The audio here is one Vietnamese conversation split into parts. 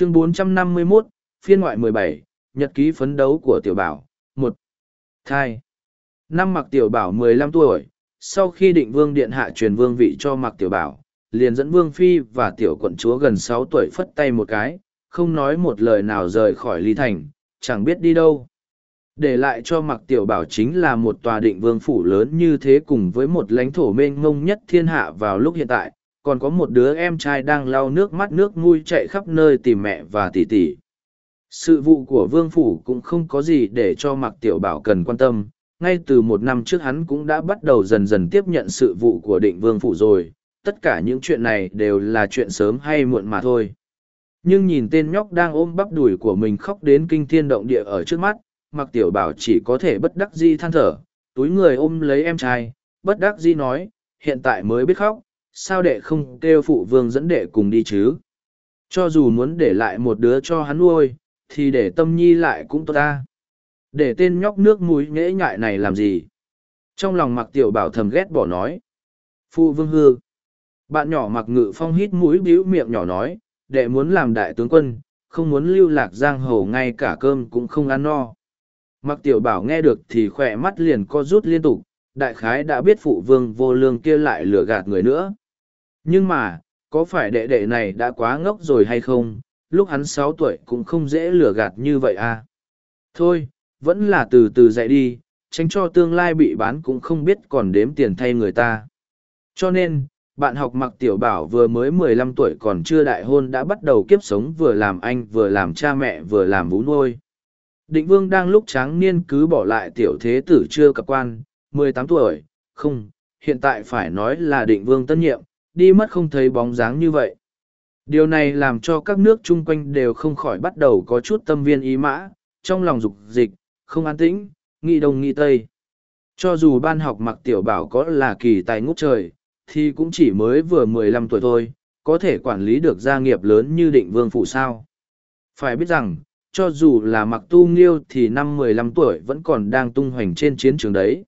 chương 451, phiên ngoại 17, nhật ký phấn đấu của tiểu bảo, một Thai. Năm mặc tiểu bảo 15 tuổi, sau khi định vương điện hạ truyền vương vị cho mặc tiểu bảo, liền dẫn vương phi và tiểu quận chúa gần sáu tuổi phất tay một cái, không nói một lời nào rời khỏi ly thành, chẳng biết đi đâu. Để lại cho mặc tiểu bảo chính là một tòa định vương phủ lớn như thế cùng với một lãnh thổ mênh mông nhất thiên hạ vào lúc hiện tại, còn có một đứa em trai đang lau nước mắt nước mui chạy khắp nơi tìm mẹ và tỉ tỉ. Sự vụ của vương phủ cũng không có gì để cho mặc tiểu bảo cần quan tâm, ngay từ một năm trước hắn cũng đã bắt đầu dần dần tiếp nhận sự vụ của định vương phủ rồi, tất cả những chuyện này đều là chuyện sớm hay muộn mà thôi. Nhưng nhìn tên nhóc đang ôm bắp đùi của mình khóc đến kinh thiên động địa ở trước mắt, mặc tiểu bảo chỉ có thể bất đắc di than thở, túi người ôm lấy em trai, bất đắc di nói, hiện tại mới biết khóc, sao đệ không kêu phụ vương dẫn đệ cùng đi chứ? Cho dù muốn để lại một đứa cho hắn nuôi, thì để tâm nhi lại cũng tốt ta. Để tên nhóc nước mũi nhễ nhại này làm gì? Trong lòng mặc tiểu bảo thầm ghét bỏ nói. Phụ vương hư. Bạn nhỏ mặc ngự phong hít mũi bĩu miệng nhỏ nói, đệ muốn làm đại tướng quân, không muốn lưu lạc giang hồ ngay cả cơm cũng không ăn no. Mặc tiểu bảo nghe được thì khỏe mắt liền co rút liên tục, đại khái đã biết phụ vương vô lương kia lại lừa gạt người nữa. Nhưng mà, có phải đệ đệ này đã quá ngốc rồi hay không, lúc hắn sáu tuổi cũng không dễ lừa gạt như vậy à. Thôi, vẫn là từ từ dạy đi, tránh cho tương lai bị bán cũng không biết còn đếm tiền thay người ta. Cho nên, bạn học mặc tiểu bảo vừa mới mười lăm tuổi còn chưa đại hôn đã bắt đầu kiếp sống vừa làm anh vừa làm cha mẹ vừa làm vú nuôi. Định vương đang lúc tráng niên cứ bỏ lại tiểu thế tử chưa cập quan, mười tám tuổi, không, hiện tại phải nói là định vương tân nhiệm, đi mất không thấy bóng dáng như vậy. Điều này làm cho các nước chung quanh đều không khỏi bắt đầu có chút tâm viên ý mã, trong lòng dục dịch, không an tĩnh, nghi đông nghi tây. Cho dù ban học mặc tiểu bảo có là kỳ tài ngút trời, thì cũng chỉ mới vừa mười lăm tuổi thôi, có thể quản lý được gia nghiệp lớn như định vương phủ sao. Phải biết rằng, cho dù là mặc tu nghiêu thì năm mười lăm tuổi vẫn còn đang tung hoành trên chiến trường đấy.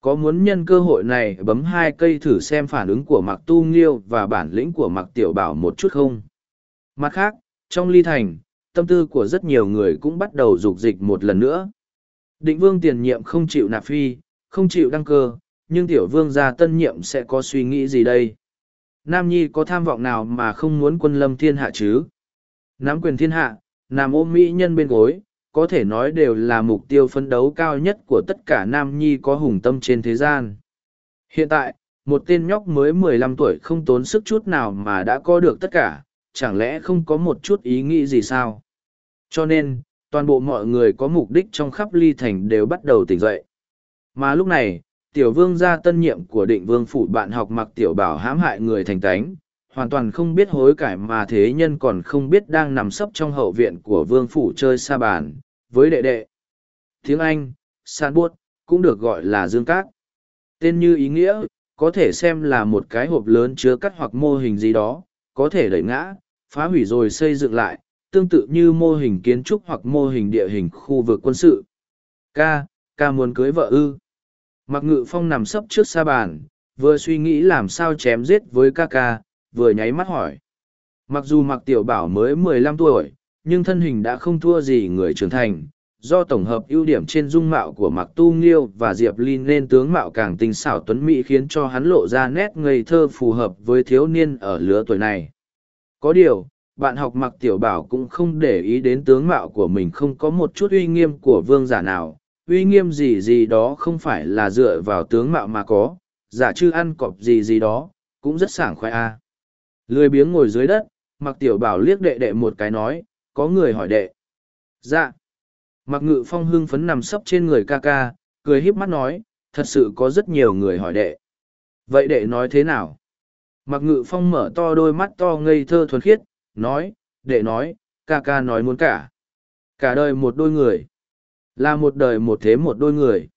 Có muốn nhân cơ hội này bấm hai cây thử xem phản ứng của mặc tu nghiêu và bản lĩnh của mặc tiểu bảo một chút không? Mặt khác, trong ly thành, tâm tư của rất nhiều người cũng bắt đầu dục dịch một lần nữa. Định vương tiền nhiệm không chịu nạp phi, không chịu đăng cơ, nhưng tiểu vương gia tân nhiệm sẽ có suy nghĩ gì đây? Nam Nhi có tham vọng nào mà không muốn quân lâm thiên hạ chứ? Nắm quyền thiên hạ, nằm ôm mỹ nhân bên gối, có thể nói đều là mục tiêu phấn đấu cao nhất của tất cả Nam Nhi có hùng tâm trên thế gian. Hiện tại, một tên nhóc mới mười lăm tuổi không tốn sức chút nào mà đã có được tất cả, chẳng lẽ không có một chút ý nghĩ gì sao? Cho nên, toàn bộ mọi người có mục đích trong khắp ly thành đều bắt đầu tỉnh dậy. Mà lúc này, tiểu vương gia tân nhiệm của định vương phủ bạn học mặc tiểu bảo hãm hại người thành tánh, hoàn toàn không biết hối cải mà thế nhân còn không biết đang nằm sấp trong hậu viện của vương phủ chơi xa bàn, với đệ đệ. Tiếng Anh, san buốt, cũng được gọi là dương cát. Tên như ý nghĩa, có thể xem là một cái hộp lớn chứa cắt hoặc mô hình gì đó, có thể đẩy ngã, phá hủy rồi xây dựng lại, tương tự như mô hình kiến trúc hoặc mô hình địa hình khu vực quân sự. Ca, ca muốn cưới vợ ư. Mặc ngự phong nằm sấp trước sa bàn, vừa suy nghĩ làm sao chém giết với ca ca, vừa nháy mắt hỏi. Mặc dù mặc tiểu bảo mới mười lăm tuổi, nhưng thân hình đã không thua gì người trưởng thành. Do tổng hợp ưu điểm trên dung mạo của Mặc Tu Nghiêu và Diệp Linh nên tướng mạo càng tinh xảo tuấn mỹ khiến cho hắn lộ ra nét ngây thơ phù hợp với thiếu niên ở lứa tuổi này. Có điều, bạn học Mặc Tiểu Bảo cũng không để ý đến tướng mạo của mình không có một chút uy nghiêm của vương giả nào, uy nghiêm gì gì đó không phải là dựa vào tướng mạo mà có, giả chư ăn cọp gì gì đó, cũng rất sảng khoái a. Lười biếng ngồi dưới đất, Mặc Tiểu Bảo liếc đệ đệ một cái nói, có người hỏi đệ. Dạ. Mặc ngự phong hưng phấn nằm sấp trên người ca ca, cười híp mắt nói, thật sự có rất nhiều người hỏi đệ. Vậy đệ nói thế nào? Mặc ngự phong mở to đôi mắt to ngây thơ thuần khiết, nói, đệ nói, ca ca nói muốn cả. Cả đời một đôi người. Là một đời một thế một đôi người.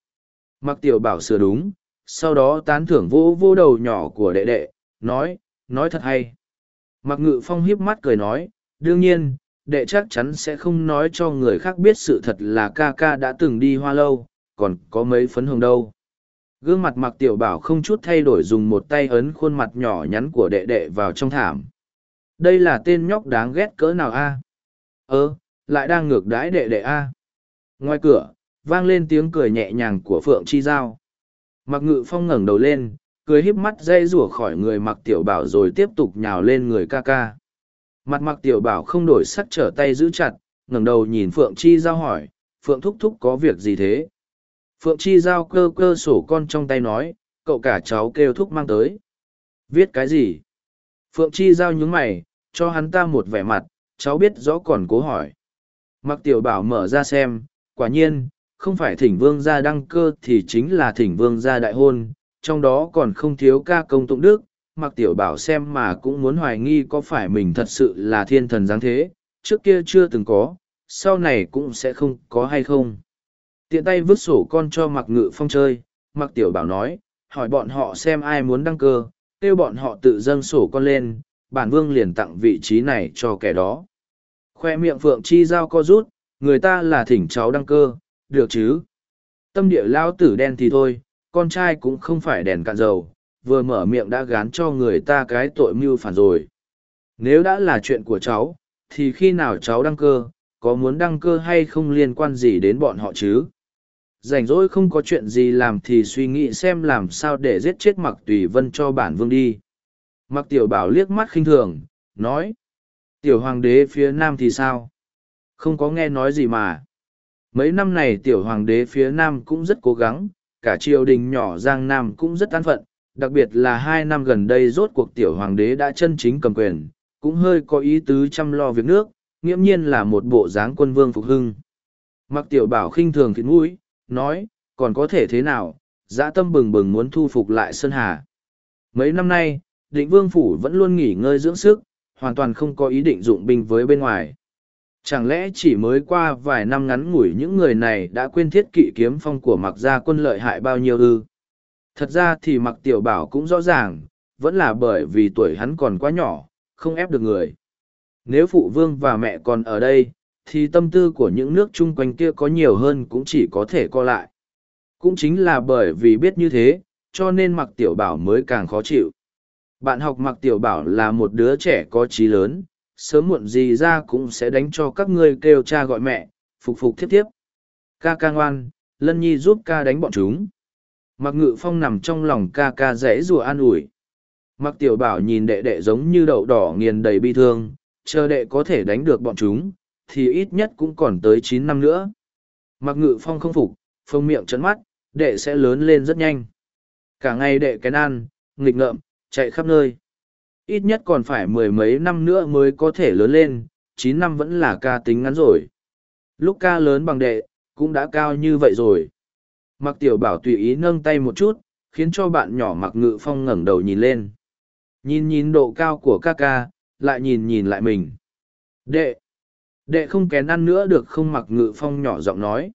Mặc tiểu bảo sửa đúng, sau đó tán thưởng vô vô đầu nhỏ của đệ đệ, nói, nói thật hay. Mặc ngự phong hiếp mắt cười nói, đương nhiên, đệ chắc chắn sẽ không nói cho người khác biết sự thật là ca ca đã từng đi hoa lâu, còn có mấy phấn hồng đâu. Gương mặt mặc tiểu bảo không chút thay đổi dùng một tay ấn khuôn mặt nhỏ nhắn của đệ đệ vào trong thảm. Đây là tên nhóc đáng ghét cỡ nào a? ơ lại đang ngược đãi đệ đệ a ngoài cửa vang lên tiếng cười nhẹ nhàng của phượng chi giao mặc ngự phong ngẩng đầu lên cười híp mắt dây rủa khỏi người mặc tiểu bảo rồi tiếp tục nhào lên người ca ca mặt mặc tiểu bảo không đổi sắc trở tay giữ chặt, ngẩng đầu nhìn phượng chi giao hỏi, phượng thúc thúc có việc gì thế? Phượng chi giao cơ cơ sổ con trong tay nói, cậu cả cháu kêu thúc mang tới. Viết cái gì? Phượng chi giao nhúng mày, cho hắn ta một vẻ mặt, cháu biết rõ còn cố hỏi. Mặc tiểu bảo mở ra xem, quả nhiên, không phải thỉnh vương gia đăng cơ thì chính là thỉnh vương gia đại hôn, trong đó còn không thiếu ca công tụng đức mặc tiểu bảo xem mà cũng muốn hoài nghi có phải mình thật sự là thiên thần giáng thế, trước kia chưa từng có, sau này cũng sẽ không có hay không. Tiện tay vứt sổ con cho mặc ngự phong chơi mặc tiểu bảo nói, hỏi bọn họ xem ai muốn đăng cơ, kêu bọn họ tự dâng sổ con lên, bản vương liền tặng vị trí này cho kẻ đó. Khoe miệng phượng chi giao co rút, người ta là thỉnh cháu đăng cơ, được chứ? Tâm địa lao tử đen thì thôi, con trai cũng không phải đèn cạn dầu vừa mở miệng đã gán cho người ta cái tội mưu phản rồi. Nếu đã là chuyện của cháu, thì khi nào cháu đăng cơ, có muốn đăng cơ hay không liên quan gì đến bọn họ chứ? Rảnh rỗi không có chuyện gì làm thì suy nghĩ xem làm sao để giết chết mặc tùy vân cho bản vương đi. Mặc tiểu bảo liếc mắt khinh thường, nói, tiểu hoàng đế phía nam thì sao? Không có nghe nói gì mà. Mấy năm này tiểu hoàng đế phía nam cũng rất cố gắng, cả triều đình nhỏ giang nam cũng rất an phận đặc biệt là hai năm gần đây rốt cuộc tiểu hoàng đế đã chân chính cầm quyền, cũng hơi có ý tứ chăm lo việc nước, nghiễm nhiên là một bộ dáng quân vương phục hưng. Mặc tiểu bảo khinh thường thịt mũi, nói, còn có thể thế nào, dã tâm bừng bừng muốn thu phục lại sơn hà. Mấy năm nay, định vương phủ vẫn luôn nghỉ ngơi dưỡng sức, hoàn toàn không có ý định dụng binh với bên ngoài. Chẳng lẽ chỉ mới qua vài năm ngắn ngủi những người này đã quên thiết kỵ kiếm phong của mặc gia quân lợi hại bao nhiêu ư? Thật ra thì mặc tiểu bảo cũng rõ ràng, vẫn là bởi vì tuổi hắn còn quá nhỏ, không ép được người. Nếu phụ vương và mẹ còn ở đây, thì tâm tư của những nước chung quanh kia có nhiều hơn cũng chỉ có thể co lại. Cũng chính là bởi vì biết như thế, cho nên mặc tiểu bảo mới càng khó chịu. Bạn học mặc tiểu bảo là một đứa trẻ có trí lớn, sớm muộn gì ra cũng sẽ đánh cho các ngươi kêu cha gọi mẹ, phục phục thiết thiếp. Ca ca ngoan, lân nhi giúp ca đánh bọn chúng mặc ngự phong nằm trong lòng ca ca rẽ rùa an ủi. Mặc tiểu bảo nhìn đệ đệ giống như đậu đỏ nghiền đầy bi thương, chờ đệ có thể đánh được bọn chúng, thì ít nhất cũng còn tới chín năm nữa. Mặc ngự phong không phục phông miệng trấn mắt, đệ sẽ lớn lên rất nhanh. Cả ngày đệ kén ăn, nghịch ngợm, chạy khắp nơi. Ít nhất còn phải mười mấy năm nữa mới có thể lớn lên, chín năm vẫn là ca tính ngắn rồi. Lúc ca lớn bằng đệ, cũng đã cao như vậy rồi mặc tiểu bảo tùy ý nâng tay một chút, khiến cho bạn nhỏ mặc ngự phong ngẩng đầu nhìn lên. Nhìn nhìn độ cao của ca ca, lại nhìn nhìn lại mình. Đệ đệ không kén ăn nữa được không? Mặc ngự phong nhỏ giọng nói.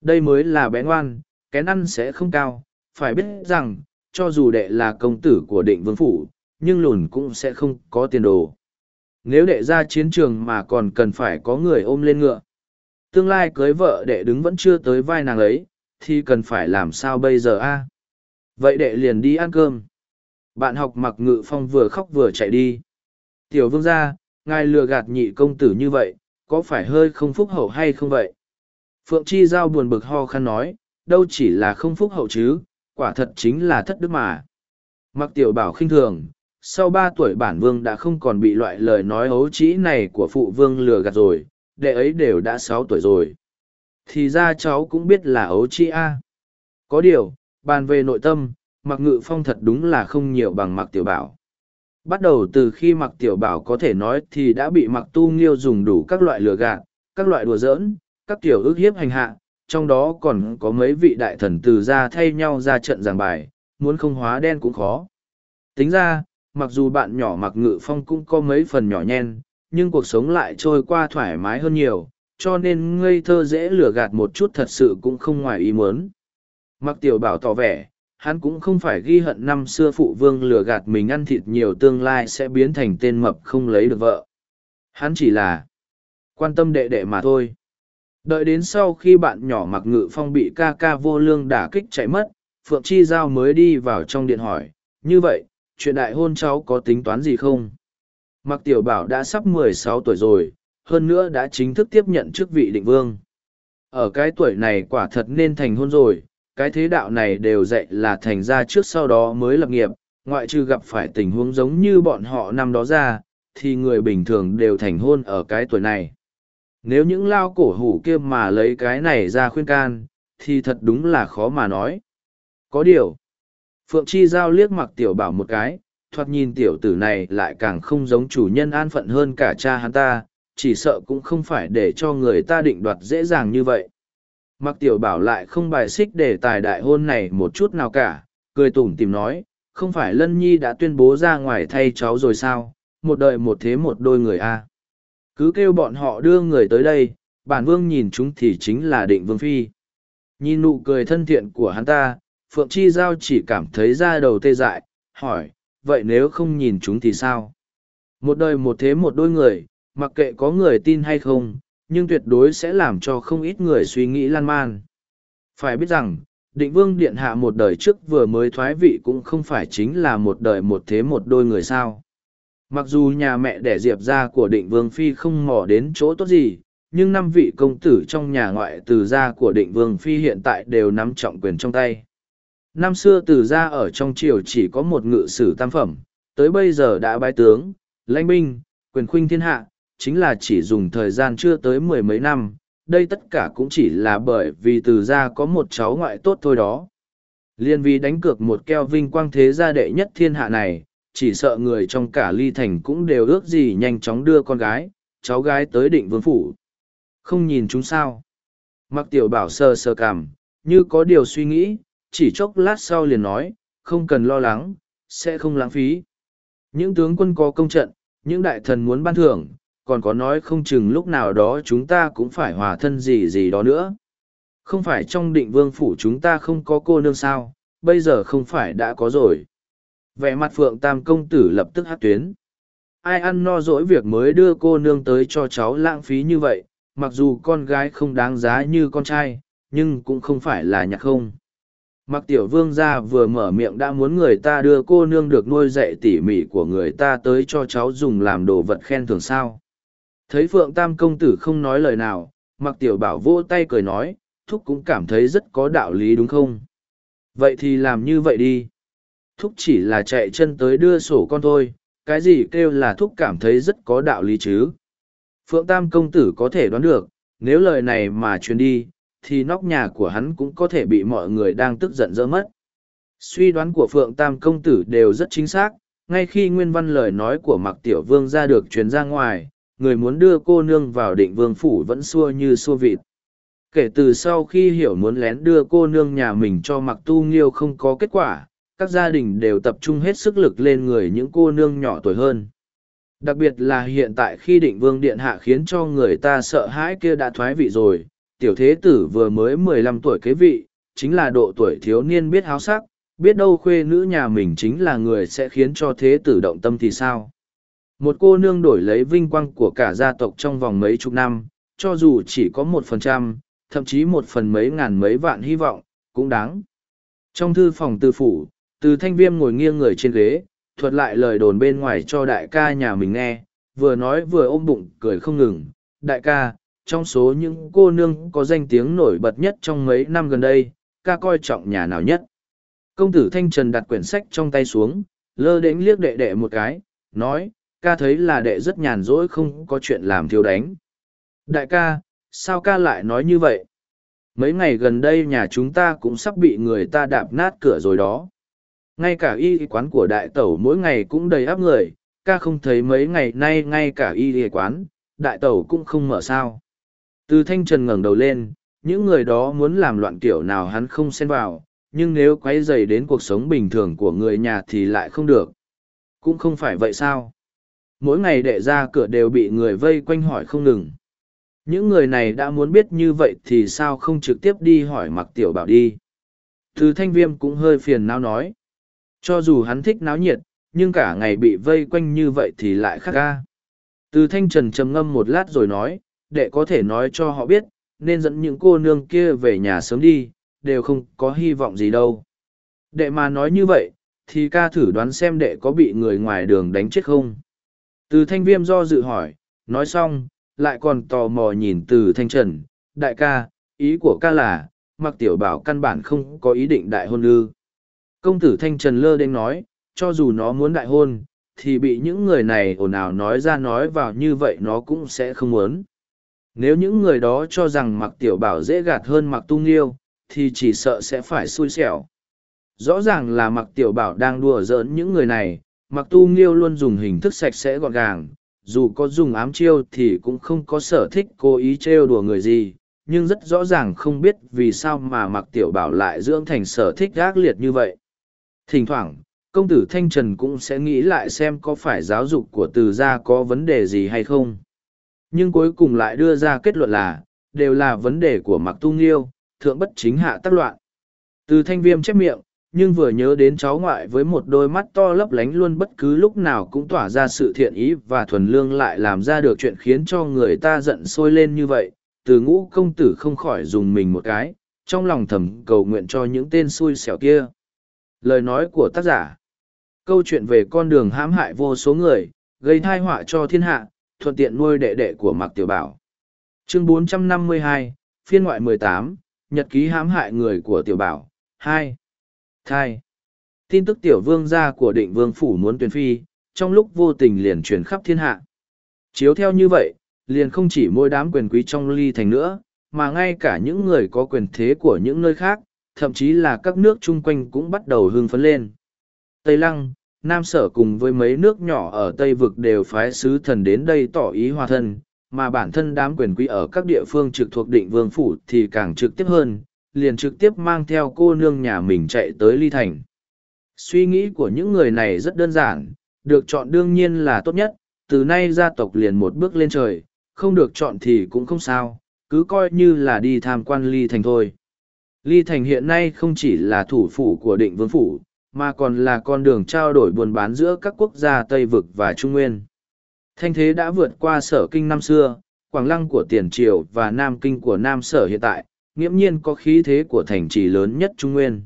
Đây mới là bé ngoan, kén ăn sẽ không cao. Phải biết rằng, cho dù đệ là công tử của định vương phủ, nhưng lùn cũng sẽ không có tiền đồ. Nếu đệ ra chiến trường mà còn cần phải có người ôm lên ngựa. Tương lai cưới vợ đệ đứng vẫn chưa tới vai nàng ấy thì cần phải làm sao bây giờ a? Vậy đệ liền đi ăn cơm. Bạn học mặc ngự phong vừa khóc vừa chạy đi. Tiểu vương gia, ngài lừa gạt nhị công tử như vậy, có phải hơi không phúc hậu hay không vậy? Phượng chi giao buồn bực ho khăn nói, đâu chỉ là không phúc hậu chứ, quả thật chính là thất đức mà. Mặc tiểu bảo khinh thường, sau ba tuổi bản vương đã không còn bị loại lời nói ấu trĩ này của phụ vương lừa gạt rồi, đệ ấy đều đã sáu tuổi rồi thì ra cháu cũng biết là ấu chi a. Có điều, bàn về nội tâm, mặc ngự phong thật đúng là không nhiều bằng mặc tiểu bảo. Bắt đầu từ khi mặc tiểu bảo có thể nói thì đã bị mặc tu nghiêu dùng đủ các loại lừa gạt, các loại đùa giỡn, các kiểu ước hiếp hành hạ, trong đó còn có mấy vị đại thần từ ra thay nhau ra trận giảng bài, muốn không hóa đen cũng khó. Tính ra, mặc dù bạn nhỏ mặc ngự phong cũng có mấy phần nhỏ nhen, nhưng cuộc sống lại trôi qua thoải mái hơn nhiều cho nên ngây thơ dễ lừa gạt một chút thật sự cũng không ngoài ý muốn. Mặc tiểu bảo tỏ vẻ, hắn cũng không phải ghi hận năm xưa phụ vương lừa gạt mình ăn thịt nhiều tương lai sẽ biến thành tên mập không lấy được vợ. Hắn chỉ là quan tâm đệ đệ mà thôi. Đợi đến sau khi bạn nhỏ mặc ngự phong bị ca ca vô lương đả kích chạy mất, phượng chi giao mới đi vào trong điện hỏi, như vậy, chuyện đại hôn cháu có tính toán gì không? Mặc tiểu bảo đã sắp mười sáu tuổi rồi hơn nữa đã chính thức tiếp nhận chức vị định vương. Ở cái tuổi này quả thật nên thành hôn rồi, cái thế đạo này đều dạy là thành ra trước sau đó mới lập nghiệp, ngoại trừ gặp phải tình huống giống như bọn họ năm đó ra, thì người bình thường đều thành hôn ở cái tuổi này. Nếu những lao cổ hủ kia mà lấy cái này ra khuyên can, thì thật đúng là khó mà nói. Có điều, Phượng Chi Giao liếc mặc tiểu bảo một cái, thoạt nhìn tiểu tử này lại càng không giống chủ nhân an phận hơn cả cha hắn ta, chỉ sợ cũng không phải để cho người ta định đoạt dễ dàng như vậy. Mặc tiểu bảo lại không bài xích đề tài đại hôn này một chút nào cả, cười tủm tìm nói, không phải Lân Nhi đã tuyên bố ra ngoài thay cháu rồi sao, một đời một thế một đôi người a Cứ kêu bọn họ đưa người tới đây, bản vương nhìn chúng thì chính là định vương phi. Nhìn nụ cười thân thiện của hắn ta, Phượng Chi Giao chỉ cảm thấy da đầu tê dại, hỏi, vậy nếu không nhìn chúng thì sao? Một đời một thế một đôi người, mặc kệ có người tin hay không, nhưng tuyệt đối sẽ làm cho không ít người suy nghĩ lan man. Phải biết rằng, định vương điện hạ một đời trước vừa mới thoái vị cũng không phải chính là một đời một thế một đôi người sao. Mặc dù nhà mẹ đẻ diệp ra của định vương phi không mò đến chỗ tốt gì, nhưng năm vị công tử trong nhà ngoại từ gia của định vương phi hiện tại đều nắm trọng quyền trong tay. Năm xưa từ gia ở trong triều chỉ có một ngự sử tam phẩm, tới bây giờ đã bái tướng, lãnh binh, quyền khuynh thiên hạ, chính là chỉ dùng thời gian chưa tới mười mấy năm, đây tất cả cũng chỉ là bởi vì từ gia có một cháu ngoại tốt thôi đó. Liên vì đánh cược một keo vinh quang thế gia đệ nhất thiên hạ này, chỉ sợ người trong cả ly thành cũng đều ước gì nhanh chóng đưa con gái, cháu gái tới định vương phủ. Không nhìn chúng sao. Mặc tiểu bảo sơ sơ cảm, như có điều suy nghĩ, chỉ chốc lát sau liền nói, không cần lo lắng, sẽ không lãng phí. Những tướng quân có công trận, những đại thần muốn ban thưởng, còn có nói không chừng lúc nào đó chúng ta cũng phải hòa thân gì gì đó nữa. Không phải trong định vương phủ chúng ta không có cô nương sao, bây giờ không phải đã có rồi. Vẻ mặt phượng tam công tử lập tức hát tuyến. Ai ăn no dỗi việc mới đưa cô nương tới cho cháu lãng phí như vậy, mặc dù con gái không đáng giá như con trai, nhưng cũng không phải là nhạc không. Mặc tiểu vương gia vừa mở miệng đã muốn người ta đưa cô nương được nuôi dạy tỉ mỉ của người ta tới cho cháu dùng làm đồ vật khen thường sao. Thấy Phượng Tam công tử không nói lời nào, mặc tiểu bảo vỗ tay cười nói, Thúc cũng cảm thấy rất có đạo lý đúng không? Vậy thì làm như vậy đi. Thúc chỉ là chạy chân tới đưa sổ con thôi, cái gì kêu là Thúc cảm thấy rất có đạo lý chứ? Phượng Tam công tử có thể đoán được, nếu lời này mà truyền đi, thì nóc nhà của hắn cũng có thể bị mọi người đang tức giận dỡ mất. Suy đoán của Phượng Tam công tử đều rất chính xác, ngay khi nguyên văn lời nói của Mạc Tiểu Vương ra được truyền ra ngoài, người muốn đưa cô nương vào định vương phủ vẫn xua như xua vịt. Kể từ sau khi hiểu muốn lén đưa cô nương nhà mình cho Mặc Tu Nghiêu không có kết quả, các gia đình đều tập trung hết sức lực lên người những cô nương nhỏ tuổi hơn. Đặc biệt là hiện tại khi định vương điện hạ khiến cho người ta sợ hãi kia đã thoái vị rồi, tiểu thế tử vừa mới mười lăm tuổi kế vị, chính là độ tuổi thiếu niên biết háo sắc, biết đâu khuê nữ nhà mình chính là người sẽ khiến cho thế tử động tâm thì sao. Một cô nương đổi lấy vinh quang của cả gia tộc trong vòng mấy chục năm, cho dù chỉ có một phần trăm, thậm chí một phần mấy ngàn mấy vạn hy vọng, cũng đáng. Trong thư phòng tư phủ, từ thanh viêm ngồi nghiêng người trên ghế, thuật lại lời đồn bên ngoài cho đại ca nhà mình nghe, vừa nói vừa ôm bụng cười không ngừng. Đại ca, trong số những cô nương có danh tiếng nổi bật nhất trong mấy năm gần đây, ca coi trọng nhà nào nhất. Công tử Thanh Trần đặt quyển sách trong tay xuống, lơ đến liếc đệ đệ một cái, nói, ca thấy là đệ rất nhàn rỗi không có chuyện làm thiếu đánh. Đại ca, sao ca lại nói như vậy? Mấy ngày gần đây nhà chúng ta cũng sắp bị người ta đạp nát cửa rồi đó. Ngay cả y quán của đại tẩu mỗi ngày cũng đầy áp người, ca không thấy mấy ngày nay ngay cả y quán, đại tẩu cũng không mở sao. Từ thanh trần ngẩng đầu lên, những người đó muốn làm loạn kiểu nào hắn không xen vào, nhưng nếu quấy dày đến cuộc sống bình thường của người nhà thì lại không được. Cũng không phải vậy sao? Mỗi ngày đệ ra cửa đều bị người vây quanh hỏi không ngừng. Những người này đã muốn biết như vậy thì sao không trực tiếp đi hỏi mặc tiểu bảo đi. Từ thanh viêm cũng hơi phiền não nói. Cho dù hắn thích náo nhiệt, nhưng cả ngày bị vây quanh như vậy thì lại khác ca. Từ thanh trần trầm ngâm một lát rồi nói, đệ có thể nói cho họ biết, nên dẫn những cô nương kia về nhà sớm đi, đều không có hy vọng gì đâu. Đệ mà nói như vậy, thì ca thử đoán xem đệ có bị người ngoài đường đánh chết không. Từ thanh viêm do dự hỏi, nói xong, lại còn tò mò nhìn từ thanh trần, đại ca, ý của ca là, mặc tiểu bảo căn bản không có ý định đại hôn ư. Công tử thanh trần lơ đến nói, cho dù nó muốn đại hôn, thì bị những người này ồn ào nói ra nói vào như vậy nó cũng sẽ không muốn. Nếu những người đó cho rằng mặc tiểu bảo dễ gạt hơn mặc tung yêu, thì chỉ sợ sẽ phải xui xẻo. Rõ ràng là mặc tiểu bảo đang đùa giỡn những người này, mặc tu nghiêu luôn dùng hình thức sạch sẽ gọn gàng, dù có dùng ám chiêu thì cũng không có sở thích cố ý trêu đùa người gì, nhưng rất rõ ràng không biết vì sao mà mặc tiểu bảo lại dưỡng thành sở thích gác liệt như vậy. Thỉnh thoảng, công tử Thanh Trần cũng sẽ nghĩ lại xem có phải giáo dục của từ gia có vấn đề gì hay không. Nhưng cuối cùng lại đưa ra kết luận là, đều là vấn đề của mặc tu nghiêu, thượng bất chính hạ tác loạn. Từ thanh viêm chép miệng, nhưng vừa nhớ đến cháu ngoại với một đôi mắt to lấp lánh luôn bất cứ lúc nào cũng tỏa ra sự thiện ý và thuần lương lại làm ra được chuyện khiến cho người ta giận sôi lên như vậy, từ ngũ công tử không khỏi dùng mình một cái, trong lòng thầm cầu nguyện cho những tên xui xẻo kia. Lời nói của tác giả Câu chuyện về con đường hãm hại vô số người, gây thai họa cho thiên hạ, thuận tiện nuôi đệ đệ của Mạc Tiểu Bảo. Chương 452, phiên ngoại 18, nhật ký hãm hại người của Tiểu Bảo, 2. Thai. Tin tức Tiểu Vương gia của định Vương Phủ muốn tuyển phi, trong lúc vô tình liền truyền khắp thiên hạ. Chiếu theo như vậy, liền không chỉ mỗi đám quyền quý trong ly thành nữa, mà ngay cả những người có quyền thế của những nơi khác, thậm chí là các nước chung quanh cũng bắt đầu hưng phấn lên. Tây Lăng, Nam Sở cùng với mấy nước nhỏ ở Tây Vực đều phái sứ thần đến đây tỏ ý hòa thân, mà bản thân đám quyền quý ở các địa phương trực thuộc định vương phủ thì càng trực tiếp hơn, liền trực tiếp mang theo cô nương nhà mình chạy tới Ly Thành. Suy nghĩ của những người này rất đơn giản, được chọn đương nhiên là tốt nhất, từ nay gia tộc liền một bước lên trời, không được chọn thì cũng không sao, cứ coi như là đi tham quan Ly Thành thôi. Ly Thành hiện nay không chỉ là thủ phủ của định vương phủ, mà còn là con đường trao đổi buôn bán giữa các quốc gia Tây Vực và Trung Nguyên. Thanh thế đã vượt qua sở kinh năm xưa, Quảng Lăng của Tiền Triều và Nam Kinh của Nam Sở hiện tại, nghiễm nhiên có khí thế của thành trì lớn nhất Trung Nguyên.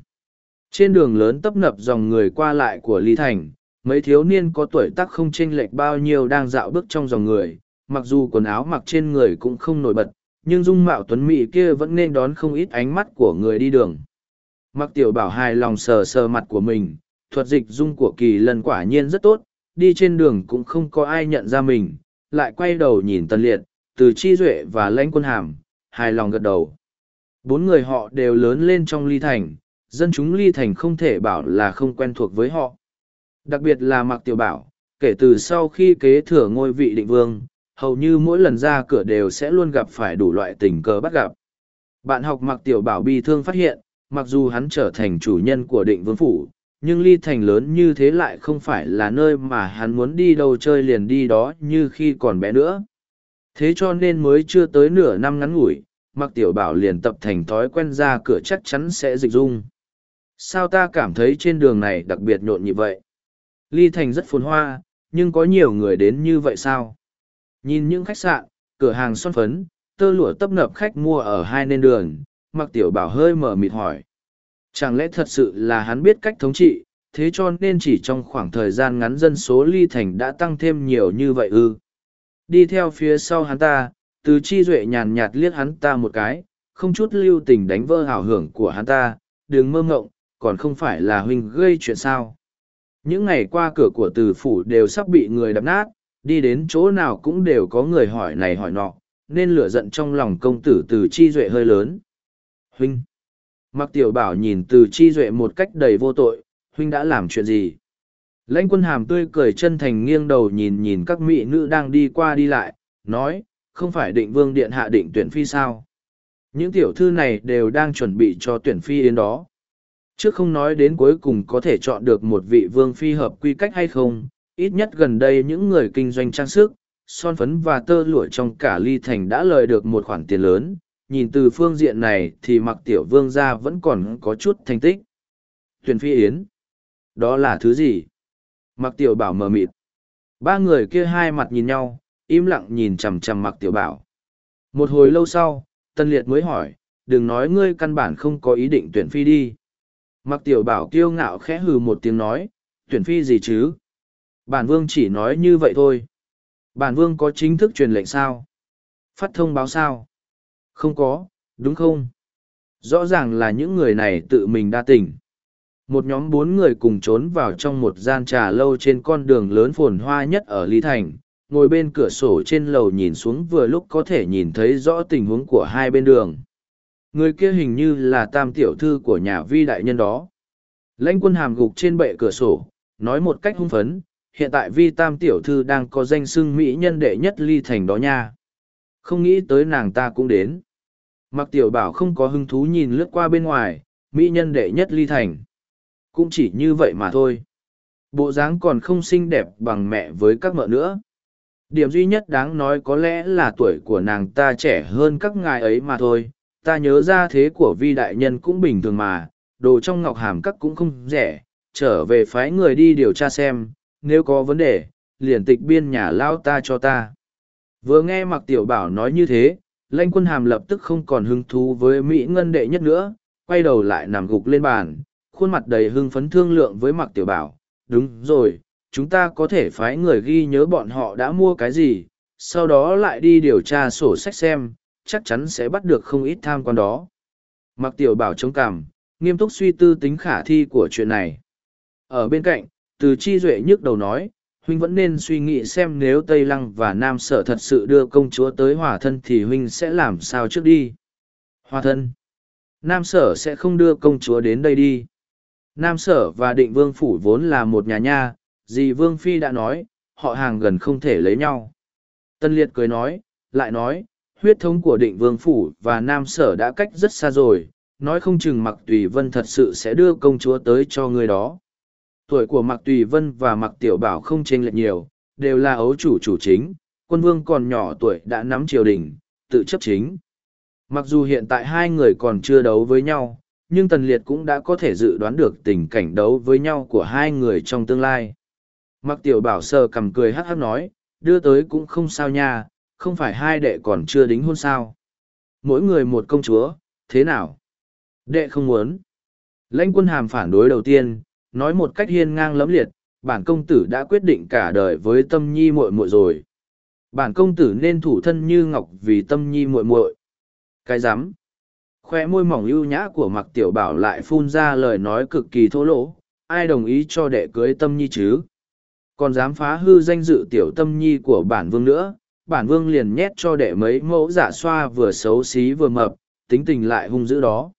Trên đường lớn tấp nập dòng người qua lại của Lý Thành, mấy thiếu niên có tuổi tác không chênh lệch bao nhiêu đang dạo bước trong dòng người, mặc dù quần áo mặc trên người cũng không nổi bật, nhưng dung mạo tuấn mỹ kia vẫn nên đón không ít ánh mắt của người đi đường. Mặc tiểu bảo hài lòng sờ sờ mặt của mình, thuật dịch dung của kỳ lần quả nhiên rất tốt, đi trên đường cũng không có ai nhận ra mình, lại quay đầu nhìn tân liệt, từ chi duệ và lãnh quân hàm, hài lòng gật đầu. Bốn người họ đều lớn lên trong ly thành, dân chúng ly thành không thể bảo là không quen thuộc với họ. Đặc biệt là mặc tiểu bảo, kể từ sau khi kế thừa ngôi vị định vương, hầu như mỗi lần ra cửa đều sẽ luôn gặp phải đủ loại tình cờ bắt gặp. Bạn học mặc tiểu bảo bi thương phát hiện, mặc dù hắn trở thành chủ nhân của định vương phủ, nhưng ly thành lớn như thế lại không phải là nơi mà hắn muốn đi đâu chơi liền đi đó như khi còn bé nữa. Thế cho nên mới chưa tới nửa năm ngắn ngủi, mặc tiểu bảo liền tập thành thói quen ra cửa chắc chắn sẽ dịch dung. Sao ta cảm thấy trên đường này đặc biệt nhộn nhịp vậy? Ly thành rất phồn hoa, nhưng có nhiều người đến như vậy sao? Nhìn những khách sạn, cửa hàng son phấn, tơ lụa tấp nập khách mua ở hai nên đường, mặc tiểu bảo hơi mở mịt hỏi. Chẳng lẽ thật sự là hắn biết cách thống trị, thế cho nên chỉ trong khoảng thời gian ngắn dân số ly thành đã tăng thêm nhiều như vậy ư. Đi theo phía sau hắn ta, từ chi duệ nhàn nhạt liếc hắn ta một cái, không chút lưu tình đánh vỡ hảo hưởng của hắn ta, đừng mơ ngộng, còn không phải là huynh gây chuyện sao. Những ngày qua cửa của từ phủ đều sắp bị người đập nát, đi đến chỗ nào cũng đều có người hỏi này hỏi nọ, nên lửa giận trong lòng công tử từ chi duệ hơi lớn. Huynh! Mặc tiểu bảo nhìn từ chi duệ một cách đầy vô tội, huynh đã làm chuyện gì? Lãnh quân hàm tươi cười chân thành nghiêng đầu nhìn nhìn các mỹ nữ đang đi qua đi lại, nói, không phải định vương điện hạ định tuyển phi sao? Những tiểu thư này đều đang chuẩn bị cho tuyển phi đến đó. Trước không nói đến cuối cùng có thể chọn được một vị vương phi hợp quy cách hay không, ít nhất gần đây những người kinh doanh trang sức, son phấn và tơ lụa trong cả ly thành đã lời được một khoản tiền lớn, nhìn từ phương diện này thì mặc tiểu vương gia vẫn còn có chút thành tích. Tuyển phi yến. Đó là thứ gì? Mặc tiểu bảo mờ mịt. Ba người kia hai mặt nhìn nhau, im lặng nhìn chằm chằm mặc tiểu bảo. Một hồi lâu sau, Tân Liệt mới hỏi, đừng nói ngươi căn bản không có ý định tuyển phi đi. Mặc tiểu bảo kiêu ngạo khẽ hừ một tiếng nói, tuyển phi gì chứ? Bản vương chỉ nói như vậy thôi. Bản vương có chính thức truyền lệnh sao? Phát thông báo sao? Không có, đúng không? Rõ ràng là những người này tự mình đa tình. Một nhóm bốn người cùng trốn vào trong một gian trà lâu trên con đường lớn phồn hoa nhất ở Lý Thành, ngồi bên cửa sổ trên lầu nhìn xuống vừa lúc có thể nhìn thấy rõ tình huống của hai bên đường. Người kia hình như là tam tiểu thư của nhà vi đại nhân đó. Lãnh quân hàm gục trên bệ cửa sổ, nói một cách hung phấn, hiện tại vi tam tiểu thư đang có danh xưng mỹ nhân đệ nhất ly thành đó nha. Không nghĩ tới nàng ta cũng đến. Mặc tiểu bảo không có hứng thú nhìn lướt qua bên ngoài, mỹ nhân đệ nhất ly thành. Cũng chỉ như vậy mà thôi. Bộ dáng còn không xinh đẹp bằng mẹ với các mợ nữa. Điểm duy nhất đáng nói có lẽ là tuổi của nàng ta trẻ hơn các ngài ấy mà thôi. Ta nhớ ra thế của vi đại nhân cũng bình thường mà, đồ trong ngọc hàm các cũng không rẻ, trở về phái người đi điều tra xem, nếu có vấn đề, liền tịch biên nhà lao ta cho ta. Vừa nghe mặc tiểu bảo nói như thế, lanh quân hàm lập tức không còn hứng thú với Mỹ ngân đệ nhất nữa, quay đầu lại nằm gục lên bàn, khuôn mặt đầy hưng phấn thương lượng với mặc tiểu bảo. Đúng rồi, chúng ta có thể phái người ghi nhớ bọn họ đã mua cái gì, sau đó lại đi điều tra sổ sách xem, chắc chắn sẽ bắt được không ít tham quan đó. Mặc tiểu bảo chống cảm, nghiêm túc suy tư tính khả thi của chuyện này. Ở bên cạnh, từ chi duệ nhức đầu nói, huynh vẫn nên suy nghĩ xem nếu Tây Lăng và Nam Sở thật sự đưa công chúa tới hòa thân thì huynh sẽ làm sao trước đi. Hòa thân. Nam Sở sẽ không đưa công chúa đến đây đi. Nam Sở và Định Vương Phủ vốn là một nhà nha, dì Vương Phi đã nói, họ hàng gần không thể lấy nhau. Tân Liệt cười nói, lại nói, huyết thống của Định Vương Phủ và Nam Sở đã cách rất xa rồi, nói không chừng mặc tùy vân thật sự sẽ đưa công chúa tới cho người đó. Tuổi của mặc tùy vân và mặc tiểu bảo không chênh lệch nhiều đều là ấu chủ chủ chính quân vương còn nhỏ tuổi đã nắm triều đình tự chấp chính. Mặc dù hiện tại hai người còn chưa đấu với nhau nhưng tần liệt cũng đã có thể dự đoán được tình cảnh đấu với nhau của hai người trong tương lai mặc tiểu bảo sờ cầm cười hắc hắc nói đưa tới cũng không sao nha không phải hai đệ còn chưa đính hôn sao mỗi người một công chúa thế nào đệ không muốn lãnh quân hàm phản đối đầu tiên nói một cách hiên ngang lẫm liệt, bản công tử đã quyết định cả đời với tâm nhi muội muội rồi. Bản công tử nên thủ thân như ngọc vì tâm nhi muội muội. Cái rắm Khoe môi mỏng ưu nhã của mặc tiểu bảo lại phun ra lời nói cực kỳ thô lỗ, ai đồng ý cho đệ cưới tâm nhi chứ? Còn dám phá hư danh dự tiểu tâm nhi của bản vương nữa, bản vương liền nhét cho đệ mấy mẫu giả xoa vừa xấu xí vừa mập, tính tình lại hung dữ đó.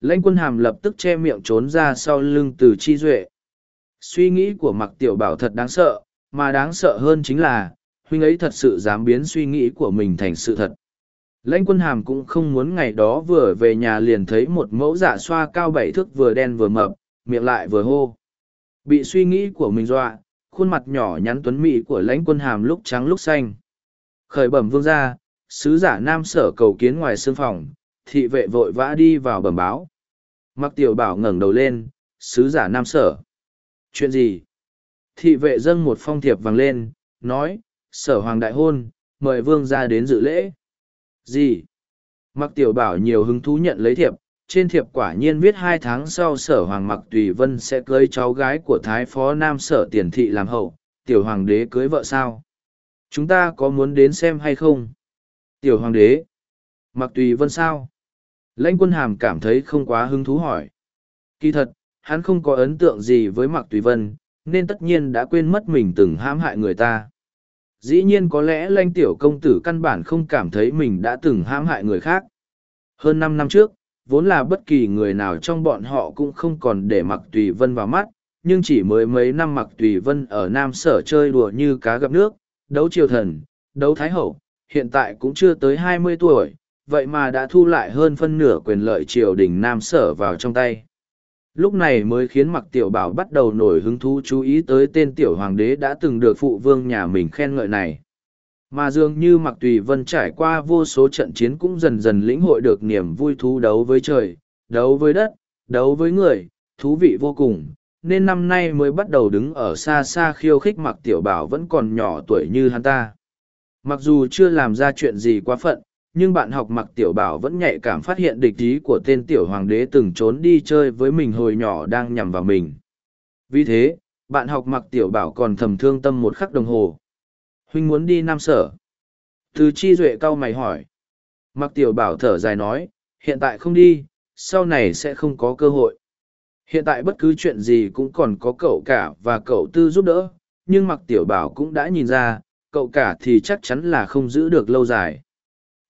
Lãnh quân hàm lập tức che miệng trốn ra sau lưng từ chi duệ. Suy nghĩ của mặc tiểu bảo thật đáng sợ mà đáng sợ hơn chính là huynh ấy thật sự dám biến suy nghĩ của mình thành sự thật. Lãnh quân hàm cũng không muốn ngày đó vừa về nhà liền thấy một mẫu giả xoa cao bảy thước vừa đen vừa mập miệng lại vừa hô. Bị suy nghĩ của mình dọa khuôn mặt nhỏ nhắn tuấn mỹ của lãnh quân hàm lúc trắng lúc xanh khởi bẩm vương gia sứ giả nam sở cầu kiến ngoài sương phòng thị vệ vội vã đi vào bẩm báo Mặc tiểu bảo ngẩng đầu lên, sứ giả nam sở. Chuyện gì? Thị vệ dâng một phong thiệp vàng lên, nói, sở hoàng đại hôn, mời vương gia đến dự lễ. Gì? Mặc tiểu bảo nhiều hứng thú nhận lấy thiệp, trên thiệp quả nhiên viết hai tháng sau sở hoàng mặc tùy vân sẽ cưới cháu gái của thái phó nam sở tiền thị làm hậu, tiểu hoàng đế cưới vợ sao? Chúng ta có muốn đến xem hay không? Tiểu hoàng đế? Mặc tùy vân sao? Lãnh quân hàm cảm thấy không quá hứng thú hỏi. Kỳ thật, hắn không có ấn tượng gì với mặc Tùy Vân, nên tất nhiên đã quên mất mình từng hãm hại người ta. Dĩ nhiên có lẽ lãnh tiểu công tử căn bản không cảm thấy mình đã từng hãm hại người khác. Hơn năm năm trước, vốn là bất kỳ người nào trong bọn họ cũng không còn để mặc Tùy Vân vào mắt, nhưng chỉ mới mấy năm mặc Tùy Vân ở Nam Sở chơi đùa như cá gặp nước, đấu triều thần, đấu thái hậu, hiện tại cũng chưa tới hai mươi tuổi, vậy mà đã thu lại hơn phân nửa quyền lợi triều đình nam sở vào trong tay. Lúc này mới khiến mặc tiểu bảo bắt đầu nổi hứng thú chú ý tới tên tiểu hoàng đế đã từng được phụ vương nhà mình khen ngợi này mà dường như mặc tùy vân trải qua vô số trận chiến cũng dần dần lĩnh hội được niềm vui thú đấu với trời, đấu với đất, đấu với người, thú vị vô cùng. Nên năm nay mới bắt đầu đứng ở xa xa khiêu khích mặc tiểu bảo vẫn còn nhỏ tuổi như hắn ta. Mặc dù chưa làm ra chuyện gì quá phận, nhưng bạn học mặc tiểu bảo vẫn nhạy cảm phát hiện địch ý của tên tiểu hoàng đế từng trốn đi chơi với mình hồi nhỏ đang nhằm vào mình. Vì thế, bạn học mặc tiểu bảo còn thầm thương tâm một khắc đồng hồ huynh muốn đi nam sở Từ chi duệ cau mày hỏi. Mặc tiểu bảo thở dài nói, hiện tại không đi, sau này sẽ không có cơ hội. Hiện tại bất cứ chuyện gì cũng còn có cậu cả và cậu tư giúp đỡ, nhưng mặc tiểu bảo cũng đã nhìn ra, cậu cả thì chắc chắn là không giữ được lâu dài.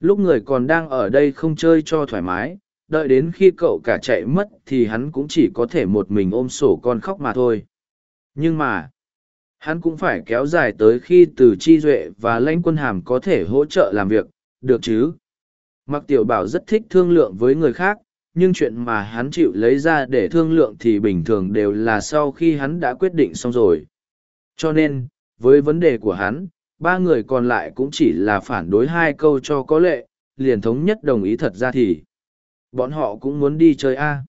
Lúc người còn đang ở đây không chơi cho thoải mái, đợi đến khi cậu cả chạy mất thì hắn cũng chỉ có thể một mình ôm sổ con khóc mà thôi. Nhưng mà, hắn cũng phải kéo dài tới khi từ chi duệ và lãnh quân hàm có thể hỗ trợ làm việc, được chứ? Mặc tiểu bảo rất thích thương lượng với người khác, nhưng chuyện mà hắn chịu lấy ra để thương lượng thì bình thường đều là sau khi hắn đã quyết định xong rồi. Cho nên, với vấn đề của hắn, ba người còn lại cũng chỉ là phản đối hai câu cho có lệ, liền thống nhất đồng ý thật ra thì. Bọn họ cũng muốn đi chơi A.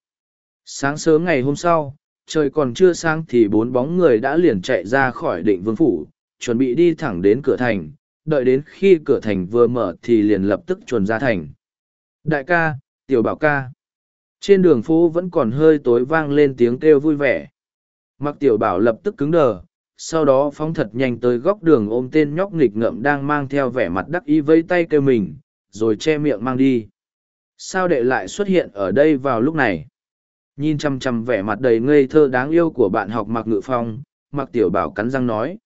Sáng sớm ngày hôm sau, trời còn chưa sáng thì bốn bóng người đã liền chạy ra khỏi định vương phủ, chuẩn bị đi thẳng đến cửa thành, đợi đến khi cửa thành vừa mở thì liền lập tức chuồn ra thành. Đại ca, tiểu bảo ca. Trên đường phố vẫn còn hơi tối vang lên tiếng kêu vui vẻ. Mặc tiểu bảo lập tức cứng đờ, sau đó phóng thật nhanh tới góc đường ôm tên nhóc nghịch ngợm đang mang theo vẻ mặt đắc ý vây tay kêu mình, rồi che miệng mang đi. Sao đệ lại xuất hiện ở đây vào lúc này? Nhìn chăm chăm vẻ mặt đầy ngây thơ đáng yêu của bạn học mặc ngự phong, mặc tiểu bảo cắn răng nói.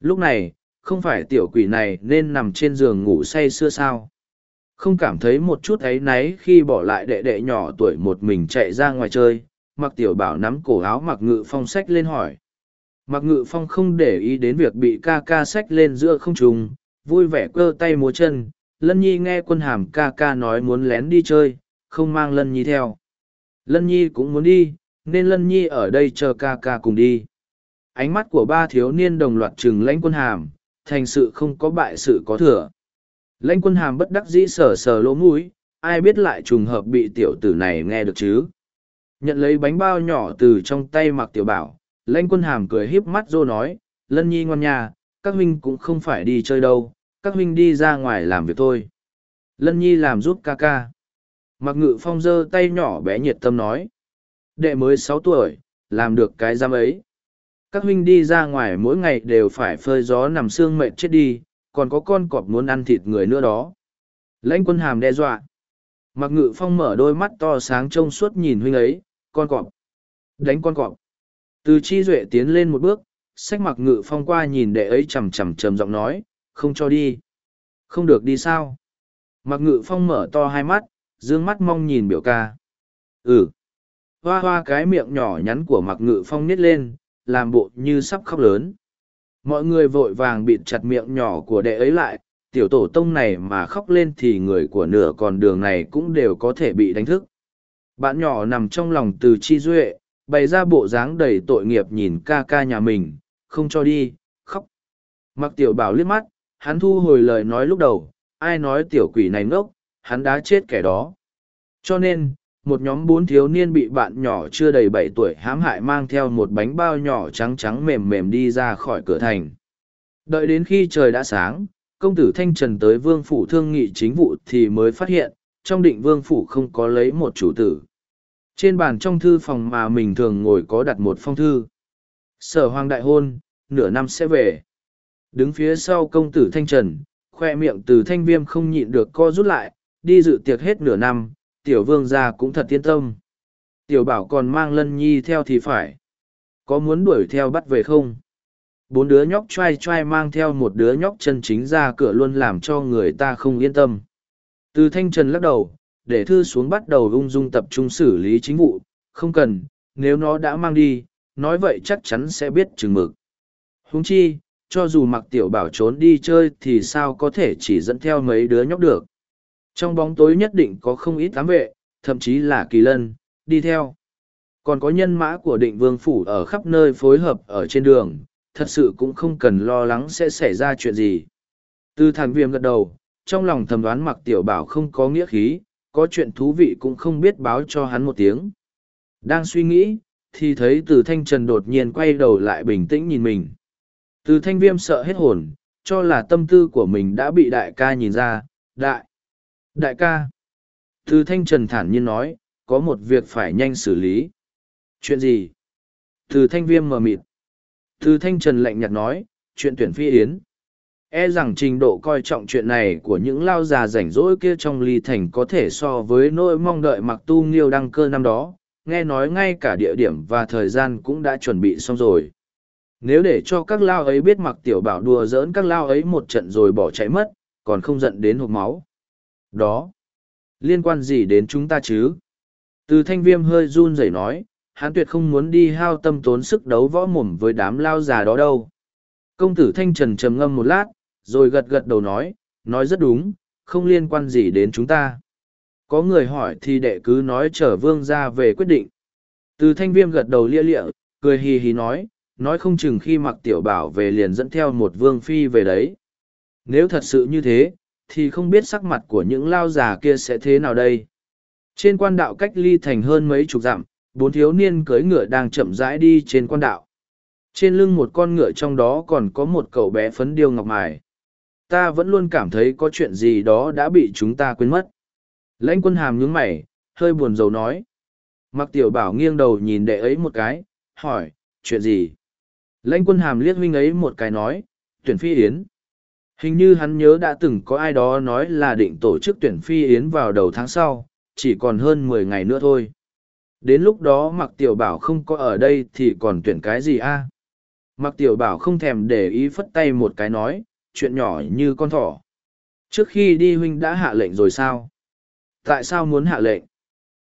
Lúc này, không phải tiểu quỷ này nên nằm trên giường ngủ say sưa sao? Không cảm thấy một chút ấy náy khi bỏ lại đệ đệ nhỏ tuổi một mình chạy ra ngoài chơi, mặc tiểu bảo nắm cổ áo mặc ngự phong sách lên hỏi. Mặc ngự phong không để ý đến việc bị ca ca sách lên giữa không trùng, vui vẻ cơ tay múa chân. Lân Nhi nghe quân hàm ca ca nói muốn lén đi chơi, không mang Lân Nhi theo. Lân Nhi cũng muốn đi, nên Lân Nhi ở đây chờ ca ca cùng đi. Ánh mắt của ba thiếu niên đồng loạt trừng lãnh quân hàm, thành sự không có bại sự có thừa. Lãnh quân hàm bất đắc dĩ sờ sờ lỗ mũi, ai biết lại trùng hợp bị tiểu tử này nghe được chứ. Nhận lấy bánh bao nhỏ từ trong tay mặc tiểu bảo, lãnh quân hàm cười híp mắt rô nói, lân nhi ngoan nhà, các huynh cũng không phải đi chơi đâu, các huynh đi ra ngoài làm việc thôi. Lân nhi làm giúp ca ca. Mặc ngự phong giơ tay nhỏ bé nhiệt tâm nói. Đệ mới sáu tuổi, làm được cái giam ấy. Các huynh đi ra ngoài mỗi ngày đều phải phơi gió nằm xương mệt chết đi, còn có con cọp muốn ăn thịt người nữa đó. Lãnh quân hàm đe dọa. Mặc ngự phong mở đôi mắt to sáng trông suốt nhìn huynh ấy, con cọp. Đánh con cọp. Từ chi duệ tiến lên một bước, sách mặc ngự phong qua nhìn đệ ấy chầm chầm trầm giọng nói, không cho đi. Không được đi sao? Mặc ngự phong mở to hai mắt, dương mắt mong nhìn biểu ca. Ừ. Hoa hoa cái miệng nhỏ nhắn của mặc ngự phong nít lên, làm bộ như sắp khóc lớn. Mọi người vội vàng bịt chặt miệng nhỏ của đệ ấy lại, tiểu tổ tông này mà khóc lên thì người của nửa con đường này cũng đều có thể bị đánh thức. Bạn nhỏ nằm trong lòng từ chi duệ, bày ra bộ dáng đầy tội nghiệp nhìn ca ca nhà mình, không cho đi, khóc. Mặc tiểu bảo liếc mắt, hắn thu hồi lời nói lúc đầu, ai nói tiểu quỷ này ngốc, hắn đã chết kẻ đó. Cho nên, một nhóm bốn thiếu niên bị bạn nhỏ chưa đầy bảy tuổi hãm hại mang theo một bánh bao nhỏ trắng trắng mềm mềm đi ra khỏi cửa thành. Đợi đến khi trời đã sáng, công tử Thanh Trần tới vương phủ thương nghị chính vụ thì mới phát hiện, trong định vương phủ không có lấy một chủ tử. Trên bàn trong thư phòng mà mình thường ngồi có đặt một phong thư. Sở hoàng đại hôn, nửa năm sẽ về. Đứng phía sau công tử Thanh Trần, khoe miệng từ thanh viêm không nhịn được co rút lại, đi dự tiệc hết nửa năm, tiểu vương gia cũng thật yên tâm. Tiểu bảo còn mang lân nhi theo thì phải. Có muốn đuổi theo bắt về không? Bốn đứa nhóc trai trai mang theo một đứa nhóc chân chính ra cửa luôn làm cho người ta không yên tâm. Từ thanh trần lắc đầu, để thư xuống bắt đầu ung dung tập trung xử lý chính vụ, không cần, nếu nó đã mang đi, nói vậy chắc chắn sẽ biết chừng mực. Huống chi, cho dù mặc tiểu bảo trốn đi chơi thì sao có thể chỉ dẫn theo mấy đứa nhóc được. Trong bóng tối nhất định có không ít tám vệ, thậm chí là kỳ lân, đi theo. Còn có nhân mã của định vương phủ ở khắp nơi phối hợp ở trên đường, thật sự cũng không cần lo lắng sẽ xảy ra chuyện gì. Từ thằng viêm gật đầu, trong lòng thầm đoán mặc tiểu bảo không có nghĩa khí, có chuyện thú vị cũng không biết báo cho hắn một tiếng. Đang suy nghĩ, thì thấy từ thanh trần đột nhiên quay đầu lại bình tĩnh nhìn mình. Từ thanh viêm sợ hết hồn, cho là tâm tư của mình đã bị đại ca nhìn ra, đại. Đại ca. Từ thanh trần thản nhiên nói, có một việc phải nhanh xử lý. Chuyện gì? Từ thanh viêm mờ mịt. Từ thanh trần lạnh nhạt nói, chuyện tuyển phi yến. e rằng trình độ coi trọng chuyện này của những lao già rảnh rỗi kia trong ly thành có thể so với nỗi mong đợi mặc tu nghiêu đăng cơ năm đó nghe nói ngay cả địa điểm và thời gian cũng đã chuẩn bị xong rồi nếu để cho các lao ấy biết mặc tiểu bảo đùa giỡn các lao ấy một trận rồi bỏ chạy mất còn không giận đến hộp máu đó. Liên quan gì đến chúng ta chứ? Từ thanh viêm hơi run rẩy nói, hắn tuyệt không muốn đi hao tâm tốn sức đấu võ mồm với đám lao già đó đâu. Công tử thanh trần trầm ngâm một lát, rồi gật gật đầu nói nói rất đúng, không liên quan gì đến chúng ta. Có người hỏi thì đệ cứ nói chở vương ra về quyết định. Từ thanh viêm gật đầu lia lịa, cười hì hì nói nói không chừng khi mặc tiểu bảo về liền dẫn theo một vương phi về đấy. Nếu thật sự như thế thì không biết sắc mặt của những lao già kia sẽ thế nào đây. Trên quan đạo cách ly thành hơn mấy chục dặm, bốn thiếu niên cưỡi ngựa đang chậm rãi đi trên quan đạo. Trên lưng một con ngựa trong đó còn có một cậu bé phấn điêu ngọc mài. Ta vẫn luôn cảm thấy có chuyện gì đó đã bị chúng ta quên mất. Lãnh quân hàm nhướng mày, hơi buồn rầu nói. Mặc tiểu bảo nghiêng đầu nhìn đệ ấy một cái, hỏi, chuyện gì? Lãnh quân hàm liếc huynh ấy một cái nói, tuyển phi yến hình như hắn nhớ đã từng có ai đó nói là định tổ chức tuyển phi yến vào đầu tháng sau, chỉ còn hơn mười ngày nữa thôi. Đến lúc đó mặc tiểu bảo không có ở đây thì còn tuyển cái gì a? Mặc tiểu bảo không thèm để ý phất tay một cái nói, chuyện nhỏ như con thỏ. Trước khi đi huynh đã hạ lệnh rồi sao? Tại sao muốn hạ lệnh?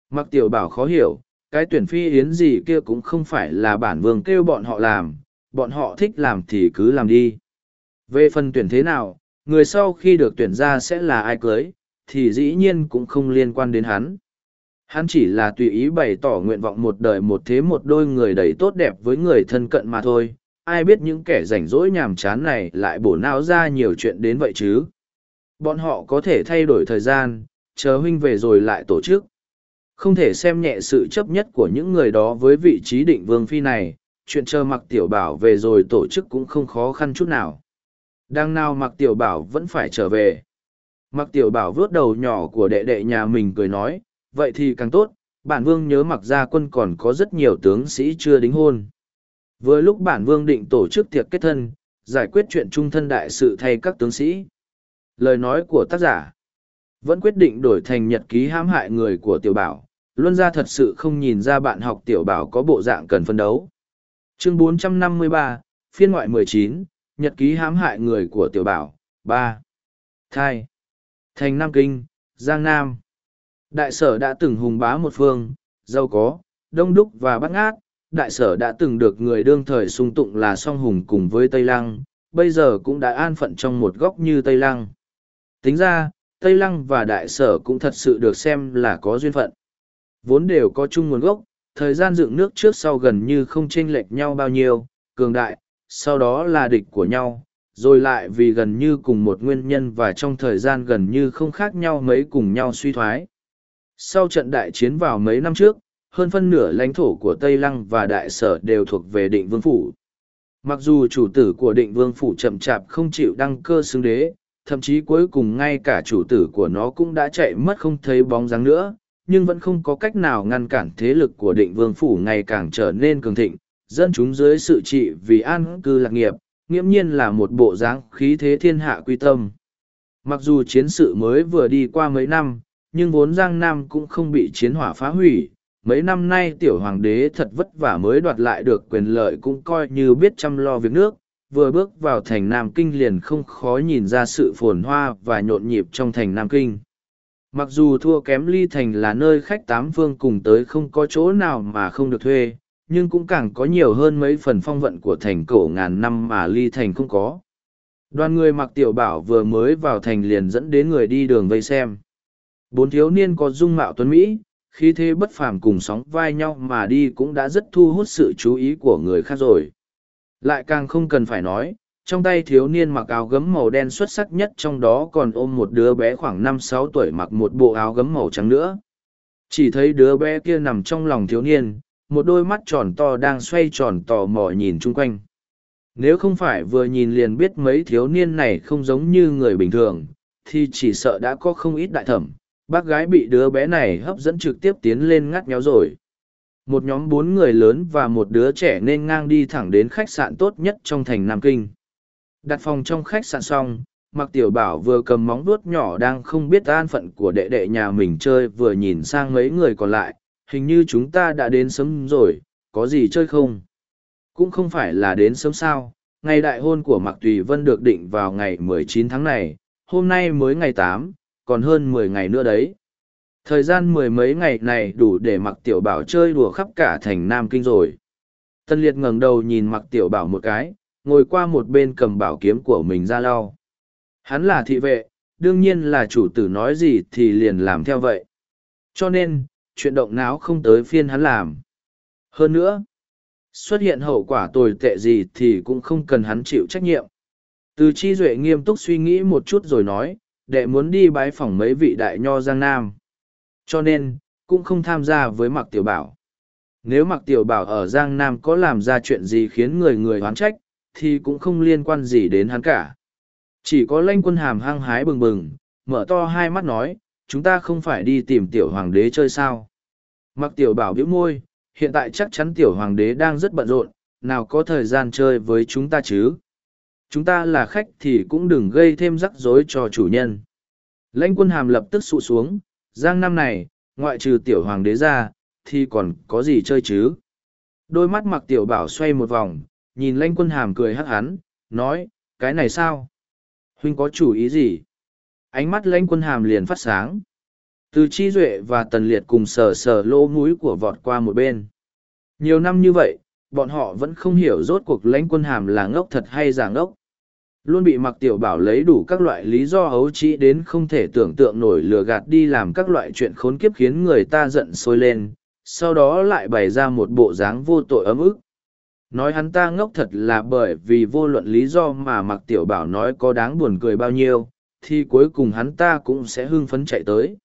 Mặc tiểu bảo khó hiểu, cái tuyển phi yến gì kia cũng không phải là bản vương kêu bọn họ làm, bọn họ thích làm thì cứ làm đi về phần tuyển thế nào, người sau khi được tuyển ra sẽ là ai cưới, thì dĩ nhiên cũng không liên quan đến hắn. Hắn chỉ là tùy ý bày tỏ nguyện vọng một đời một thế một đôi người đầy tốt đẹp với người thân cận mà thôi. Ai biết những kẻ rảnh rỗi nhàm chán này lại bổ não ra nhiều chuyện đến vậy chứ? Bọn họ có thể thay đổi thời gian, chờ huynh về rồi lại tổ chức. Không thể xem nhẹ sự chấp nhất của những người đó với vị trí định vương phi này, chuyện chờ mặc tiểu bảo về rồi tổ chức cũng không khó khăn chút nào đang nào mặc tiểu bảo vẫn phải trở về. Mặc tiểu bảo vớt đầu nhỏ của đệ đệ nhà mình cười nói vậy thì càng tốt bản vương nhớ mặc gia quân còn có rất nhiều tướng sĩ chưa đính hôn. Với lúc bản vương định tổ chức tiệc kết thân giải quyết chuyện trung thân đại sự thay các tướng sĩ. Lời nói của tác giả vẫn quyết định đổi thành nhật ký hãm hại người của tiểu bảo. Luân ra thật sự không nhìn ra bạn học tiểu bảo có bộ dạng cần phân đấu. Chương 453, phiên ngoại 19, nhật ký hãm hại người của tiểu bảo. Ba. Thai. Thành nam kinh, giang nam. Đại sở đã từng hùng bá một phương, giàu có, đông đúc và bắt ngát. Đại sở đã từng được người đương thời sung tụng là song hùng cùng với tây lăng, bây giờ cũng đã an phận trong một góc như tây lăng. Tính ra, tây lăng và đại sở cũng thật sự được xem là có duyên phận. Vốn đều có chung nguồn gốc, thời gian dựng nước trước sau gần như không chênh lệch nhau bao nhiêu, cường đại sau đó là địch của nhau, rồi lại vì gần như cùng một nguyên nhân và trong thời gian gần như không khác nhau mấy cùng nhau suy thoái. Sau trận đại chiến vào mấy năm trước, hơn phân nửa lãnh thổ của tây lăng và đại sở đều thuộc về định vương phủ. Mặc dù chủ tử của định vương phủ chậm chạp không chịu đăng cơ xưng đế, thậm chí cuối cùng ngay cả chủ tử của nó cũng đã chạy mất không thấy bóng dáng nữa, nhưng vẫn không có cách nào ngăn cản thế lực của định vương phủ ngày càng trở nên cường thịnh dân chúng dưới sự trị vì an cư lạc nghiệp, nghiễm nhiên là một bộ dáng khí thế thiên hạ quy tâm. Mặc dù chiến sự mới vừa đi qua mấy năm, nhưng vốn giang nam cũng không bị chiến hỏa phá hủy. Mấy năm nay tiểu hoàng đế thật vất vả mới đoạt lại được quyền lợi cũng coi như biết chăm lo việc nước. Vừa bước vào thành nam kinh liền không khó nhìn ra sự phồn hoa và nhộn nhịp trong thành nam kinh. Mặc dù thua kém ly thành là nơi khách tám phương cùng tới không có chỗ nào mà không được thuê nhưng cũng càng có nhiều hơn mấy phần phong vận của thành cổ ngàn năm mà ly thành không có. Đoàn người mặc tiểu bảo vừa mới vào thành liền dẫn đến người đi đường vây xem. Bốn thiếu niên có dung mạo tuấn mỹ khi thế bất phàm cùng sóng vai nhau mà đi cũng đã rất thu hút sự chú ý của người khác rồi. Lại càng không cần phải nói, trong tay thiếu niên mặc áo gấm màu đen xuất sắc nhất trong đó còn ôm một đứa bé khoảng năm sáu tuổi mặc một bộ áo gấm màu trắng nữa. Chỉ thấy đứa bé kia nằm trong lòng thiếu niên một đôi mắt tròn to đang xoay tròn tò mò nhìn chung quanh. Nếu không phải vừa nhìn liền biết mấy thiếu niên này không giống như người bình thường, thì chỉ sợ đã có không ít đại thẩm. Bác gái bị đứa bé này hấp dẫn trực tiếp tiến lên ngắt nhéo rồi. Một nhóm bốn người lớn và một đứa trẻ nên ngang đi thẳng đến khách sạn tốt nhất trong thành nam kinh. Đặt phòng trong khách sạn xong mặc tiểu bảo vừa cầm móng vuốt nhỏ đang không biết an phận của đệ đệ nhà mình chơi vừa nhìn sang mấy người còn lại hình như chúng ta đã đến sớm rồi có gì chơi không? Cũng không phải là đến sớm sao ngày đại hôn của mạc tùy vân được định vào ngày 19 tháng này hôm nay mới ngày 8, còn hơn 10 ngày nữa đấy. Thời gian mười mấy ngày này đủ để mặc tiểu bảo chơi đùa khắp cả thành nam kinh rồi. Tân liệt ngẩng đầu nhìn mặc tiểu bảo một cái ngồi qua một bên cầm bảo kiếm của mình ra lau. Hắn là thị vệ đương nhiên là chủ tử nói gì thì liền làm theo vậy. Cho nên chuyện động não không tới phiên hắn làm. Hơn nữa, xuất hiện hậu quả tồi tệ gì thì cũng không cần hắn chịu trách nhiệm. Từ chi duệ nghiêm túc suy nghĩ một chút rồi nói, đệ muốn đi bái phỏng mấy vị đại nho giang nam. Cho nên, cũng không tham gia với mặc tiểu bảo. Nếu mặc tiểu bảo ở giang nam có làm ra chuyện gì khiến người người oán trách, thì cũng không liên quan gì đến hắn cả. Chỉ có lanh quân hàm hăng hái bừng bừng, mở to hai mắt nói chúng ta không phải đi tìm tiểu hoàng đế chơi sao? Mặc tiểu bảo biểu môi, hiện tại chắc chắn tiểu hoàng đế đang rất bận rộn, nào có thời gian chơi với chúng ta chứ? Chúng ta là khách thì cũng đừng gây thêm rắc rối cho chủ nhân. Lãnh quân hàm lập tức sụ xuống, giang năm này, ngoại trừ tiểu hoàng đế ra, thì còn có gì chơi chứ? Đôi mắt mặc tiểu bảo xoay một vòng, nhìn lãnh quân hàm cười hắc hắn nói, cái này sao? Huynh có chủ ý gì? Ánh mắt lãnh quân hàm liền phát sáng. Từ chi duệ và tần liệt cùng sờ sờ lỗ mũi của vọt qua một bên. Nhiều năm như vậy, bọn họ vẫn không hiểu rốt cuộc lãnh quân hàm là ngốc thật hay giả ngốc. Luôn bị mặc tiểu bảo lấy đủ các loại lý do hấu trĩ đến không thể tưởng tượng nổi lừa gạt đi làm các loại chuyện khốn kiếp khiến người ta giận sôi lên, sau đó lại bày ra một bộ dáng vô tội ấm ức. Nói hắn ta ngốc thật là bởi vì vô luận lý do mà mặc tiểu bảo nói có đáng buồn cười bao nhiêu thì cuối cùng hắn ta cũng sẽ hưng phấn chạy tới.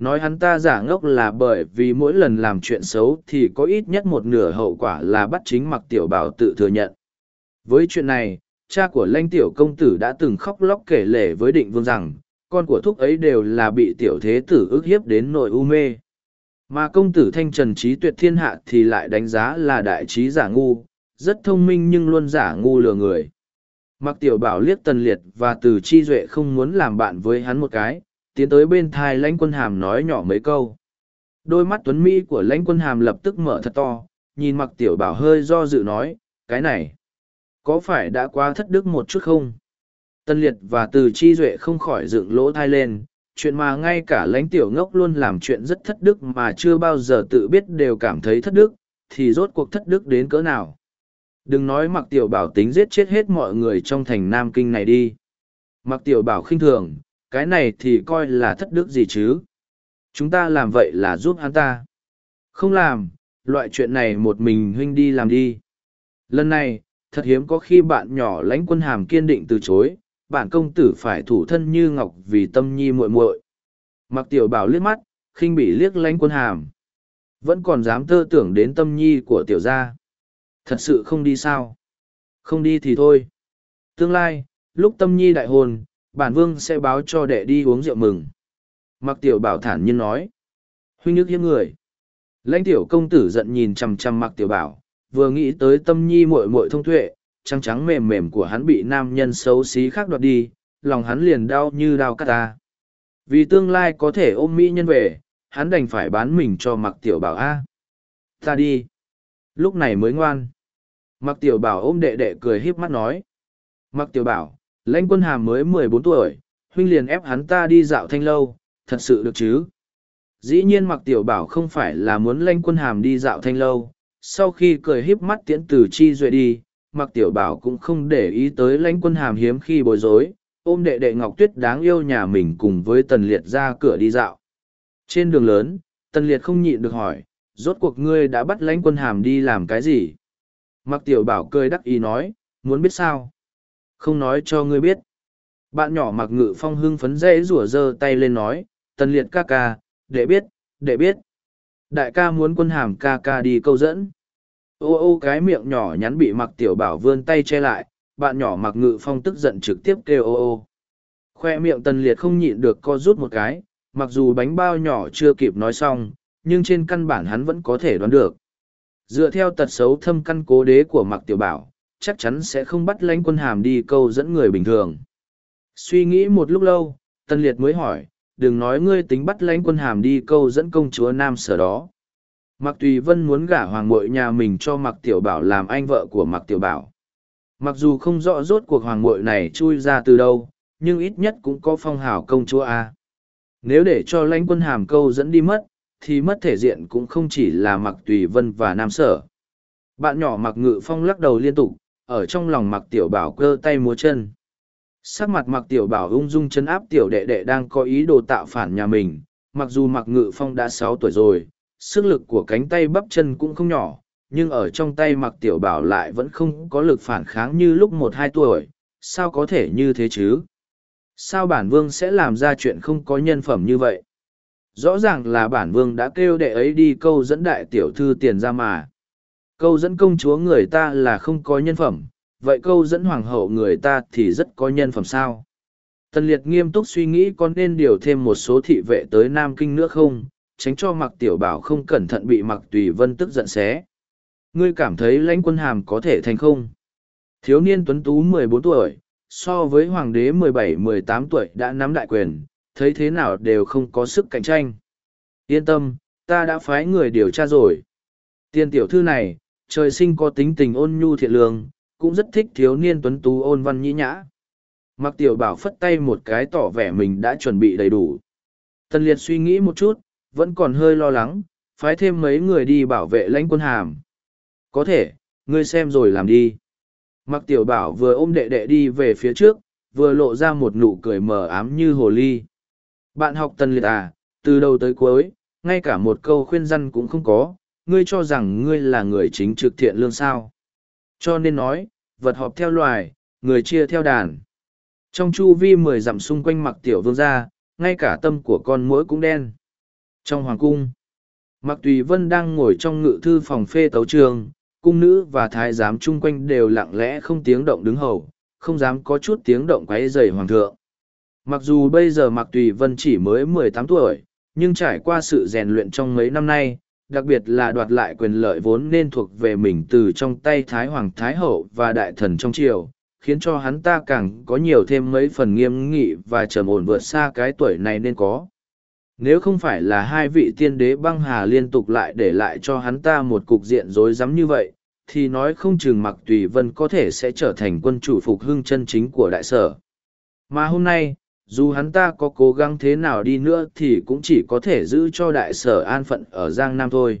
Nói hắn ta giả ngốc là bởi vì mỗi lần làm chuyện xấu thì có ít nhất một nửa hậu quả là bắt chính mặc tiểu bảo tự thừa nhận. Với chuyện này, cha của lanh tiểu công tử đã từng khóc lóc kể lể với định vương rằng, con của thúc ấy đều là bị tiểu thế tử ức hiếp đến nội u mê. Mà công tử thanh trần trí tuyệt thiên hạ thì lại đánh giá là đại trí giả ngu, rất thông minh nhưng luôn giả ngu lừa người mặc tiểu bảo liếc tần liệt và từ chi duệ không muốn làm bạn với hắn một cái, tiến tới bên thai lãnh quân hàm nói nhỏ mấy câu. Đôi mắt tuấn mỹ của lãnh quân hàm lập tức mở thật to, nhìn mặc tiểu bảo hơi do dự nói, cái này, có phải đã quá thất đức một chút không? Tân liệt và từ chi duệ không khỏi dựng lỗ thai lên, chuyện mà ngay cả lãnh tiểu ngốc luôn làm chuyện rất thất đức mà chưa bao giờ tự biết đều cảm thấy thất đức, thì rốt cuộc thất đức đến cỡ nào? Đừng nói mặc tiểu bảo tính giết chết hết mọi người trong thành nam kinh này đi. Mặc tiểu bảo khinh thường, cái này thì coi là thất đức gì chứ? Chúng ta làm vậy là giúp hắn ta. Không làm, loại chuyện này một mình huynh đi làm đi. Lần này, thật hiếm có khi bạn nhỏ lãnh quân hàm kiên định từ chối bản công tử phải thủ thân như ngọc vì tâm nhi muội muội. Mặc tiểu bảo liếc mắt, khinh bị liếc lãnh quân hàm. Vẫn còn dám tơ tưởng đến tâm nhi của tiểu gia thật sự không đi sao? Không đi thì thôi. Tương lai, lúc tâm nhi đại hôn bản vương sẽ báo cho đệ đi uống rượu mừng. Mặc tiểu bảo thản nhiên nói. Huynh nhức hiếm người. Lãnh tiểu công tử giận nhìn chằm chằm mặc tiểu bảo, vừa nghĩ tới tâm nhi muội muội thông tuệ, trắng trắng mềm mềm của hắn bị nam nhân xấu xí khác đoạt đi, lòng hắn liền đau như đau cắt ta. Vì tương lai có thể ôm mỹ nhân về, hắn đành phải bán mình cho mặc tiểu bảo a. Ta đi lúc này mới ngoan. Mặc tiểu bảo ôm đệ đệ cười híp mắt nói. Mặc tiểu bảo, lãnh quân hàm mới mười bốn tuổi, huynh liền ép hắn ta đi dạo thanh lâu, thật sự được chứ? Dĩ nhiên mặc tiểu bảo không phải là muốn lãnh quân hàm đi dạo thanh lâu, sau khi cười híp mắt tiễn từ chi duệ đi, mặc tiểu bảo cũng không để ý tới lãnh quân hàm hiếm khi bối rối, ôm đệ đệ ngọc tuyết đáng yêu nhà mình cùng với tần liệt ra cửa đi dạo. Trên đường lớn, tần liệt không nhịn được hỏi rốt cuộc ngươi đã bắt lãnh quân hàm đi làm cái gì? Mặc tiểu bảo cười đắc ý nói, muốn biết sao? Không nói cho ngươi biết. Bạn nhỏ mặc ngự phong hưng phấn dễ rủa giơ tay lên nói, tần liệt ca ca, để biết để biết. Đại ca muốn quân hàm ca ca đi câu dẫn. Ô ô, cái miệng nhỏ nhắn bị mặc tiểu bảo vươn tay che lại, bạn nhỏ mặc ngự phong tức giận trực tiếp kêu ô ô. Khoe miệng tần liệt không nhịn được co rút một cái, mặc dù bánh bao nhỏ chưa kịp nói xong nhưng trên căn bản hắn vẫn có thể đoán được dựa theo tật xấu thâm căn cố đế của mặc tiểu bảo chắc chắn sẽ không bắt lãnh quân hàm đi câu dẫn người bình thường. Suy nghĩ một lúc lâu, Tân Liệt mới hỏi, đừng nói ngươi tính bắt lãnh quân hàm đi câu dẫn công chúa Nam sở đó. Mạc Tùy Vân muốn gả hoàng mội nhà mình cho Mạc Tiểu Bảo làm anh vợ của Mạc Tiểu Bảo. Mặc dù không rõ rốt cuộc hoàng mội này chui ra từ đâu, nhưng ít nhất cũng có phong hào công chúa A. Nếu để cho lãnh quân hàm câu dẫn đi mất, thì mất thể diện cũng không chỉ là Mặc Tùy Vân và Nam Sở. Bạn nhỏ Mặc Ngự Phong lắc đầu liên tục, ở trong lòng Mặc Tiểu Bảo cơ tay múa chân. Sắc mặt Mặc Tiểu Bảo ung dung chấn áp Tiểu Đệ Đệ đang có ý đồ tạo phản nhà mình, mặc dù Mặc Ngự Phong đã sáu tuổi rồi, sức lực của cánh tay bắp chân cũng không nhỏ, nhưng ở trong tay mặc tiểu bảo lại vẫn không có lực phản kháng như lúc một hai tuổi, sao có thể như thế chứ? Sao bản vương sẽ làm ra chuyện không có nhân phẩm như vậy? Rõ ràng là bản vương đã kêu đệ ấy đi câu dẫn đại tiểu thư tiền ra mà. Câu dẫn công chúa người ta là không có nhân phẩm, vậy câu dẫn hoàng hậu người ta thì rất có nhân phẩm sao? Tần liệt nghiêm túc suy nghĩ có nên điều thêm một số thị vệ tới Nam Kinh nữa không, tránh cho mặc tiểu bảo không cẩn thận bị mặc tùy vân tức giận xé ngươi cảm thấy lãnh quân hàm có thể thành không thiếu niên tuấn tú mười bốn tuổi so với hoàng đế mười bảy mười tám tuổi đã nắm đại quyền thấy thế nào đều không có sức cạnh tranh. Yên tâm ta đã phái người điều tra rồi. Tiên tiểu thư này trời sinh có tính tình ôn nhu thiện lương cũng rất thích thiếu niên tuấn tú ôn văn nhĩ nhã. Mặc tiểu bảo phất tay một cái tỏ vẻ mình đã chuẩn bị đầy đủ. Tần liệt suy nghĩ một chút vẫn còn hơi lo lắng phái thêm mấy người đi bảo vệ lãnh quân hàm. Có thể, ngươi xem rồi làm đi. Mặc tiểu bảo vừa ôm đệ đệ đi về phía trước, vừa lộ ra một nụ cười mờ ám như hồ ly. Bạn học tần liệt à, từ đầu tới cuối, ngay cả một câu khuyên răn cũng không có, ngươi cho rằng ngươi là người chính trực thiện lương sao. Cho nên nói, vật họp theo loài, người chia theo đàn. Trong chu vi mười dặm xung quanh mặc tiểu vương gia, ngay cả tâm của con mũi cũng đen. Trong hoàng cung, mặc tùy vân đang ngồi trong ngự thư phòng phê tấu trường, cung nữ và thái giám chung quanh đều lặng lẽ không tiếng động đứng hầu, không dám có chút tiếng động quấy rầy hoàng thượng. Mặc dù bây giờ Mạc Tùy Vân chỉ mới mười tám tuổi, nhưng trải qua sự rèn luyện trong mấy năm nay, đặc biệt là đoạt lại quyền lợi vốn nên thuộc về mình từ trong tay Thái Hoàng Thái Hậu và Đại Thần trong triều, khiến cho hắn ta càng có nhiều thêm mấy phần nghiêm nghị và trầm ổn vượt xa cái tuổi này nên có. Nếu không phải là hai vị tiên đế băng hà liên tục lại để lại cho hắn ta một cục diện rối rắm như vậy, thì nói không chừng mặc tùy vân có thể sẽ trở thành quân chủ phục hưng chân chính của đại sở. Mà hôm nay, dù hắn ta có cố gắng thế nào đi nữa thì cũng chỉ có thể giữ cho đại sở an phận ở Giang Nam thôi.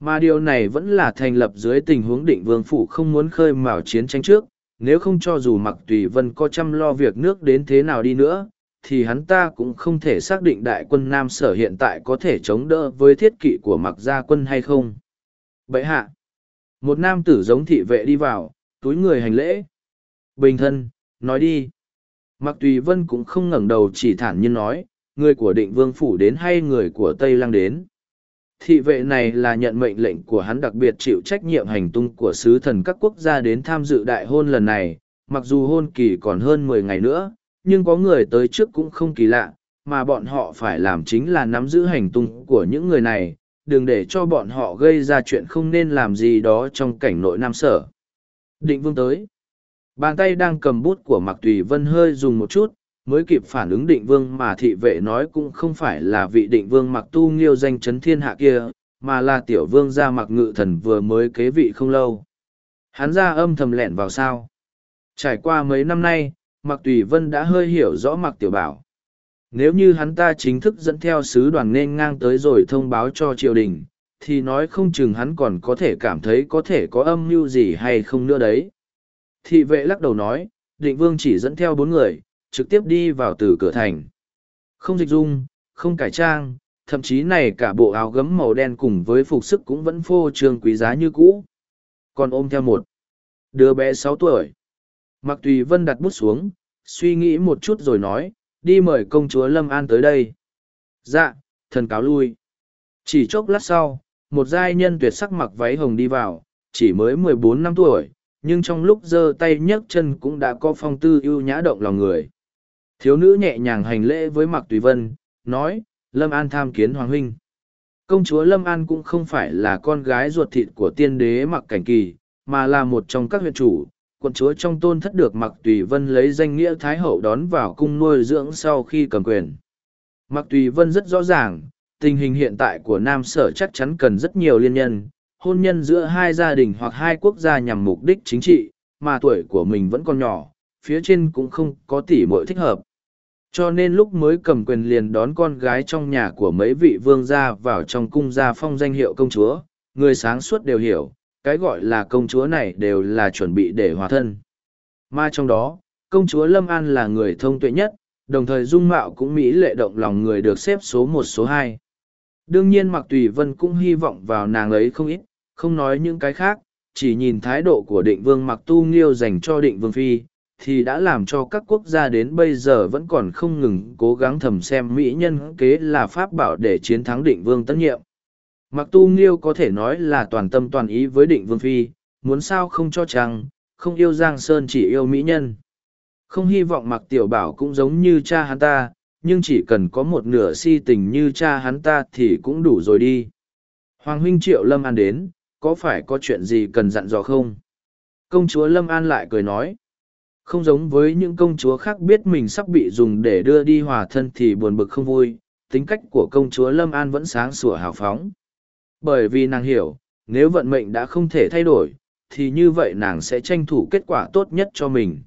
Mà điều này vẫn là thành lập dưới tình huống định vương phủ không muốn khơi mào chiến tranh trước, nếu không cho dù mặc tùy vân có chăm lo việc nước đến thế nào đi nữa, thì hắn ta cũng không thể xác định đại quân Nam Sở hiện tại có thể chống đỡ với thiết kỵ của mặc gia quân hay không. Bệ hạ, một nam tử giống thị vệ đi vào, túi người hành lễ. Bình thân, nói đi. Mặc tùy vân cũng không ngẩng đầu chỉ thản nhiên nói, người của định vương phủ đến hay người của Tây Lăng đến. Thị vệ này là nhận mệnh lệnh của hắn đặc biệt chịu trách nhiệm hành tung của sứ thần các quốc gia đến tham dự đại hôn lần này, mặc dù hôn kỳ còn hơn mười ngày nữa, nhưng có người tới trước cũng không kỳ lạ, mà bọn họ phải làm chính là nắm giữ hành tung của những người này, đừng để cho bọn họ gây ra chuyện không nên làm gì đó trong cảnh nội nam sở. Định vương tới. Bàn tay đang cầm bút của Mạc Tùy Vân hơi dùng một chút, mới kịp phản ứng định vương mà thị vệ nói cũng không phải là vị định vương Mạc Tu Nghiêu danh chấn thiên hạ kia, mà là tiểu vương gia Mạc Ngự Thần vừa mới kế vị không lâu. Hắn ra âm thầm lẹn vào sao. Trải qua mấy năm nay, Mạc Tùy Vân đã hơi hiểu rõ Mạc Tiểu Bảo. Nếu như hắn ta chính thức dẫn theo sứ đoàn nên ngang tới rồi thông báo cho triều đình, thì nói không chừng hắn còn có thể cảm thấy có thể có âm mưu gì hay không nữa đấy. Thị vệ lắc đầu nói, định vương chỉ dẫn theo bốn người, trực tiếp đi vào từ cửa thành. Không dịch dung, không cải trang, thậm chí này cả bộ áo gấm màu đen cùng với phục sức cũng vẫn phô trương quý giá như cũ. Còn ôm theo một đứa bé sáu tuổi. Mặc tùy vân đặt bút xuống, suy nghĩ một chút rồi nói, đi mời công chúa Lâm An tới đây. Dạ, thần cáo lui. Chỉ chốc lát sau, một giai nhân tuyệt sắc mặc váy hồng đi vào, chỉ mới mười bốn năm tuổi, nhưng trong lúc giơ tay nhấc chân cũng đã có phong tư ưu nhã động lòng người. Thiếu nữ nhẹ nhàng hành lễ với Mạc Tùy Vân, nói, Lâm An tham kiến Hoàng Huynh. Công chúa Lâm An cũng không phải là con gái ruột thịt của tiên đế Mạc Cảnh Kỳ, mà là một trong các huyện chủ, quận chúa trong tôn thất được Mặc Tùy Vân lấy danh nghĩa Thái Hậu đón vào cung nuôi dưỡng sau khi cầm quyền. Mặc Tùy Vân rất rõ ràng, tình hình hiện tại của Nam Sở chắc chắn cần rất nhiều liên nhân, hôn nhân giữa hai gia đình hoặc hai quốc gia nhằm mục đích chính trị, mà tuổi của mình vẫn còn nhỏ, phía trên cũng không có tỷ muội thích hợp. Cho nên lúc mới cầm quyền liền đón con gái trong nhà của mấy vị vương gia vào trong cung gia phong danh hiệu công chúa, người sáng suốt đều hiểu, cái gọi là công chúa này đều là chuẩn bị để hòa thân. Mà trong đó, công chúa Lâm An là người thông tuệ nhất, đồng thời dung mạo cũng mỹ lệ động lòng người được xếp số một số hai. Đương nhiên Mạc Tùy Vân cũng hy vọng vào nàng ấy không ít, không nói những cái khác, chỉ nhìn thái độ của định vương mặc Tu Nghiêu dành cho định vương Phi, thì đã làm cho các quốc gia đến bây giờ vẫn còn không ngừng cố gắng thầm xem mỹ nhân kế là pháp bảo để chiến thắng định vương tất nhiệm. Mặc tu nghiêu có thể nói là toàn tâm toàn ý với định vương phi, muốn sao không cho chăng, không yêu Giang Sơn chỉ yêu mỹ nhân. Không hy vọng mặc tiểu bảo cũng giống như cha hắn ta, nhưng chỉ cần có một nửa si tình như cha hắn ta thì cũng đủ rồi đi. Hoàng huynh triệu Lâm An đến, có phải có chuyện gì cần dặn dò không? Công chúa Lâm An lại cười nói. Không giống với những công chúa khác biết mình sắp bị dùng để đưa đi hòa thân thì buồn bực không vui, tính cách của công chúa Lâm An vẫn sáng sủa hào phóng. Bởi vì nàng hiểu, nếu vận mệnh đã không thể thay đổi, thì như vậy nàng sẽ tranh thủ kết quả tốt nhất cho mình.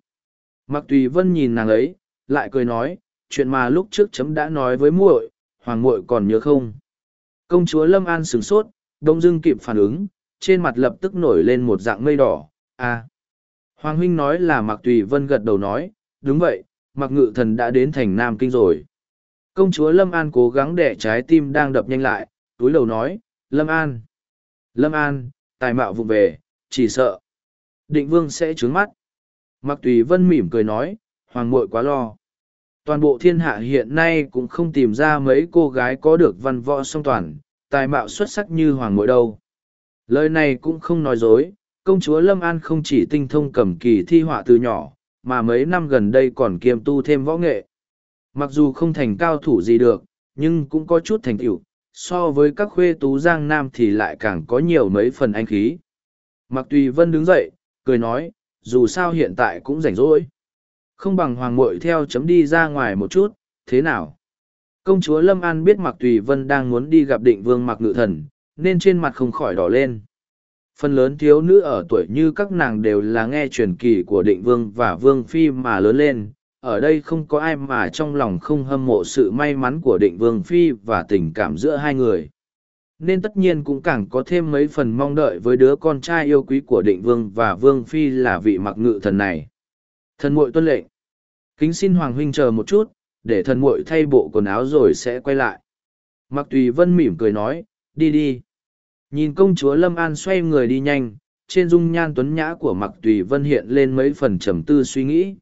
Mặc tùy vân nhìn nàng ấy, lại cười nói, chuyện mà lúc trước chấm đã nói với muội, hoàng muội còn nhớ không? Công chúa Lâm An sửng sốt, đông dưng kịp phản ứng, trên mặt lập tức nổi lên một dạng mây đỏ, à. Hoàng huynh nói là Mạc Tùy Vân gật đầu nói, đúng vậy, Mạc Ngự Thần đã đến thành Nam Kinh rồi. Công chúa Lâm An cố gắng để trái tim đang đập nhanh lại, túi đầu nói, Lâm An. Lâm An, tài mạo vụ về, chỉ sợ. Định vương sẽ trướng mắt. Mạc Tùy Vân mỉm cười nói, Hoàng muội quá lo. Toàn bộ thiên hạ hiện nay cũng không tìm ra mấy cô gái có được văn võ song toàn, tài mạo xuất sắc như Hoàng muội đâu. Lời này cũng không nói dối, công chúa Lâm An không chỉ tinh thông cầm kỳ thi họa từ nhỏ, mà mấy năm gần đây còn kiêm tu thêm võ nghệ. Mặc dù không thành cao thủ gì được, nhưng cũng có chút thành tựu so với các khuê tú giang nam thì lại càng có nhiều mấy phần anh khí. Mặc tùy vân đứng dậy, cười nói, dù sao hiện tại cũng rảnh rỗi. Không bằng hoàng muội theo chấm đi ra ngoài một chút, thế nào? Công chúa Lâm An biết Mặc Tùy Vân đang muốn đi gặp định vương Mặc Ngự Thần, nên trên mặt không khỏi đỏ lên. Phần lớn thiếu nữ ở tuổi như các nàng đều là nghe truyền kỳ của định vương và vương phi mà lớn lên. Ở đây không có ai mà trong lòng không hâm mộ sự may mắn của định vương phi và tình cảm giữa hai người. Nên tất nhiên cũng càng có thêm mấy phần mong đợi với đứa con trai yêu quý của định vương và vương phi là vị mặc ngự thần này. Thần muội tuân lệnh. Kính xin hoàng huynh chờ một chút, để thần muội thay bộ quần áo rồi sẽ quay lại. Mặc tùy vân mỉm cười nói đi đi Nhìn công chúa Lâm An xoay người đi nhanh, trên dung nhan tuấn nhã của Mặc Tùy Vân hiện lên mấy phần trầm tư suy nghĩ.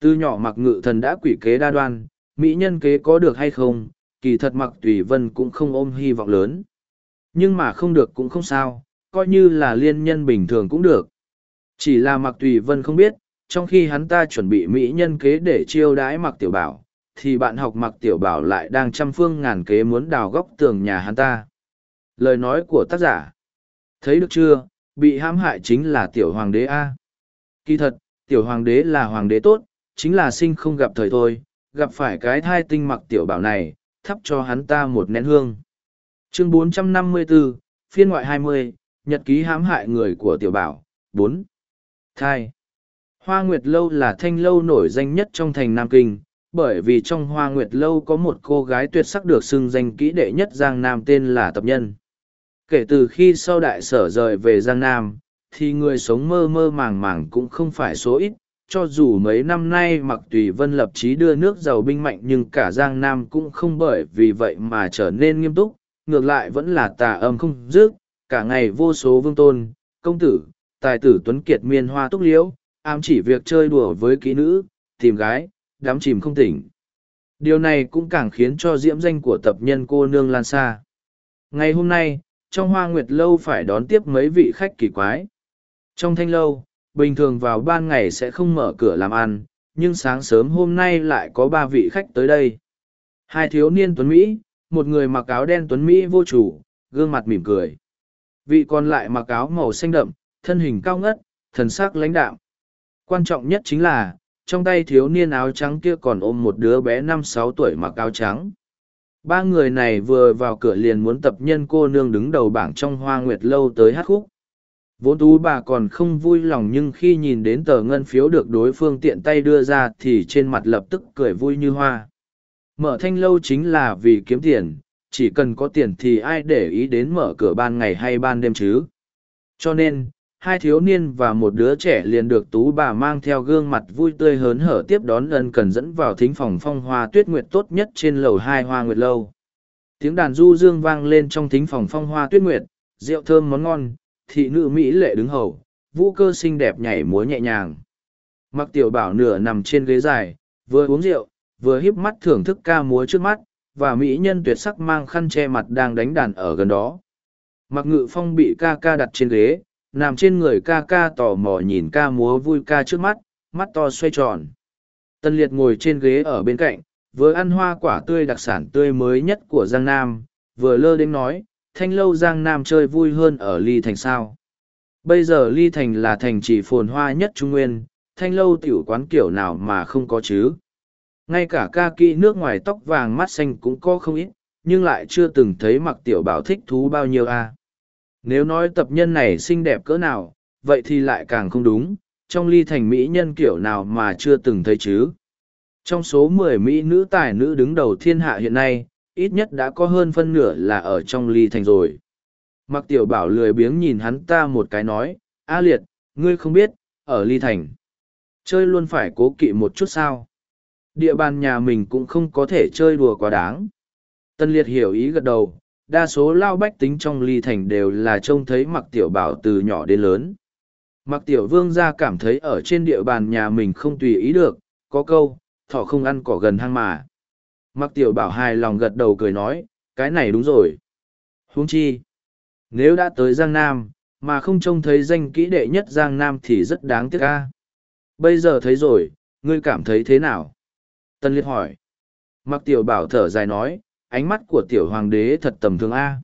Từ nhỏ Mặc Ngự Thần đã quỷ kế đa đoan, mỹ nhân kế có được hay không, kỳ thật Mặc Tùy Vân cũng không ôm hy vọng lớn. Nhưng mà không được cũng không sao, coi như là liên nhân bình thường cũng được. Chỉ là Mặc Tùy Vân không biết, trong khi hắn ta chuẩn bị mỹ nhân kế để chiêu đãi Mặc Tiểu Bảo, thì bạn học Mặc Tiểu Bảo lại đang trăm phương ngàn kế muốn đào góc tường nhà hắn ta lời nói của tác giả. Thấy được chưa bị hãm hại chính là tiểu hoàng đế a. Kỳ thật tiểu hoàng đế là hoàng đế tốt chính là sinh không gặp thời thôi gặp phải cái thai tinh mặc tiểu bảo này thắp cho hắn ta một nén hương. Chương 454, phiên ngoại 20, nhật ký hãm hại người của tiểu bảo. 4. thai. Hoa nguyệt lâu là thanh lâu nổi danh nhất trong thành nam kinh bởi vì trong hoa nguyệt lâu có một cô gái tuyệt sắc được xưng danh kỹ đệ nhất giang nam tên là tập nhân kể từ khi sau đại sở rời về giang nam, thì người sống mơ mơ màng màng cũng không phải số ít, cho dù mấy năm nay mặc tùy vân lập trí đưa nước giàu binh mạnh nhưng cả giang nam cũng không bởi vì vậy mà trở nên nghiêm túc, ngược lại vẫn là tà âm không dứt, cả ngày vô số vương tôn, công tử, tài tử tuấn kiệt miên hoa túc liễu, ám chỉ việc chơi đùa với kỹ nữ, tìm gái đám chìm không tỉnh. Điều này cũng càng khiến cho diễm danh của tập nhân cô nương lan xa. Ngày hôm nay trong hoa nguyệt lâu phải đón tiếp mấy vị khách kỳ quái. Trong thanh lâu, bình thường vào ban ngày sẽ không mở cửa làm ăn, nhưng sáng sớm hôm nay lại có ba vị khách tới đây. Hai thiếu niên tuấn Mỹ, một người mặc áo đen tuấn Mỹ vô chủ, gương mặt mỉm cười. Vị còn lại mặc áo màu xanh đậm, thân hình cao ngất, thần sắc lãnh đạm. Quan trọng nhất chính là, trong tay thiếu niên áo trắng kia còn ôm một đứa bé năm sáu tuổi mặc áo trắng. Ba người này vừa vào cửa liền muốn tập nhân cô nương đứng đầu bảng trong hoa nguyệt lâu tới hát khúc. Vốn tú bà còn không vui lòng nhưng khi nhìn đến tờ ngân phiếu được đối phương tiện tay đưa ra thì trên mặt lập tức cười vui như hoa. Mở thanh lâu chính là vì kiếm tiền, chỉ cần có tiền thì ai để ý đến mở cửa ban ngày hay ban đêm chứ. Cho nên, hai thiếu niên và một đứa trẻ liền được tú bà mang theo gương mặt vui tươi hớn hở tiếp đón ân cần dẫn vào thính phòng phong hoa tuyết nguyệt tốt nhất trên lầu hai hoa nguyệt lâu. Tiếng đàn du dương vang lên trong thính phòng phong hoa tuyết nguyệt, rượu thơm món ngon, thị nữ Mỹ lệ đứng hầu, vũ cơ xinh đẹp nhảy múa nhẹ nhàng. Mặc tiểu bảo nửa nằm trên ghế dài, vừa uống rượu, vừa híp mắt thưởng thức ca múa trước mắt, và mỹ nhân tuyệt sắc mang khăn che mặt đang đánh đàn ở gần đó. Mặc ngự phong bị ca ca đặt trên ghế, nằm trên người ca ca tò mò nhìn ca múa vui ca trước mắt, mắt to xoay tròn. Tân liệt ngồi trên ghế ở bên cạnh, vừa ăn hoa quả tươi đặc sản tươi mới nhất của Giang Nam, vừa lơ đến nói, thanh lâu Giang Nam chơi vui hơn ở Ly Thành sao. Bây giờ Ly Thành là thành chỉ phồn hoa nhất Trung Nguyên, thanh lâu tiểu quán kiểu nào mà không có chứ. Ngay cả ca kỹ nước ngoài tóc vàng mắt xanh cũng có không ít, nhưng lại chưa từng thấy mặc tiểu bảo thích thú bao nhiêu. À. Nếu nói tập nhân này xinh đẹp cỡ nào, vậy thì lại càng không đúng, trong ly thành mỹ nhân kiểu nào mà chưa từng thấy chứ. Trong số mười mỹ nữ tài nữ đứng đầu thiên hạ hiện nay, ít nhất đã có hơn phân nửa là ở trong ly thành rồi. Mặc tiểu bảo lười biếng nhìn hắn ta một cái nói, A liệt, ngươi không biết, ở ly thành. Chơi luôn phải cố kỵ một chút sao. Địa bàn nhà mình cũng không có thể chơi đùa quá đáng. Tân liệt hiểu ý gật đầu, đa số lao bách tính trong ly thành đều là trông thấy mặc tiểu bảo từ nhỏ đến lớn. Mặc tiểu vương ra cảm thấy ở trên địa bàn nhà mình không tùy ý được, có câu, thỏ không ăn cỏ gần hang mà. Mặc tiểu bảo hài lòng gật đầu cười nói, cái này đúng rồi. huống chi, nếu đã tới Giang Nam, mà không trông thấy danh kỹ đệ nhất Giang Nam thì rất đáng tiếc ca. Bây giờ thấy rồi, ngươi cảm thấy thế nào? Tân Liệt hỏi. Mặc tiểu bảo thở dài nói, ánh mắt của tiểu hoàng đế thật tầm thường A.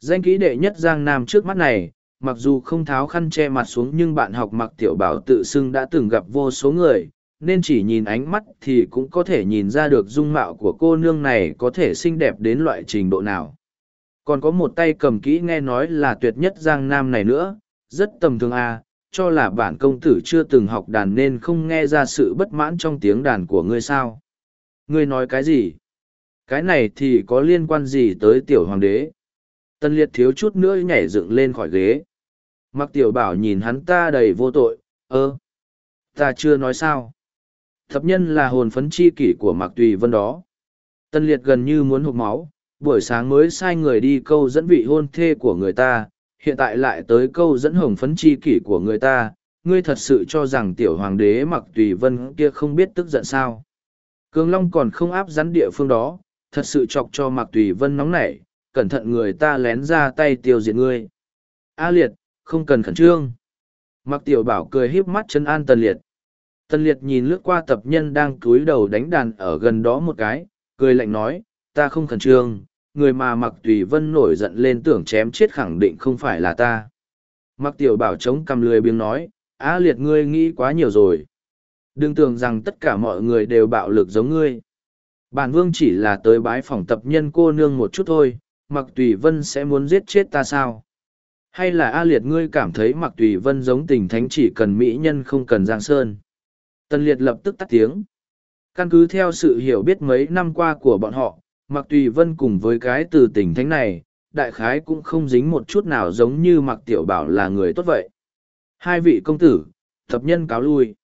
Danh ký đệ nhất Giang Nam trước mắt này, mặc dù không tháo khăn che mặt xuống nhưng bạn học mặc tiểu bảo tự xưng đã từng gặp vô số người, nên chỉ nhìn ánh mắt thì cũng có thể nhìn ra được dung mạo của cô nương này có thể xinh đẹp đến loại trình độ nào. Còn có một tay cầm kỹ nghe nói là tuyệt nhất Giang Nam này nữa, rất tầm thường A, cho là bản công tử chưa từng học đàn nên không nghe ra sự bất mãn trong tiếng đàn của ngươi sao. Ngươi nói cái gì? Cái này thì có liên quan gì tới tiểu hoàng đế? Tân liệt thiếu chút nữa nhảy dựng lên khỏi ghế. Mặc tiểu bảo nhìn hắn ta đầy vô tội, ơ, ta chưa nói sao. Thập nhân là hồn phấn chi kỷ của Mạc Tùy Vân đó. Tân liệt gần như muốn hụt máu, buổi sáng mới sai người đi câu dẫn vị hôn thê của người ta, hiện tại lại tới câu dẫn hồng phấn chi kỷ của người ta, ngươi thật sự cho rằng tiểu hoàng đế mặc Tùy Vân kia không biết tức giận sao. Cường Long còn không áp rắn địa phương đó, thật sự chọc cho Mạc Tùy Vân nóng nảy, cẩn thận người ta lén ra tay tiêu diệt ngươi. A liệt, không cần khẩn trương. Mạc Tiểu Bảo cười híp mắt chân an Tần Liệt. Tần Liệt nhìn lướt qua tập nhân đang cúi đầu đánh đàn ở gần đó một cái, cười lạnh nói, ta không khẩn trương, người mà Mạc Tùy Vân nổi giận lên tưởng chém chết khẳng định không phải là ta. Mạc Tiểu Bảo chống cầm lười biếng nói, A liệt ngươi nghĩ quá nhiều rồi. Đừng tưởng rằng tất cả mọi người đều bạo lực giống ngươi. Bản vương chỉ là tới bái phòng tập nhân cô nương một chút thôi, mặc tùy vân sẽ muốn giết chết ta sao? Hay là A liệt ngươi cảm thấy mặc tùy vân giống tình thánh chỉ cần mỹ nhân không cần giang sơn? Tần liệt lập tức tắt tiếng. Căn cứ theo sự hiểu biết mấy năm qua của bọn họ, mặc tùy vân cùng với cái từ tình thánh này, đại khái cũng không dính một chút nào giống như mặc tiểu bảo là người tốt vậy. Hai vị công tử, tập nhân cáo lui.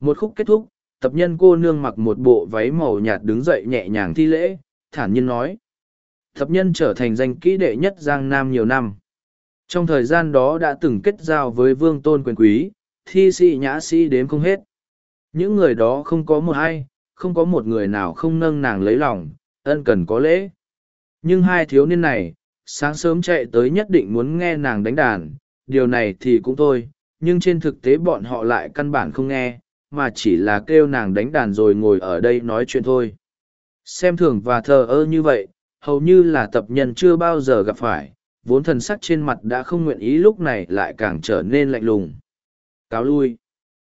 Một khúc kết thúc, tập nhân cô nương mặc một bộ váy màu nhạt đứng dậy nhẹ nhàng thi lễ, thản nhiên nói. Tập nhân trở thành danh kỹ đệ nhất Giang Nam nhiều năm. Trong thời gian đó đã từng kết giao với vương tôn quyền quý, thi sĩ nhã sĩ đếm không hết. Những người đó không có một ai, không có một người nào không nâng nàng lấy lòng, ân cần có lễ. Nhưng hai thiếu niên này, sáng sớm chạy tới nhất định muốn nghe nàng đánh đàn, điều này thì cũng thôi, nhưng trên thực tế bọn họ lại căn bản không nghe, mà chỉ là kêu nàng đánh đàn rồi ngồi ở đây nói chuyện thôi. Xem thường và thờ ơ như vậy, hầu như là tập nhân chưa bao giờ gặp phải, vốn thần sắc trên mặt đã không nguyện ý lúc này lại càng trở nên lạnh lùng. Cáo lui.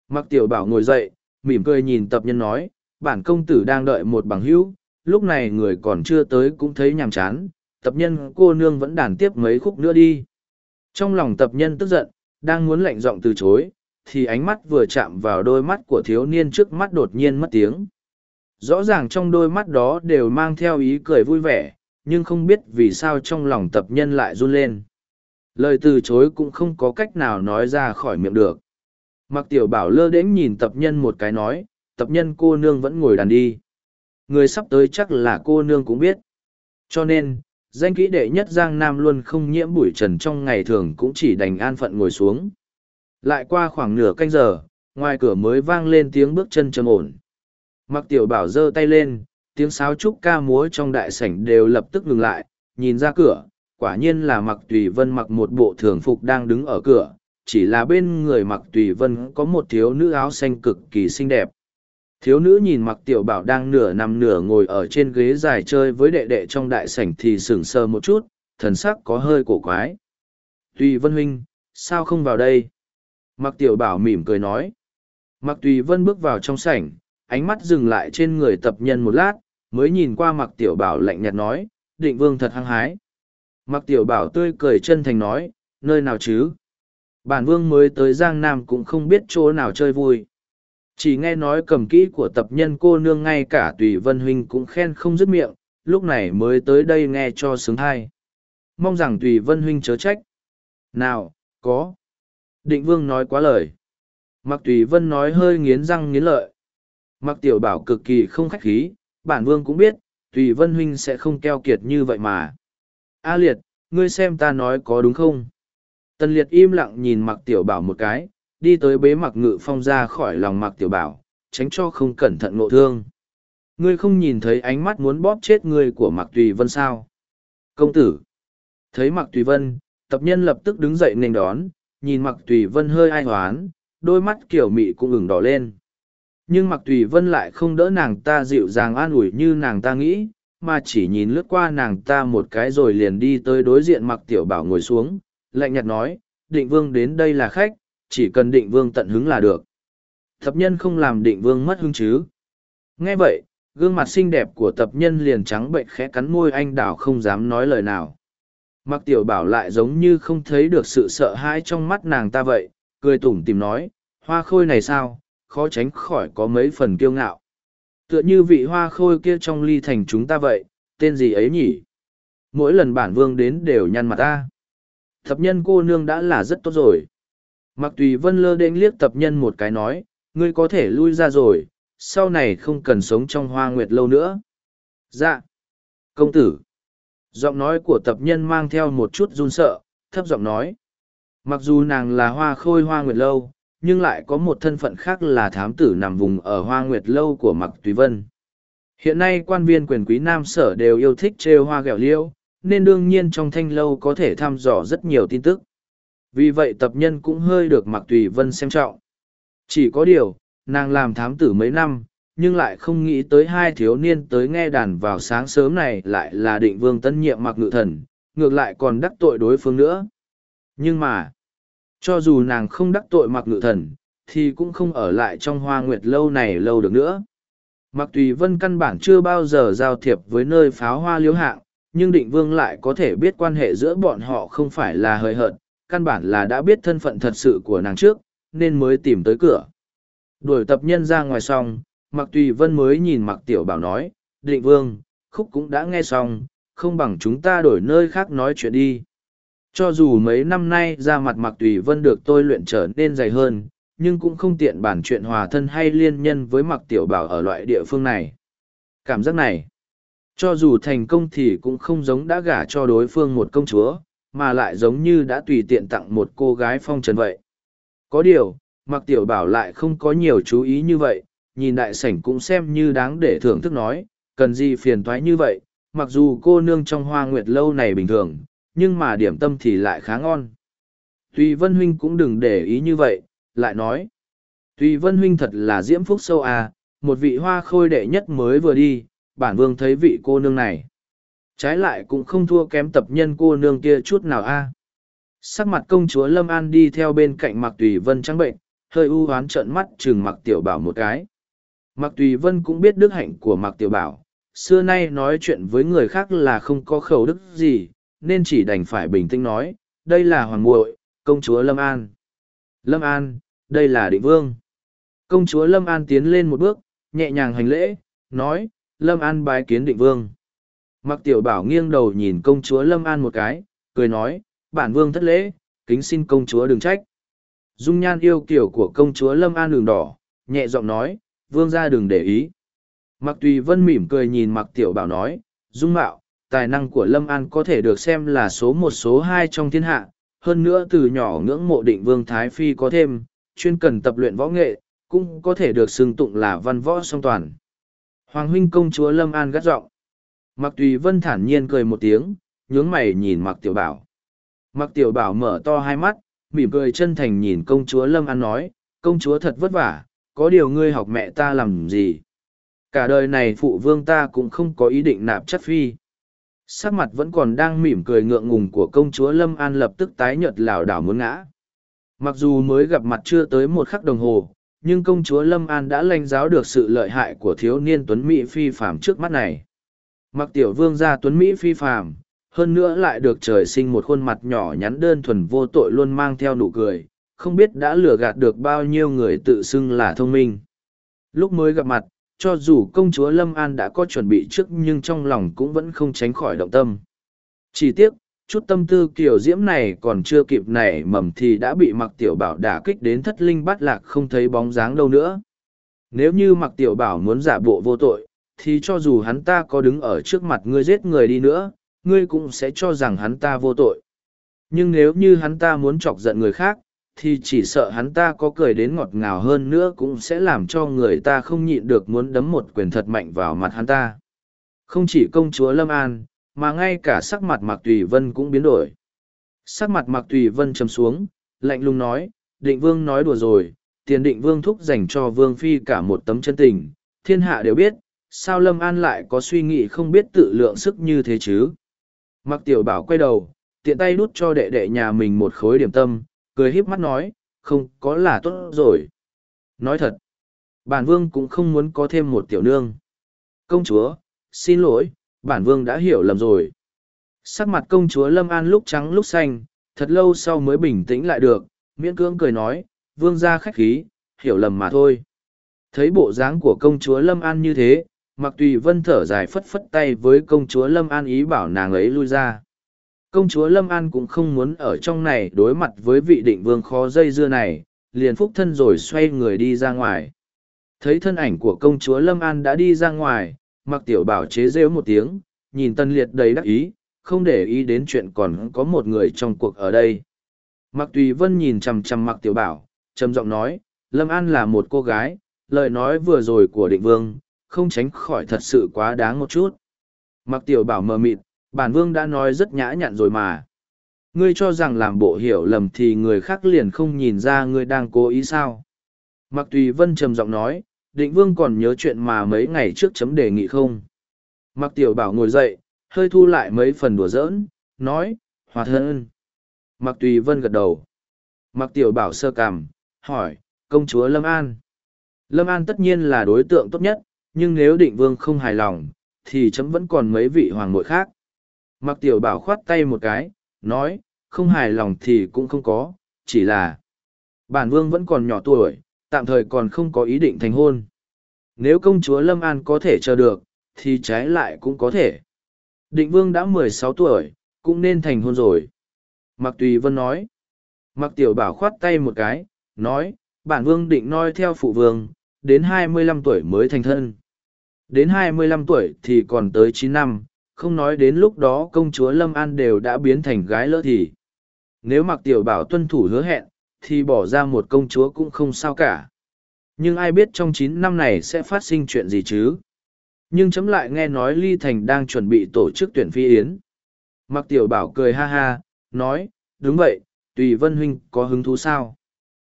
Mặc tiểu bảo ngồi dậy, mỉm cười nhìn tập nhân nói, bản công tử đang đợi một bằng hữu, lúc này người còn chưa tới cũng thấy nhàm chán, tập nhân cô nương vẫn đàn tiếp mấy khúc nữa đi. Trong lòng tập nhân tức giận, đang muốn lạnh giọng từ chối, thì ánh mắt vừa chạm vào đôi mắt của thiếu niên trước mắt đột nhiên mất tiếng. Rõ ràng trong đôi mắt đó đều mang theo ý cười vui vẻ, nhưng không biết vì sao trong lòng tập nhân lại run lên. Lời từ chối cũng không có cách nào nói ra khỏi miệng được. Mặc tiểu bảo lơ đễnh nhìn tập nhân một cái nói, tập nhân cô nương vẫn ngồi đàn đi. Người sắp tới chắc là cô nương cũng biết. Cho nên, danh kỹ đệ nhất Giang Nam luôn không nhiễm bụi trần trong ngày thường cũng chỉ đành an phận ngồi xuống. Lại qua khoảng nửa canh giờ, ngoài cửa mới vang lên tiếng bước chân trầm ổn. Mặc tiểu bảo giơ tay lên, tiếng sáo trúc ca múa trong đại sảnh đều lập tức ngừng lại, nhìn ra cửa, quả nhiên là mặc tùy vân mặc một bộ thường phục đang đứng ở cửa, chỉ là bên người mặc tùy vân có một thiếu nữ áo xanh cực kỳ xinh đẹp. Thiếu nữ nhìn mặc tiểu bảo đang nửa nằm nửa ngồi ở trên ghế dài chơi với đệ đệ trong đại sảnh thì sững sờ một chút, thần sắc có hơi cổ quái. Tùy vân huynh, sao không vào đây? Mặc tiểu bảo mỉm cười nói. Mặc tùy vân bước vào trong sảnh, ánh mắt dừng lại trên người tập nhân một lát, mới nhìn qua mặc tiểu bảo lạnh nhạt nói, định vương thật hăng hái. Mặc tiểu bảo tươi cười chân thành nói, nơi nào chứ? Bản vương mới tới Giang Nam cũng không biết chỗ nào chơi vui. Chỉ nghe nói cầm kỹ của tập nhân cô nương ngay cả tùy vân huynh cũng khen không dứt miệng, lúc này mới tới đây nghe cho sướng thai. Mong rằng tùy vân huynh chớ trách. Nào, có. Định vương nói quá lời. Mặc tùy vân nói hơi nghiến răng nghiến lợi. Mặc tiểu bảo cực kỳ không khách khí, bản vương cũng biết, tùy vân huynh sẽ không keo kiệt như vậy mà. A liệt, ngươi xem ta nói có đúng không? Tần liệt im lặng nhìn mặc tiểu bảo một cái, đi tới bế mặc ngự phong ra khỏi lòng mặc tiểu bảo, tránh cho không cẩn thận ngộ thương. Ngươi không nhìn thấy ánh mắt muốn bóp chết ngươi của mặc tùy vân sao? Công tử! Thấy mặc tùy vân, tập nhân lập tức đứng dậy nên đón, nhìn mặc tùy vân hơi ai hoán, đôi mắt kiểu mị cũng ửng đỏ lên. Nhưng mặc tùy vân lại không đỡ nàng ta dịu dàng an ủi như nàng ta nghĩ, mà chỉ nhìn lướt qua nàng ta một cái rồi liền đi tới đối diện mặc tiểu bảo ngồi xuống, lạnh nhạt nói, định vương đến đây là khách, chỉ cần định vương tận hứng là được. Tập nhân không làm định vương mất hứng chứ. Nghe vậy, gương mặt xinh đẹp của tập nhân liền trắng bệnh khẽ cắn môi anh đảo không dám nói lời nào. Mặc tiểu bảo lại giống như không thấy được sự sợ hãi trong mắt nàng ta vậy, cười tủm tìm nói, hoa khôi này sao, khó tránh khỏi có mấy phần kiêu ngạo. Tựa như vị hoa khôi kia trong ly thành chúng ta vậy, tên gì ấy nhỉ? Mỗi lần bản vương đến đều nhăn mặt ta. Thập nhân cô nương đã là rất tốt rồi. Mặc tùy vân lơ đễnh liếc tập nhân một cái nói, ngươi có thể lui ra rồi, sau này không cần sống trong hoa nguyệt lâu nữa. Dạ. Công tử. Giọng nói của tập nhân mang theo một chút run sợ, thấp giọng nói. Mặc dù nàng là hoa khôi hoa nguyệt lâu, nhưng lại có một thân phận khác là thám tử nằm vùng ở hoa nguyệt lâu của mặc tùy vân. Hiện nay quan viên quyền quý nam sở đều yêu thích trêu hoa ghẹo liêu, nên đương nhiên trong thanh lâu có thể thăm dò rất nhiều tin tức. Vì vậy tập nhân cũng hơi được mặc tùy vân xem trọng. Chỉ có điều, nàng làm thám tử mấy năm, nhưng lại không nghĩ tới hai thiếu niên tới nghe đàn vào sáng sớm này lại là định vương tân nhiệm mặc ngự thần, ngược lại còn đắc tội đối phương nữa. Nhưng mà, cho dù nàng không đắc tội mặc ngự thần, thì cũng không ở lại trong hoa nguyệt lâu này lâu được nữa. Mặc tùy vân căn bản chưa bao giờ giao thiệp với nơi pháo hoa liếu hạng, nhưng định vương lại có thể biết quan hệ giữa bọn họ không phải là hời hợt, căn bản là đã biết thân phận thật sự của nàng trước, nên mới tìm tới cửa. Đuổi tập nhân ra ngoài xong, Mạc Tùy Vân mới nhìn Mạc Tiểu Bảo nói, định vương, khúc cũng đã nghe xong, không bằng chúng ta đổi nơi khác nói chuyện đi. Cho dù mấy năm nay ra mặt Mạc Tùy Vân được tôi luyện trở nên dày hơn, nhưng cũng không tiện bản chuyện hòa thân hay liên nhân với Mạc Tiểu Bảo ở loại địa phương này. Cảm giác này, cho dù thành công thì cũng không giống đã gả cho đối phương một công chúa, mà lại giống như đã tùy tiện tặng một cô gái phong trần vậy. Có điều, Mạc Tiểu Bảo lại không có nhiều chú ý như vậy, nhìn đại sảnh cũng xem như đáng để thưởng thức nói, cần gì phiền toái như vậy, mặc dù cô nương trong hoa nguyệt lâu này bình thường, nhưng mà điểm tâm thì lại khá ngon. Tùy Vân Huynh cũng đừng để ý như vậy, lại nói. Tùy Vân Huynh thật là diễm phúc sâu à, một vị hoa khôi đệ nhất mới vừa đi, bản vương thấy vị cô nương này. Trái lại cũng không thua kém tập nhân cô nương kia chút nào a. Sắc mặt công chúa Lâm An đi theo bên cạnh mặc Tùy Vân trắng bệnh, hơi u hoán trợn mắt trừng mặc tiểu bảo một cái. Mạc tùy vân cũng biết đức hạnh của Mạc tiểu bảo, xưa nay nói chuyện với người khác là không có khẩu đức gì, nên chỉ đành phải bình tĩnh nói, đây là hoàng muội công chúa Lâm An. Lâm An, đây là định vương. Công chúa Lâm An tiến lên một bước, nhẹ nhàng hành lễ, nói, Lâm An bái kiến định vương. Mạc tiểu bảo nghiêng đầu nhìn công chúa Lâm An một cái, cười nói, bản vương thất lễ, kính xin công chúa đừng trách. Dung nhan yêu kiểu của công chúa Lâm An đường đỏ, nhẹ giọng nói, vương ra đừng để ý. Mặc tùy vân mỉm cười nhìn mặc tiểu bảo nói, Dung mạo, tài năng của Lâm An có thể được xem là số một số hai trong thiên hạ. Hơn nữa từ nhỏ ngưỡng mộ định vương Thái Phi có thêm, chuyên cần tập luyện võ nghệ, cũng có thể được xưng tụng là văn võ song toàn. Hoàng huynh công chúa Lâm An gắt giọng. Mặc tùy vân thản nhiên cười một tiếng, nhướng mày nhìn mặc tiểu bảo. Mặc tiểu bảo mở to hai mắt, mỉm cười chân thành nhìn công chúa Lâm An nói, công chúa thật vất vả, có điều ngươi học mẹ ta làm gì. Cả đời này phụ vương ta cũng không có ý định nạp chất phi. Sắc mặt vẫn còn đang mỉm cười ngượng ngùng của công chúa Lâm An lập tức tái nhợt lảo đảo muốn ngã. Mặc dù mới gặp mặt chưa tới một khắc đồng hồ, nhưng công chúa Lâm An đã lanh giáo được sự lợi hại của thiếu niên Tuấn Mỹ phi phàm trước mắt này. Mặc tiểu vương gia Tuấn Mỹ phi phàm, hơn nữa lại được trời sinh một khuôn mặt nhỏ nhắn đơn thuần vô tội luôn mang theo nụ cười, không biết đã lừa gạt được bao nhiêu người tự xưng là thông minh. Lúc mới gặp mặt, cho dù công chúa Lâm An đã có chuẩn bị trước nhưng trong lòng cũng vẫn không tránh khỏi động tâm. Chỉ tiếc, chút tâm tư kiểu diễm này còn chưa kịp nảy mầm thì đã bị mặc tiểu bảo đả kích đến thất linh bát lạc không thấy bóng dáng đâu nữa. Nếu như mặc tiểu bảo muốn giả bộ vô tội, thì cho dù hắn ta có đứng ở trước mặt ngươi giết người đi nữa, ngươi cũng sẽ cho rằng hắn ta vô tội. Nhưng nếu như hắn ta muốn chọc giận người khác, thì chỉ sợ hắn ta có cười đến ngọt ngào hơn nữa cũng sẽ làm cho người ta không nhịn được muốn đấm một quyền thật mạnh vào mặt hắn ta. Không chỉ công chúa Lâm An, mà ngay cả sắc mặt Mạc Tùy Vân cũng biến đổi. Sắc mặt Mạc Tùy Vân trầm xuống, lạnh lùng nói, định vương nói đùa rồi, tiền định vương thúc dành cho vương phi cả một tấm chân tình, thiên hạ đều biết, sao Lâm An lại có suy nghĩ không biết tự lượng sức như thế chứ. Mạc Tiểu Bảo quay đầu, tiện tay đút cho đệ đệ nhà mình một khối điểm tâm, cười híp mắt nói, không có là tốt rồi. Nói thật, bản vương cũng không muốn có thêm một tiểu nương. Công chúa, xin lỗi, bản vương đã hiểu lầm rồi. Sắc mặt công chúa Lâm An lúc trắng lúc xanh, thật lâu sau mới bình tĩnh lại được, miễn cưỡng cười nói, vương ra khách khí, hiểu lầm mà thôi. Thấy bộ dáng của công chúa Lâm An như thế, mặc tùy vân thở dài phất phất tay với công chúa Lâm An ý bảo nàng ấy lui ra công chúa Lâm An cũng không muốn ở trong này đối mặt với vị định vương khó dây dưa này, liền phúc thân rồi xoay người đi ra ngoài. Thấy thân ảnh của công chúa Lâm An đã đi ra ngoài, mặc tiểu bảo chế rêu một tiếng, nhìn tân liệt đầy đắc ý, không để ý đến chuyện còn có một người trong cuộc ở đây. Mặc tùy vân nhìn chằm chằm mặc tiểu bảo, trầm giọng nói, Lâm An là một cô gái, lời nói vừa rồi của định vương, không tránh khỏi thật sự quá đáng một chút. Mặc tiểu bảo mờ mịt, bản vương đã nói rất nhã nhặn rồi mà. Ngươi cho rằng làm bộ hiểu lầm thì người khác liền không nhìn ra ngươi đang cố ý sao? Mặc tùy vân trầm giọng nói, định vương còn nhớ chuyện mà mấy ngày trước chấm đề nghị không? Mặc tiểu bảo ngồi dậy, hơi thu lại mấy phần đùa giỡn, nói, hòa thân. Mặc tùy vân gật đầu. Mặc tiểu bảo sơ cằm, hỏi, công chúa lâm an? Lâm an tất nhiên là đối tượng tốt nhất, nhưng nếu định vương không hài lòng, thì chấm vẫn còn mấy vị hoàng nội khác. Mặc tiểu bảo khoát tay một cái, nói, không hài lòng thì cũng không có, chỉ là bản vương vẫn còn nhỏ tuổi, tạm thời còn không có ý định thành hôn. Nếu công chúa Lâm An có thể chờ được, thì trái lại cũng có thể. Định vương đã mười sáu tuổi, cũng nên thành hôn rồi. Mạc tùy vân nói. Mạc tiểu bảo khoát tay một cái, nói, bản vương định noi theo phụ vương, đến hai mươi lăm tuổi mới thành thân. Đến hai mươi lăm tuổi thì còn tới chín năm, không nói đến lúc đó công chúa Lâm An đều đã biến thành gái lỡ thì. Nếu mặc tiểu bảo tuân thủ hứa hẹn, thì bỏ ra một công chúa cũng không sao cả. Nhưng ai biết trong chín năm này sẽ phát sinh chuyện gì chứ? Nhưng chấm lại nghe nói Ly Thành đang chuẩn bị tổ chức tuyển phi yến. Mặc tiểu bảo cười ha ha, nói, đúng vậy, Tùy Vân Huynh có hứng thú sao?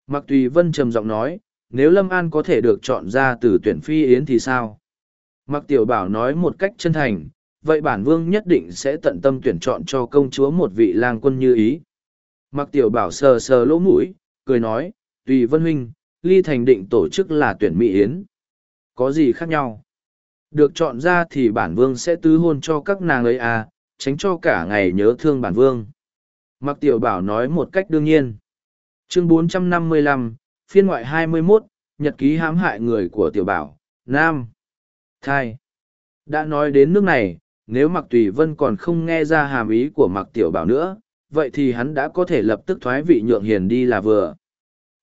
Mặc Tùy Vân trầm giọng nói, nếu Lâm An có thể được chọn ra từ tuyển phi yến thì sao? Mặc tiểu bảo nói một cách chân thành, vậy bản vương nhất định sẽ tận tâm tuyển chọn cho công chúa một vị lang quân như ý. Mặc tiểu bảo sờ sờ lỗ mũi, cười nói, tùy vân huynh, ly thành định tổ chức là tuyển mỹ yến. Có gì khác nhau? Được chọn ra thì bản vương sẽ tứ hôn cho các nàng ấy à tránh cho cả ngày nhớ thương bản vương. Mặc tiểu bảo nói một cách đương nhiên. Chương 455, phiên ngoại 21, nhật ký hãm hại người của tiểu bảo nam. Thai. Đã nói đến nước này nếu mặc tùy vân còn không nghe ra hàm ý của mặc tiểu bảo nữa, vậy thì hắn đã có thể lập tức thoái vị nhượng hiền đi là vừa.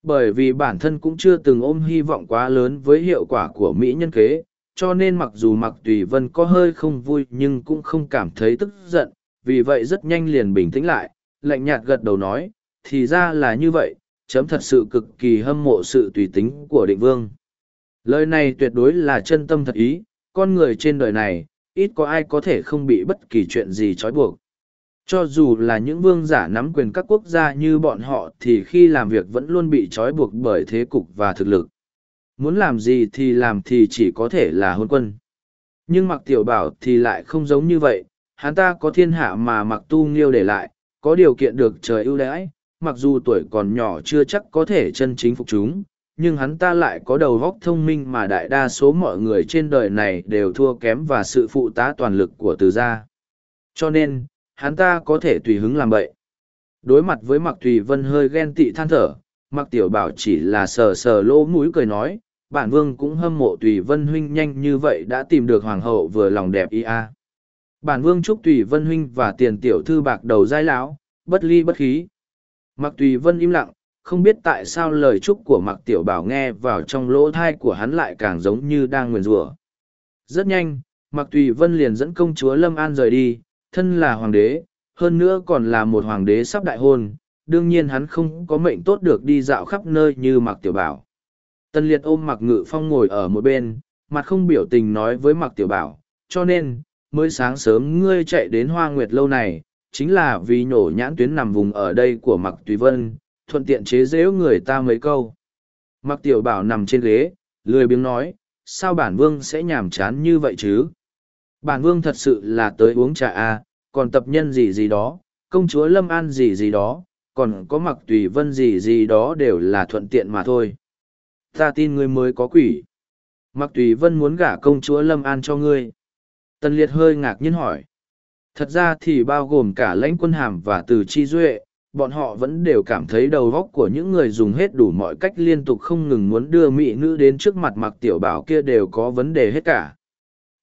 Bởi vì bản thân cũng chưa từng ôm hy vọng quá lớn với hiệu quả của mỹ nhân kế, cho nên mặc dù mặc tùy vân có hơi không vui nhưng cũng không cảm thấy tức giận, vì vậy rất nhanh liền bình tĩnh lại, lạnh nhạt gật đầu nói, thì ra là như vậy, chấm thật sự cực kỳ hâm mộ sự tùy tính của định vương. Lời này tuyệt đối là chân tâm thật ý, con người trên đời này ít có ai có thể không bị bất kỳ chuyện gì trói buộc. Cho dù là những vương giả nắm quyền các quốc gia như bọn họ thì khi làm việc vẫn luôn bị trói buộc bởi thế cục và thực lực. Muốn làm gì thì làm thì chỉ có thể là hôn quân. Nhưng mặc tiểu bảo thì lại không giống như vậy, hắn ta có thiên hạ mà mặc tu nghiêu để lại, có điều kiện được trời ưu đãi, mặc dù tuổi còn nhỏ chưa chắc có thể chân chính phục chúng nhưng hắn ta lại có đầu óc thông minh mà đại đa số mọi người trên đời này đều thua kém và sự phụ tá toàn lực của từ gia. Cho nên, hắn ta có thể tùy hứng làm vậy. Đối mặt với mặc tùy vân hơi ghen tị than thở mặc tiểu bảo chỉ là sờ sờ lỗ mũi cười nói, bản vương cũng hâm mộ tùy vân huynh nhanh như vậy đã tìm được hoàng hậu vừa lòng đẹp ý a. Bản vương chúc tùy vân huynh và tiền tiểu thư bạc đầu giai lão, bất ly bất khí. Mặc tùy vân im lặng không biết tại sao lời chúc của mặc tiểu bảo nghe vào trong lỗ thai của hắn lại càng giống như đang nguyền rủa. Rất nhanh mặc tùy vân liền dẫn công chúa lâm an rời đi, thân là hoàng đế, hơn nữa còn là một hoàng đế sắp đại hôn, đương nhiên hắn không có mệnh tốt được đi dạo khắp nơi như mặc tiểu bảo. Tân liệt ôm mặc ngự phong ngồi ở một bên, mặt không biểu tình nói với mặc tiểu bảo, cho nên, mới sáng sớm ngươi chạy đến hoa nguyệt lâu này, chính là vì nhổ nhãn tuyến nằm vùng ở đây của mặc tùy vân thuận tiện chế dễu người ta mấy câu mặc tiểu bảo nằm trên ghế lười biếng nói sao bản vương sẽ nhàm chán như vậy chứ bản vương thật sự là tới uống trà à, còn tập nhân gì gì đó, công chúa Lâm An gì gì đó, còn có mặc tùy vân gì gì đó đều là thuận tiện mà thôi. Ta tin ngươi mới có quỷ. Mặc tùy vân muốn gả công chúa Lâm An cho ngươi. Tần liệt hơi ngạc nhiên hỏi. Thật ra thì bao gồm cả lãnh quân hàm và từ chi duệ, bọn họ vẫn đều cảm thấy đầu góc của những người dùng hết đủ mọi cách liên tục không ngừng muốn đưa mỹ nữ đến trước mặt mặc tiểu bảo kia đều có vấn đề hết cả.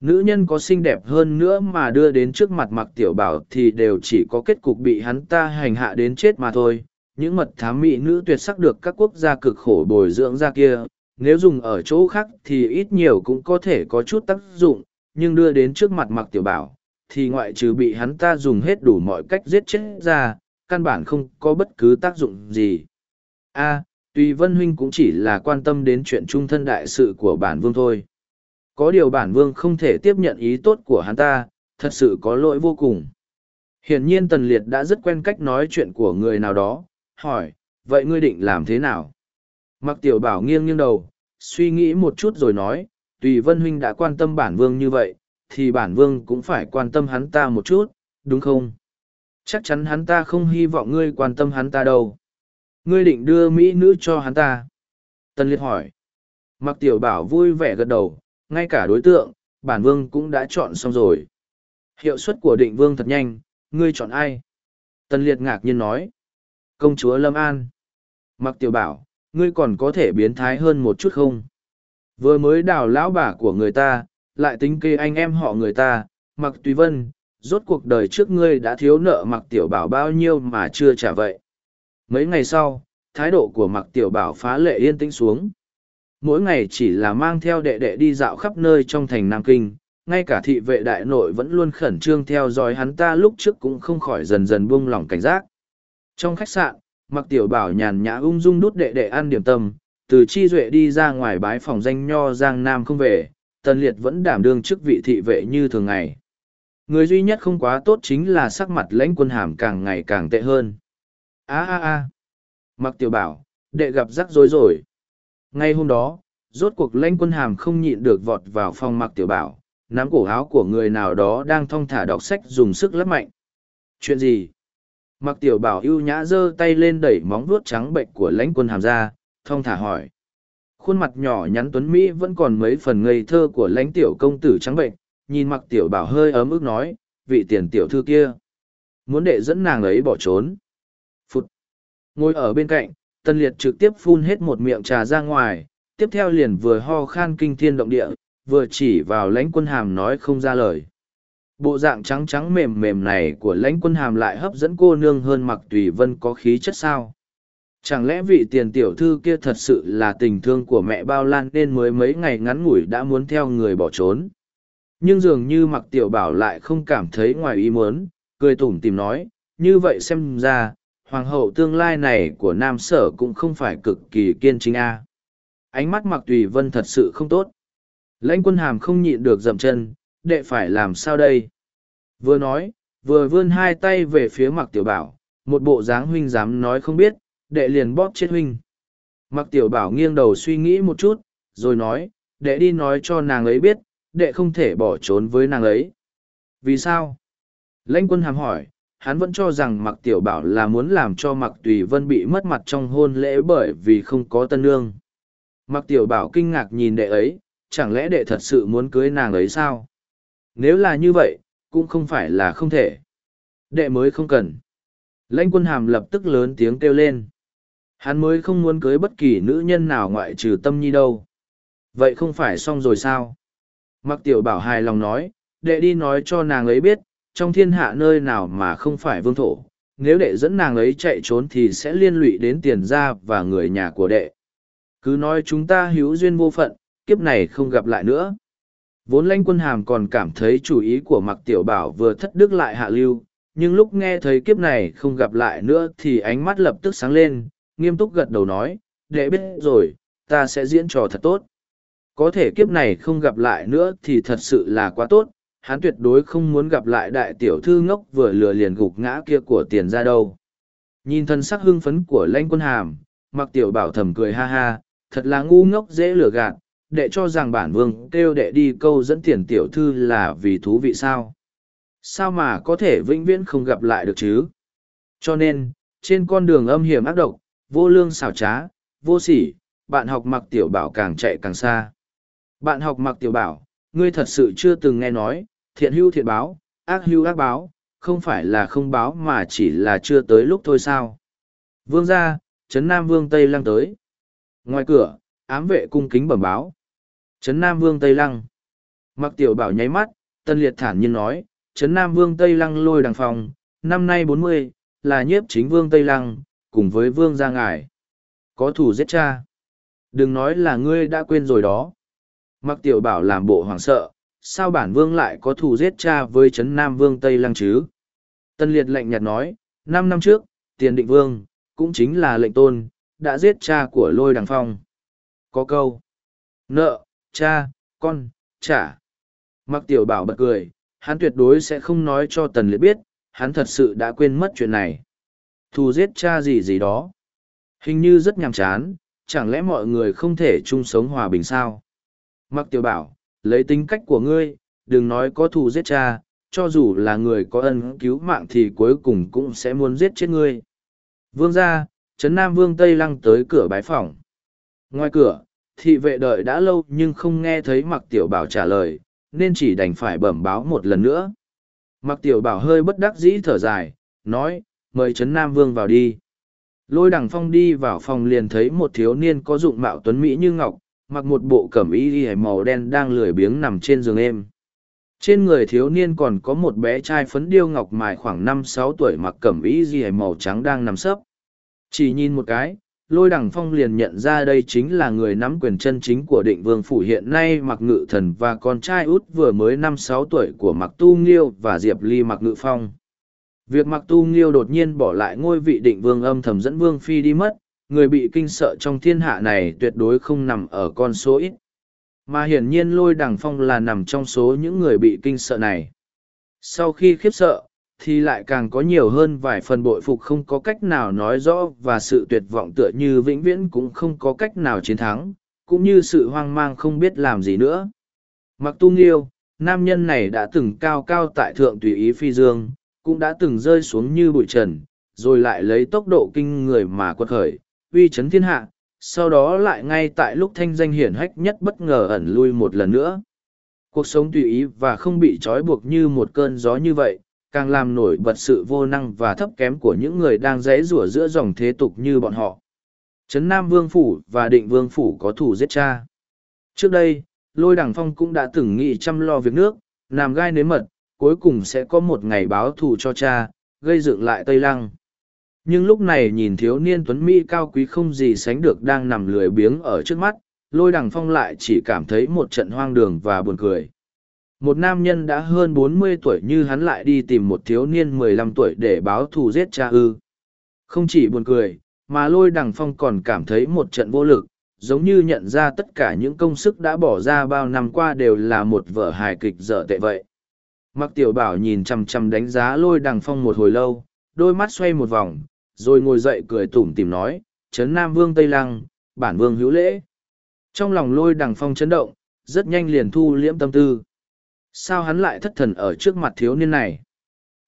Nữ nhân có xinh đẹp hơn nữa mà đưa đến trước mặt mặc tiểu bảo thì đều chỉ có kết cục bị hắn ta hành hạ đến chết mà thôi. Những mật thám mỹ nữ tuyệt sắc được các quốc gia cực khổ bồi dưỡng ra kia, nếu dùng ở chỗ khác thì ít nhiều cũng có thể có chút tác dụng, nhưng đưa đến trước mặt mặc tiểu bảo thì ngoại trừ bị hắn ta dùng hết đủ mọi cách giết chết ra căn bản không có bất cứ tác dụng gì a à, tùy vân huynh cũng chỉ là quan tâm đến chuyện trung thân đại sự của bản vương thôi có điều bản vương không thể tiếp nhận ý tốt của hắn ta, thật sự có lỗi vô cùng. Hiển nhiên Tần Liệt đã rất quen cách nói chuyện của người nào đó, hỏi, vậy ngươi định làm thế nào? Mặc tiểu bảo nghiêng nghiêng đầu, suy nghĩ một chút rồi nói, tùy Vân Huynh đã quan tâm bản vương như vậy, thì bản vương cũng phải quan tâm hắn ta một chút, đúng không? Chắc chắn hắn ta không hy vọng ngươi quan tâm hắn ta đâu. Ngươi định đưa Mỹ nữ cho hắn ta. Tần Liệt hỏi. Mặc tiểu bảo vui vẻ gật đầu, ngay cả đối tượng, bản vương cũng đã chọn xong rồi. Hiệu suất của định vương thật nhanh, ngươi chọn ai? Tân liệt ngạc nhiên nói. Công chúa Lâm An. Mặc tiểu bảo, ngươi còn có thể biến thái hơn một chút không? Vừa mới đào lão bà của người ta, lại tính kê anh em họ người ta, mặc tùy vân, rốt cuộc đời trước ngươi đã thiếu nợ mặc tiểu bảo bao nhiêu mà chưa trả vậy. Mấy ngày sau, thái độ của mặc tiểu bảo phá lệ yên tĩnh xuống mỗi ngày chỉ là mang theo đệ đệ đi dạo khắp nơi trong thành Nam Kinh, ngay cả thị vệ đại nội vẫn luôn khẩn trương theo dõi hắn ta lúc trước cũng không khỏi dần dần buông lỏng cảnh giác. Trong khách sạn, mặc tiểu bảo nhàn nhã ung dung đút đệ đệ ăn điểm tâm, từ chi duệ đi ra ngoài bái phòng danh nho giang nam không về, tần liệt vẫn đảm đương chức vị thị vệ như thường ngày. Người duy nhất không quá tốt chính là sắc mặt lãnh quân hàm càng ngày càng tệ hơn. a a a mặc tiểu bảo, đệ gặp rắc rối rồi. Ngay hôm đó, rốt cuộc lãnh quân hàm không nhịn được vọt vào phòng mặc tiểu bảo, nắm cổ áo của người nào đó đang thong thả đọc sách dùng sức lấp mạnh. Chuyện gì? Mặc tiểu bảo ưu nhã giơ tay lên đẩy móng vuốt trắng bệnh của lãnh quân hàm ra, thong thả hỏi. khuôn mặt nhỏ nhắn tuấn Mỹ vẫn còn mấy phần ngây thơ của lãnh tiểu công tử trắng bệnh, nhìn mặc tiểu bảo hơi ấm ức nói, vị tiền tiểu thư kia. Muốn đệ dẫn nàng ấy bỏ trốn. Phụt. Ngồi ở bên cạnh, tân liệt trực tiếp phun hết một miệng trà ra ngoài, tiếp theo liền vừa ho khan kinh thiên động địa, vừa chỉ vào lãnh quân hàm nói không ra lời. Bộ dạng trắng trắng mềm mềm này của lãnh quân hàm lại hấp dẫn cô nương hơn mặc tùy vân có khí chất sao. Chẳng lẽ vị tiền tiểu thư kia thật sự là tình thương của mẹ bao lan nên mới mấy ngày ngắn ngủi đã muốn theo người bỏ trốn. Nhưng dường như mặc tiểu bảo lại không cảm thấy ngoài ý muốn, cười tủm tìm nói, như vậy xem ra, hoàng hậu tương lai này của nam sở cũng không phải cực kỳ kiên chính a. Ánh mắt mặc tùy vân thật sự không tốt. Lãnh quân hàm không nhịn được dậm chân đệ phải làm sao đây? Vừa nói vừa vươn hai tay về phía mặc tiểu bảo một bộ dáng huynh dám nói không biết đệ liền bóp chết huynh. Mặc tiểu bảo nghiêng đầu suy nghĩ một chút rồi nói đệ đi nói cho nàng ấy biết đệ không thể bỏ trốn với nàng ấy. Vì sao? Lãnh quân hàm hỏi, hắn vẫn cho rằng mặc tiểu bảo là muốn làm cho mặc tùy vân bị mất mặt trong hôn lễ bởi vì không có tân nương. Mặc tiểu bảo kinh ngạc nhìn đệ ấy, chẳng lẽ đệ thật sự muốn cưới nàng ấy sao? Nếu là như vậy, cũng không phải là không thể. Đệ mới không cần. Lãnh quân hàm lập tức lớn tiếng kêu lên. Hắn mới không muốn cưới bất kỳ nữ nhân nào ngoại trừ tâm nhi đâu. Vậy không phải xong rồi sao? Mặc tiểu bảo hài lòng nói đệ đi nói cho nàng ấy biết trong thiên hạ nơi nào mà không phải vương thổ, nếu đệ dẫn nàng ấy chạy trốn thì sẽ liên lụy đến tiền gia và người nhà của đệ. Cứ nói chúng ta hữu duyên vô phận, kiếp này không gặp lại nữa. Vốn lãnh quân hàm còn cảm thấy chủ ý của mặc tiểu bảo vừa thất đức lại hạ lưu, nhưng lúc nghe thấy kiếp này không gặp lại nữa thì ánh mắt lập tức sáng lên, nghiêm túc gật đầu nói, đệ biết rồi, ta sẽ diễn trò thật tốt. Có thể kiếp này không gặp lại nữa thì thật sự là quá tốt, hắn tuyệt đối không muốn gặp lại đại tiểu thư ngốc vừa lừa liền gục ngã kia của tiền ra đâu. Nhìn thân sắc hưng phấn của lãnh quân hàm, mặc tiểu bảo thầm cười ha ha, thật là ngu ngốc dễ lừa gạt, đệ cho rằng bản vương kêu đệ đi câu dẫn tiền tiểu thư là vì thú vị sao. Sao mà có thể vĩnh viễn không gặp lại được chứ? Cho nên, trên con đường âm hiểm ác độc, vô lương xảo trá, vô sỉ, bạn học mặc tiểu bảo càng chạy càng xa. Bạn học mặc tiểu bảo, ngươi thật sự chưa từng nghe nói, thiện hưu thiện báo, ác hưu ác báo, không phải là không báo mà chỉ là chưa tới lúc thôi sao. Vương ra, Trấn Nam Vương Tây Lăng tới. Ngoài cửa, ám vệ cung kính bẩm báo. Trấn Nam Vương Tây Lăng. Mặc tiểu bảo nháy mắt, Tân Liệt thản nhiên nói, Trấn Nam Vương Tây Lăng lôi đằng phòng, năm nay bốn mươi, là nhiếp chính Vương Tây Lăng, cùng với Vương gia ngải. Có thủ giết cha. Đừng nói là ngươi đã quên rồi đó. Mặc tiểu bảo làm bộ hoảng sợ, sao bản vương lại có thù giết cha với Trấn Nam Vương Tây Lăng chứ? Tân Liệt lạnh nhạt nói, năm năm trước, tiền định vương, cũng chính là lệnh tôn, đã giết cha của lôi đằng phong. Có câu, nợ, cha, con, trả. Mặc tiểu bảo bật cười, hắn tuyệt đối sẽ không nói cho Tần Liệt biết, hắn thật sự đã quên mất chuyện này. Thù giết cha gì gì đó. Hình như rất nhàm chán, chẳng lẽ mọi người không thể chung sống hòa bình sao? Mặc tiểu bảo, lấy tính cách của ngươi, đừng nói có thù giết cha, cho dù là người có ân cứu mạng thì cuối cùng cũng sẽ muốn giết chết ngươi. Vương ra, Trấn Nam Vương Tây Lăng tới cửa bái phòng. Ngoài cửa, thị vệ đợi đã lâu nhưng không nghe thấy mặc tiểu bảo trả lời, nên chỉ đành phải bẩm báo một lần nữa. Mặc tiểu bảo hơi bất đắc dĩ thở dài, nói, mời Trấn Nam Vương vào đi. Lôi đằng phong đi vào phòng liền thấy một thiếu niên có dụng mạo tuấn Mỹ như ngọc, mặc một bộ cẩm y y màu đen đang lười biếng nằm trên giường êm. Trên người thiếu niên còn có một bé trai phấn điêu ngọc mài khoảng năm sáu tuổi mặc cẩm y y màu trắng đang nằm sấp. Chỉ nhìn một cái, lôi đằng phong liền nhận ra đây chính là người nắm quyền chân chính của định vương phủ hiện nay mặc ngự thần và con trai út vừa mới năm sáu tuổi của mặc tu nghiêu và diệp ly mặc ngự phong. Việc mặc tu nghiêu đột nhiên bỏ lại ngôi vị định vương âm thầm dẫn vương phi đi mất người bị kinh sợ trong thiên hạ này tuyệt đối không nằm ở con số ít. Mà hiển nhiên lôi đằng phong là nằm trong số những người bị kinh sợ này. Sau khi khiếp sợ, thì lại càng có nhiều hơn vài phần bội phục không có cách nào nói rõ và sự tuyệt vọng tựa như vĩnh viễn cũng không có cách nào chiến thắng, cũng như sự hoang mang không biết làm gì nữa. Mặc tu nghiêu, nam nhân này đã từng cao cao tại thượng tùy ý phi dương, cũng đã từng rơi xuống như bụi trần, rồi lại lấy tốc độ kinh người mà quật khởi, uy chấn thiên hạ, sau đó lại ngay tại lúc thanh danh hiển hách nhất bất ngờ ẩn lui một lần nữa. Cuộc sống tùy ý và không bị trói buộc như một cơn gió như vậy, càng làm nổi bật sự vô năng và thấp kém của những người đang rẽ rủa giữa dòng thế tục như bọn họ. Trấn Nam Vương Phủ và Định Vương Phủ có thủ giết cha. Trước đây, Lôi Đằng Phong cũng đã từng nghĩ chăm lo việc nước, làm gai nếm mật, cuối cùng sẽ có một ngày báo thù cho cha, gây dựng lại Tây Lăng. Nhưng lúc này nhìn thiếu niên tuấn Mỹ cao quý không gì sánh được đang nằm lười biếng ở trước mắt, lôi đằng phong lại chỉ cảm thấy một trận hoang đường và buồn cười. Một nam nhân đã hơn bốn mươi tuổi như hắn lại đi tìm một thiếu niên mười lăm tuổi để báo thù giết cha ư. Không chỉ buồn cười, mà lôi đằng phong còn cảm thấy một trận vô lực, giống như nhận ra tất cả những công sức đã bỏ ra bao năm qua đều là một vở hài kịch dở tệ vậy. Mặc tiểu bảo nhìn chằm chằm đánh giá lôi đằng phong một hồi lâu, đôi mắt xoay một vòng, rồi ngồi dậy cười tủm tìm nói, Trấn Nam Vương Tây Lăng, bản vương hữu lễ. Trong lòng lôi đằng phong chấn động, rất nhanh liền thu liễm tâm tư. Sao hắn lại thất thần ở trước mặt thiếu niên này?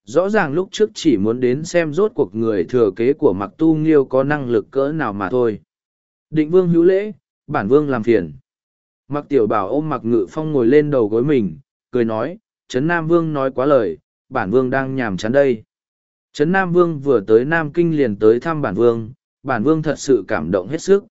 Rõ ràng lúc trước chỉ muốn đến xem rốt cuộc người thừa kế của mặc tu nghiêu có năng lực cỡ nào mà thôi. Định vương hữu lễ, bản vương làm phiền. Mặc tiểu bảo ôm mặc ngự phong ngồi lên đầu gối mình, cười nói, Trấn Nam Vương nói quá lời, bản vương đang nhàm chán đây. Trấn Nam Vương vừa tới Nam Kinh liền tới thăm bản vương, bản vương thật sự cảm động hết sức.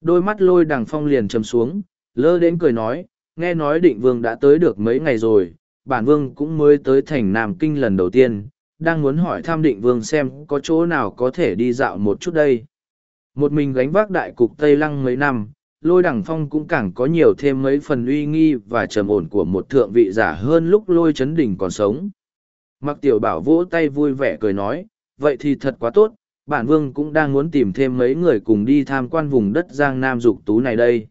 Đôi mắt lôi đằng phong liền chầm xuống, lơ đến cười nói, nghe nói định vương đã tới được mấy ngày rồi, bản vương cũng mới tới thành Nam Kinh lần đầu tiên, đang muốn hỏi thăm định vương xem có chỗ nào có thể đi dạo một chút đây. Một mình gánh vác đại cục Tây Lăng mấy năm, lôi đằng phong cũng càng có nhiều thêm mấy phần uy nghi và trầm ổn của một thượng vị giả hơn lúc lôi chấn đỉnh còn sống. Mặc tiểu bảo vỗ tay vui vẻ cười nói, vậy thì thật quá tốt, bản vương cũng đang muốn tìm thêm mấy người cùng đi tham quan vùng đất Giang Nam Dục Tú này đây.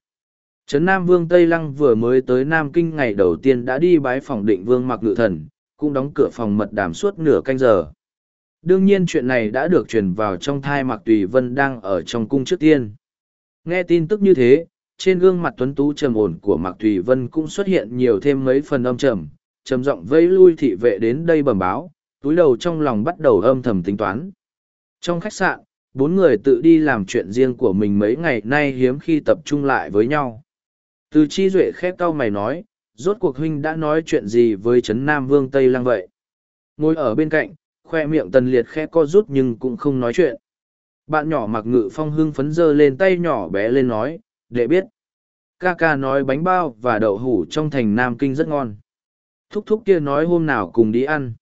Trấn Nam Vương Tây Lăng vừa mới tới Nam Kinh ngày đầu tiên đã đi bái phòng định vương mặc ngự thần, cũng đóng cửa phòng mật đàm suốt nửa canh giờ. Đương nhiên chuyện này đã được truyền vào trong thai mặc tùy vân đang ở trong cung trước tiên. Nghe tin tức như thế, trên gương mặt tuấn tú trầm ổn của Mạc Tùy Vân cũng xuất hiện nhiều thêm mấy phần âm trầm, trầm giọng vây lui thị vệ đến đây bẩm báo, túi đầu trong lòng bắt đầu âm thầm tính toán. Trong khách sạn, bốn người tự đi làm chuyện riêng của mình mấy ngày nay hiếm khi tập trung lại với nhau. Từ chi duệ khép cau mày nói, rốt cuộc huynh đã nói chuyện gì với Trấn Nam Vương Tây Lăng vậy? Ngồi ở bên cạnh, khoe miệng tần liệt khẽ co rút nhưng cũng không nói chuyện. Bạn nhỏ mặc ngự phong hưng phấn dơ lên tay nhỏ bé lên nói, để biết. Ca ca nói bánh bao và đậu hủ trong thành Nam Kinh rất ngon. Thúc thúc kia nói hôm nào cùng đi ăn.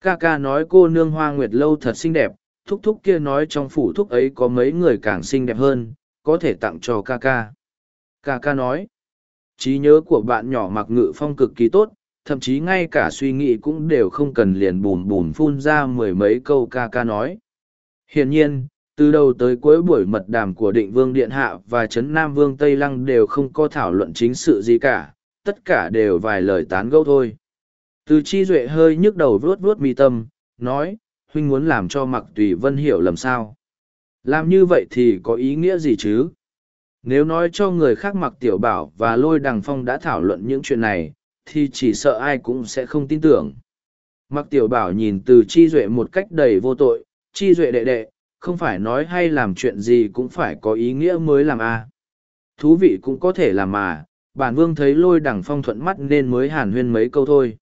Ca ca nói cô nương hoa nguyệt lâu thật xinh đẹp, thúc thúc kia nói trong phủ thúc ấy có mấy người càng xinh đẹp hơn, có thể tặng cho ca ca. Ca ca nói, trí nhớ của bạn nhỏ mặc ngự phong cực kỳ tốt, thậm chí ngay cả suy nghĩ cũng đều không cần liền bùn bùn phun ra mười mấy câu ca ca nói. Hiển nhiên, từ đầu tới cuối buổi mật đàm của định vương điện hạ và trấn nam vương tây lăng đều không có thảo luận chính sự gì cả tất cả đều vài lời tán gẫu thôi. Từ chi duệ hơi nhức đầu vuốt vuốt mi tâm, nói, huynh muốn làm cho mặc tùy vân hiểu lầm sao? Làm như vậy thì có ý nghĩa gì chứ? Nếu nói cho người khác mặc tiểu bảo và lôi đằng phong đã thảo luận những chuyện này, thì chỉ sợ ai cũng sẽ không tin tưởng. Mặc tiểu bảo nhìn từ chi duệ một cách đầy vô tội, chi duệ đệ đệ, không phải nói hay làm chuyện gì cũng phải có ý nghĩa mới làm a à. thú vị cũng có thể làm mà bản vương thấy lôi đằng phong thuận mắt nên mới hàn huyên mấy câu thôi.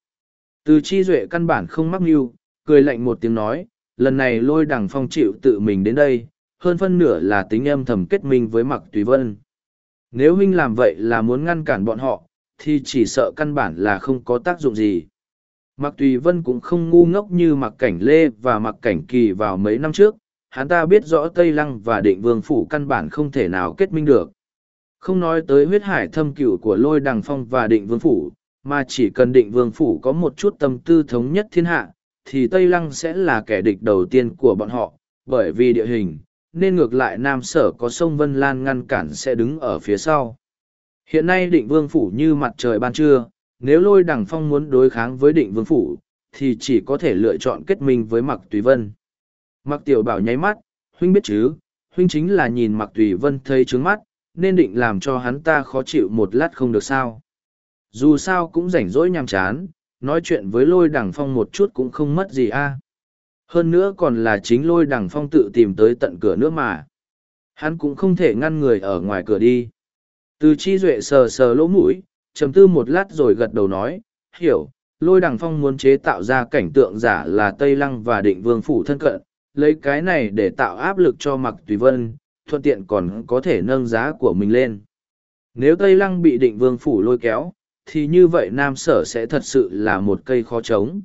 Từ chi duệ căn bản không mắc mưu, cười lạnh một tiếng nói, lần này lôi đằng phong chịu tự mình đến đây, hơn phân nửa là tính âm thầm kết minh với mặc tùy vân. Nếu huynh làm vậy là muốn ngăn cản bọn họ, thì chỉ sợ căn bản là không có tác dụng gì. Mặc tùy vân cũng không ngu ngốc như mặc cảnh lê và mặc cảnh kỳ vào mấy năm trước, hắn ta biết rõ Tây Lăng và định vương phủ căn bản không thể nào kết minh được. Không nói tới huyết hải thâm cửu của lôi đằng phong và định vương phủ, mà chỉ cần định vương phủ có một chút tâm tư thống nhất thiên hạ, thì Tây Lăng sẽ là kẻ địch đầu tiên của bọn họ, bởi vì địa hình, nên ngược lại Nam Sở có sông Vân Lan ngăn cản sẽ đứng ở phía sau. Hiện nay định vương phủ như mặt trời ban trưa, nếu lôi đằng phong muốn đối kháng với định vương phủ, thì chỉ có thể lựa chọn kết minh với Mặc Tùy Vân. Mặc tiểu bảo nháy mắt, huynh biết chứ, huynh chính là nhìn mặc tùy vân thấy trướng mắt, nên định làm cho hắn ta khó chịu một lát không được sao. Dù sao cũng rảnh rỗi nhàm chán, nói chuyện với lôi đằng phong một chút cũng không mất gì a. Hơn nữa còn là chính lôi đằng phong tự tìm tới tận cửa nữa mà. Hắn cũng không thể ngăn người ở ngoài cửa đi. Từ chi duệ sờ sờ lỗ mũi, trầm tư một lát rồi gật đầu nói, hiểu, lôi đằng phong muốn chế tạo ra cảnh tượng giả là Tây Lăng và định vương phủ thân cận, lấy cái này để tạo áp lực cho mặc tùy vân, thuận tiện còn có thể nâng giá của mình lên. Nếu Tây Lăng bị định vương phủ lôi kéo, thì như vậy Nam Sở sẽ thật sự là một cây khó chống.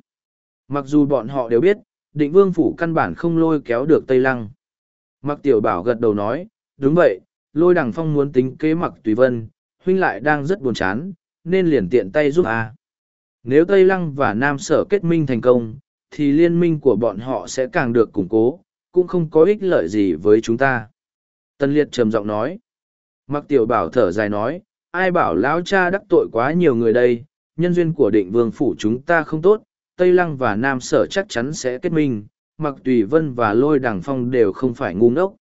Mặc dù bọn họ đều biết, định vương phủ căn bản không lôi kéo được Tây Lăng. Mặc tiểu bảo gật đầu nói, đúng vậy, lôi đằng phong muốn tính kế mặc tùy vân, huynh lại đang rất buồn chán, nên liền tiện tay giúp a. Nếu Tây Lăng và Nam Sở kết minh thành công, thì liên minh của bọn họ sẽ càng được củng cố, cũng không có ích lợi gì với chúng ta. Tân Liệt trầm giọng nói. Mặc tiểu bảo thở dài nói, ai bảo lão cha đắc tội quá nhiều người đây, nhân duyên của định vương phủ chúng ta không tốt, Tây Lăng và Nam Sở chắc chắn sẽ kết minh, mặc tùy vân và lôi đằng phong đều không phải ngu ngốc.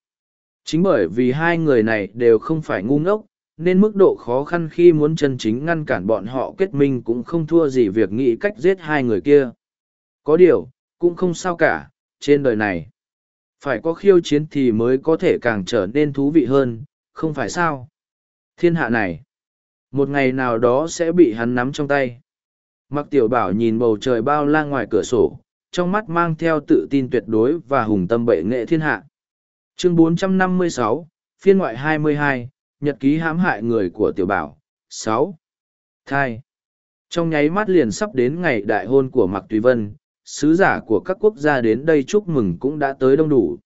Chính bởi vì hai người này đều không phải ngu ngốc, nên mức độ khó khăn khi muốn chân chính ngăn cản bọn họ kết minh cũng không thua gì việc nghĩ cách giết hai người kia. Có điều, cũng không sao cả, trên đời này. Phải có khiêu chiến thì mới có thể càng trở nên thú vị hơn, không phải sao? Thiên hạ này, một ngày nào đó sẽ bị hắn nắm trong tay. Mặc tiểu bảo nhìn bầu trời bao la ngoài cửa sổ, trong mắt mang theo tự tin tuyệt đối và hùng tâm bệ nghệ thiên hạ. Chương 456, phiên ngoại 22, nhật ký hãm hại người của tiểu bảo. 6. Thai. Trong nháy mắt liền sắp đến ngày đại hôn của Mạc Tùy Vân, sứ giả của các quốc gia đến đây chúc mừng cũng đã tới đông đủ.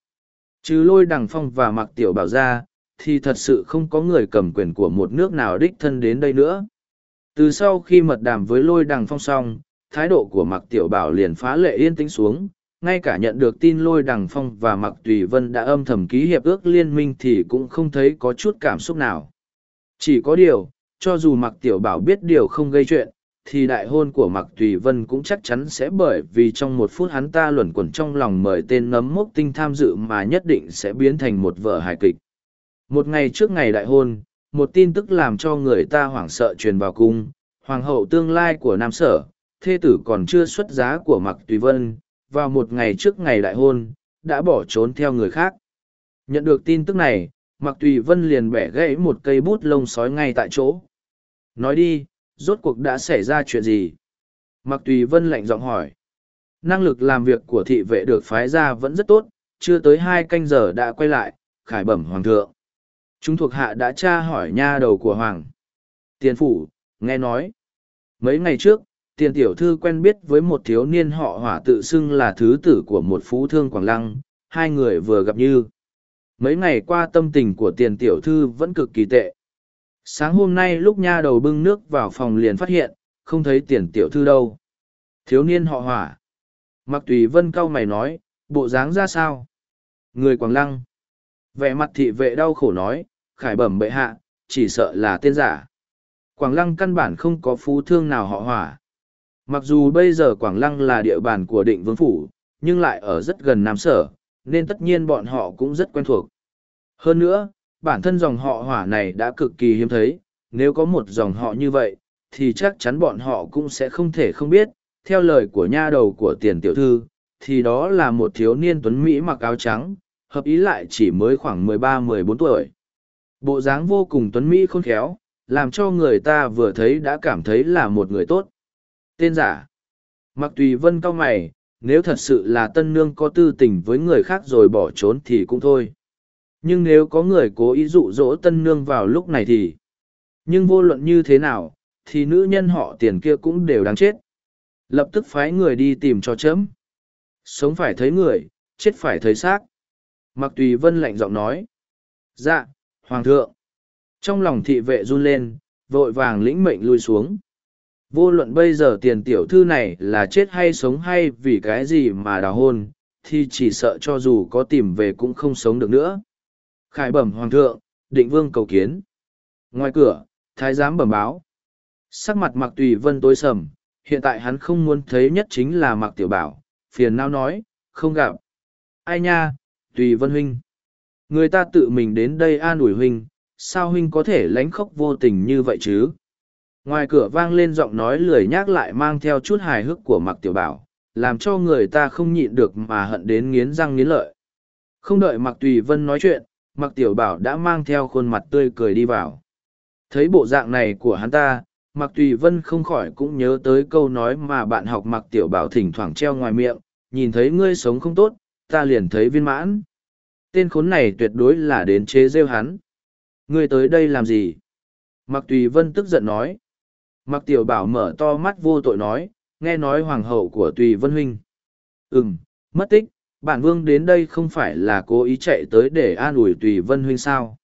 Trừ lôi đằng phong và Mặc Tiểu Bảo ra, thì thật sự không có người cầm quyền của một nước nào đích thân đến đây nữa. Từ sau khi mật đàm với lôi đằng phong xong, thái độ của Mặc Tiểu Bảo liền phá lệ yên tĩnh xuống, ngay cả nhận được tin lôi đằng phong và Mặc Tùy Vân đã âm thầm ký hiệp ước liên minh thì cũng không thấy có chút cảm xúc nào. Chỉ có điều, cho dù Mặc Tiểu Bảo biết điều không gây chuyện, thì đại hôn của Mạc Tùy Vân cũng chắc chắn sẽ bởi vì trong một phút hắn ta luẩn quẩn trong lòng mời tên nấm mốc tinh tham dự mà nhất định sẽ biến thành một vở hài kịch. Một ngày trước ngày đại hôn, một tin tức làm cho người ta hoảng sợ truyền vào cung, hoàng hậu tương lai của Nam Sở, thê tử còn chưa xuất giá của Mạc Tùy Vân, vào một ngày trước ngày đại hôn, đã bỏ trốn theo người khác. Nhận được tin tức này, Mạc Tùy Vân liền bẻ gãy một cây bút lông sói ngay tại chỗ. Nói đi, rốt cuộc đã xảy ra chuyện gì? Mạc Tùy Vân lạnh giọng hỏi. Năng lực làm việc của thị vệ được phái ra vẫn rất tốt, chưa tới hai canh giờ đã quay lại, khải bẩm hoàng thượng. Chúng thuộc hạ đã tra hỏi nha đầu của hoàng. Tiền phủ, nghe nói. Mấy ngày trước, tiền tiểu thư quen biết với một thiếu niên họ hỏa tự xưng là thứ tử của một phú thương Quảng Lăng, hai người vừa gặp như. Mấy ngày qua tâm tình của tiền tiểu thư vẫn cực kỳ tệ. Sáng hôm nay lúc nha đầu bưng nước vào phòng liền phát hiện, không thấy tiền tiểu thư đâu. Thiếu niên họ hỏa. Mặc tùy vân cau mày nói, bộ dáng ra sao? Người Quảng Lăng. Vẻ mặt thị vệ đau khổ nói, khải bẩm bệ hạ, chỉ sợ là tên giả. Quảng Lăng căn bản không có phú thương nào họ hỏa. Mặc dù bây giờ Quảng Lăng là địa bàn của định vương phủ, nhưng lại ở rất gần Nam Sở, nên tất nhiên bọn họ cũng rất quen thuộc. Hơn nữa, bản thân dòng họ hỏa này đã cực kỳ hiếm thấy, nếu có một dòng họ như vậy, thì chắc chắn bọn họ cũng sẽ không thể không biết, theo lời của nha đầu của tiền tiểu thư, thì đó là một thiếu niên tuấn Mỹ mặc áo trắng, hợp ý lại chỉ mới khoảng 13-14 tuổi. Bộ dáng vô cùng tuấn Mỹ khôn khéo, làm cho người ta vừa thấy đã cảm thấy là một người tốt. Tên giả. Mặc tùy vân cao mày, nếu thật sự là tân nương có tư tình với người khác rồi bỏ trốn thì cũng thôi. Nhưng nếu có người cố ý dụ dỗ tân nương vào lúc này thì... Nhưng vô luận như thế nào, thì nữ nhân họ tiền kia cũng đều đáng chết. Lập tức phái người đi tìm cho chấm. Sống phải thấy người, chết phải thấy xác. Mặc tùy vân lạnh giọng nói. Dạ, Hoàng thượng. Trong lòng thị vệ run lên, vội vàng lĩnh mệnh lui xuống. Vô luận bây giờ tiền tiểu thư này là chết hay sống hay vì cái gì mà đào hôn, thì chỉ sợ cho dù có tìm về cũng không sống được nữa. Khải bẩm hoàng thượng, định vương cầu kiến. Ngoài cửa, thái giám bẩm báo. Sắc mặt mặc tùy vân tối sầm, hiện tại hắn không muốn thấy nhất chính là mặc tiểu bảo, phiền não nói, không gặp. Ai nha, tùy vân huynh. Người ta tự mình đến đây an ủi huynh, sao huynh có thể lánh khóc vô tình như vậy chứ? Ngoài cửa vang lên giọng nói lười nhác lại mang theo chút hài hước của mặc tiểu bảo, làm cho người ta không nhịn được mà hận đến nghiến răng nghiến lợi. Không đợi mặc tùy vân nói chuyện, mặc tiểu bảo đã mang theo khuôn mặt tươi cười đi vào. Thấy bộ dạng này của hắn ta mặc tùy vân không khỏi cũng nhớ tới câu nói mà bạn học mặc tiểu bảo thỉnh thoảng treo ngoài miệng, nhìn thấy ngươi sống không tốt, ta liền thấy viên mãn. Tên khốn này tuyệt đối là đến chế rêu hắn. Ngươi tới đây làm gì? Mặc tùy vân tức giận nói. Mặc tiểu bảo mở to mắt vô tội nói, nghe nói hoàng hậu của tùy vân huynh. Ừ m mất tích bản vương đến đây không phải là cố ý chạy tới để an ủi tùy vân huynh sao?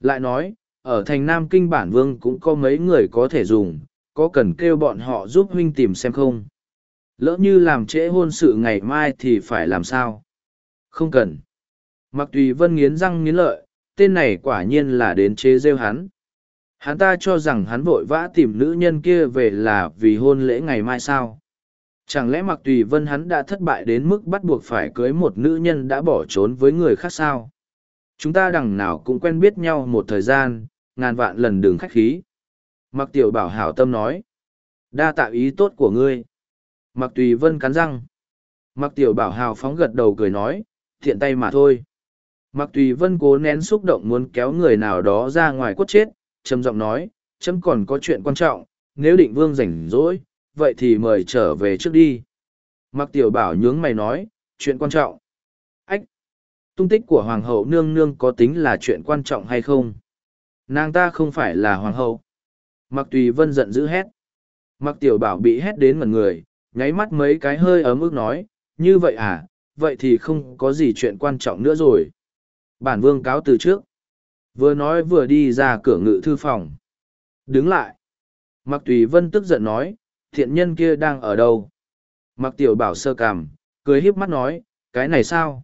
Lại nói, ở thành nam kinh bản vương cũng có mấy người có thể dùng, có cần kêu bọn họ giúp huynh tìm xem không? Lỡ như làm trễ hôn sự ngày mai thì phải làm sao? Không cần. Mặc tùy vân nghiến răng nghiến lợi, tên này quả nhiên là đến chế rêu hắn. Hắn ta cho rằng hắn vội vã tìm nữ nhân kia về là vì hôn lễ ngày mai sao? Chẳng lẽ mặc tùy vân hắn đã thất bại đến mức bắt buộc phải cưới một nữ nhân đã bỏ trốn với người khác sao? Chúng ta đằng nào cũng quen biết nhau một thời gian, ngàn vạn lần đường khách khí. Mặc tiểu bảo hảo tâm nói. Đa tạo ý tốt của ngươi. Mặc tùy vân cắn răng. Mặc tiểu bảo hào phóng gật đầu cười nói, thiện tay mà thôi. Mặc tùy vân cố nén xúc động muốn kéo người nào đó ra ngoài quất chết, trầm giọng nói trâm còn có chuyện quan trọng, nếu định vương rảnh rỗi vậy thì mời trở về trước đi. Mặc tiểu bảo nhướng mày nói, chuyện quan trọng. Ách, tung tích của hoàng hậu nương nương có tính là chuyện quan trọng hay không? Nàng ta không phải là hoàng hậu. Mặc tùy vân giận dữ hét. Mặc tiểu bảo bị hét đến mật người, nháy mắt mấy cái hơi ấm ức nói, như vậy à vậy thì không có gì chuyện quan trọng nữa rồi. Bản vương cáo từ trước. Vừa nói vừa đi ra cửa ngự thư phòng. Đứng lại. Mặc tùy vân tức giận nói thiện nhân kia đang ở đâu? Mặc tiểu bảo sơ cằm, cười hiếp mắt nói, cái này sao?